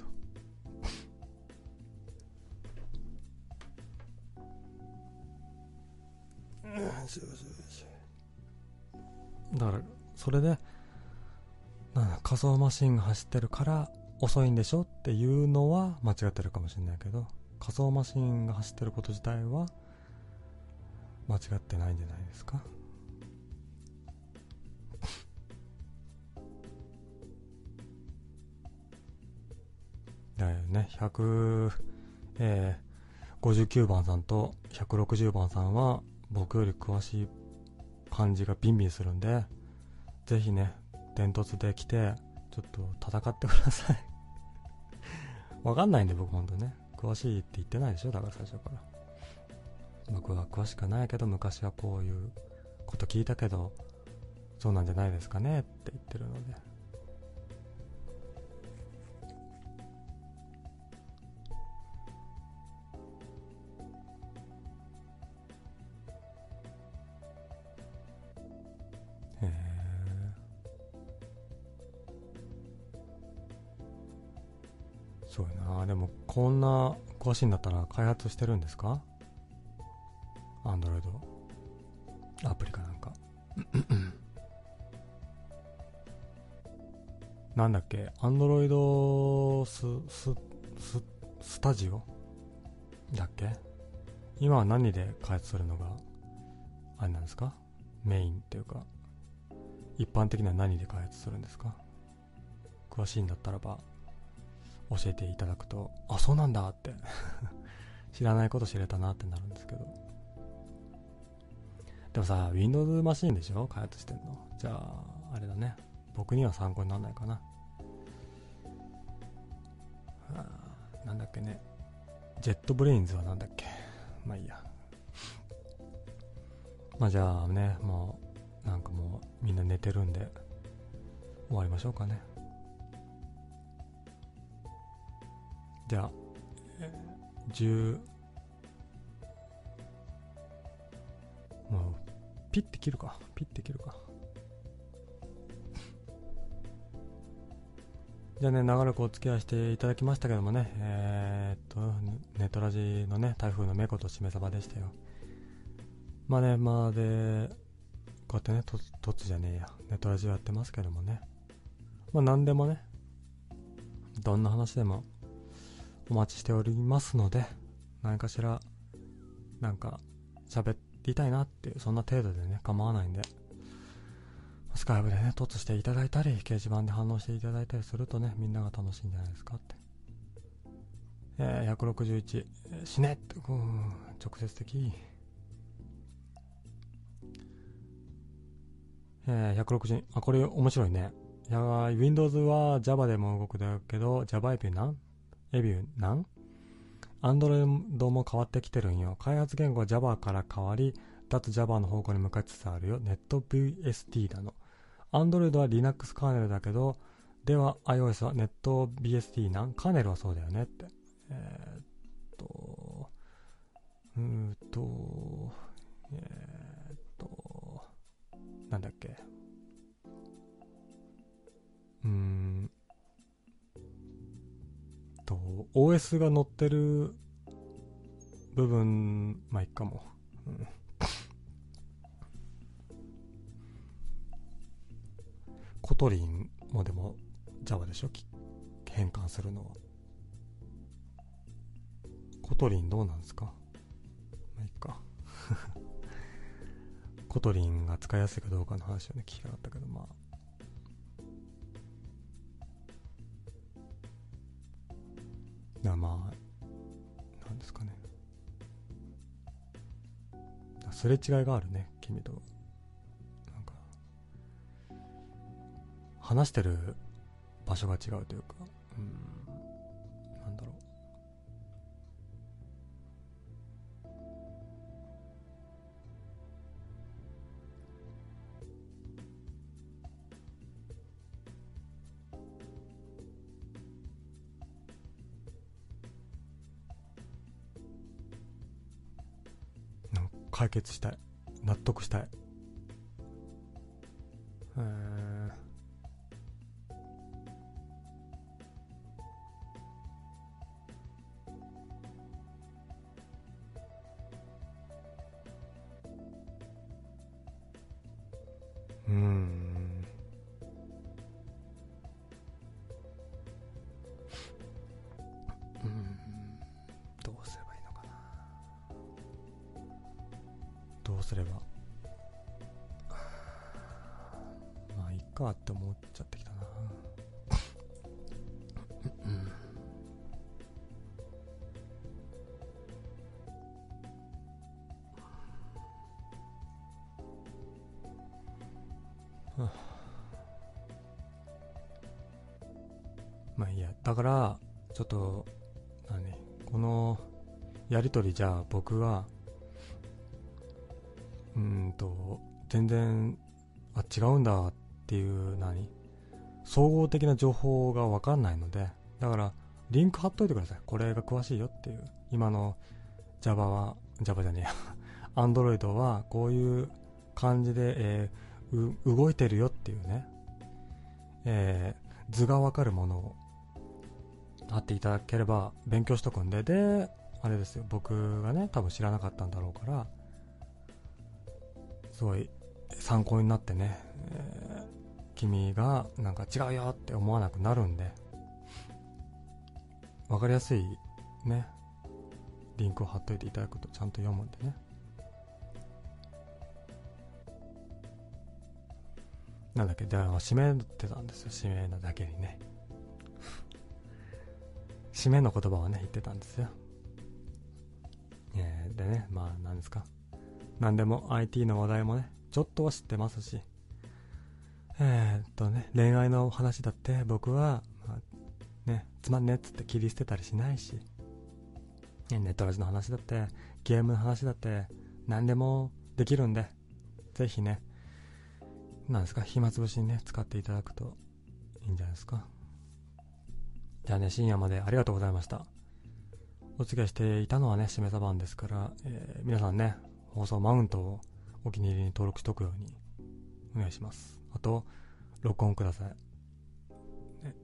だから、それで、想マシンが走ってるから遅いんでしょっていうのは間違ってるかもしれないけど、仮想マシンが走ってること自体は間違ってないんじゃないですか？だよね、100、えー、59番さんと160番さんは僕より詳しい感じがビンビンするんで、ぜひね、伝突で来て、ちょっと戦ってください。わかんないんで僕ほんとね。詳しいって言ってないでしょ？だから最初から。僕は詳しくないけど昔はこういうこと聞いたけど、そうなんじゃないですかねって言ってるので。こんな詳しいんだったら開発してるんですか？アンドロイド。アプリかなんか。なんだっけアンドロイドス、ス、ス、スタジオ？だっけ？今は何で開発するのが、あれなんですか？メインっていうか、一般的には何で開発するんですか？詳しいんだったらば、教えていただくと、あ、そうなんだって 知らないこと知れたなってなるんですけど。でもさ、Windows マシンでしょ？開発してんの。じゃあ、あれだね。僕には参考にならないかな。あーなんだっけね。ジェットブレインズはなんだっけ？まあいいや。まあじゃあね、もう、なんかもうみんな寝てるんで、終わりましょうかね。じゃあ、えー10、もう、ピッて切るか。ピッて切るか。じゃあね、長らくお付き合いしていただきましたけどもね、えー、っと、ネトラジのね、台風のメコとしめさばでしたよ。まあね、まあで、こうやってね、と突じゃねえや、ネトラジオやってますけどもね。まあ何でもね、どんな話でもお待ちしておりますので、何かしら、なんか、喋りたいなっていう、そんな程度でね、構わないんで、スカイプでね、突していただいたり、掲示板で反応していただいたりするとね、みんなが楽しいんじゃないですかって。えー、161、死ねって、うん、直接的。えー、160、あ、これ面白いね。いや、Windows は Java でも動くだけど、Java エビューなん？エビューなん？Android も変わってきてるんよ。開発言語は Java から変わり、脱 Java の方向に向かいつつあるよ。NetBSD だの。Android は Linux カーネルだけど、では iOS は NetBSD なん？カーネルはそうだよねって。えー、っと、うーんと、えー、っと、なんだっけ？と、OS が載ってる部分、まあ、いっかも。うん、Kotlin もでも Java でしょ？変換するのは。 Kotlin どうなんですか？まあ、いっか。Kotlin が使いやすいかどうかの話をね、聞きたかったけど、まあ。だまあ、なんですかね。すれ違いがあるね、君と。なんか、話してる場所が違うというか、うん。解決したい。納得したい。えうからちょっと何？このやりとりじゃあ僕はうんと、全然、あ、違うんだっていう何？総合的な情報がわかんないので、だから、リンク貼っといてください。これが詳しいよっていう。今の Java は、Java じゃねえや。Android はこういう感じで、えー、動いてるよっていうね、えー、図がわかるものを貼っていただければ勉強しとくんで、で、あれですよ、僕がね、多分知らなかったんだろうから、すごい参考になってね、えー、君がなんか違うよって思わなくなるんで、わかりやすいね、リンクを貼っといていただくとちゃんと読むんでね。なんだっけ、でも締めてたんですよ、締めなだけにね。締めの言葉はね、言ってたんですよ。えー、でね、まあ、なんですか。何でも IT の話題もね、ちょっとは知ってますし、えー、っとね、恋愛の話だって僕は、まあ、ね、つまんねっつって切り捨てたりしないし、ね、ネットラジの話だって、ゲームの話だって、何でもできるんで、ぜひね、なんですか、暇つぶしにね、使っていただくといいんじゃないですか。じゃあね、深夜までありがとうございました。お付き合いしていたのはね、しめさばんですから、えー、皆さんね、放送マウントをお気に入りに登録しとくようにお願いします。あと、録音ください。ね、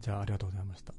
じゃあありがとうございました。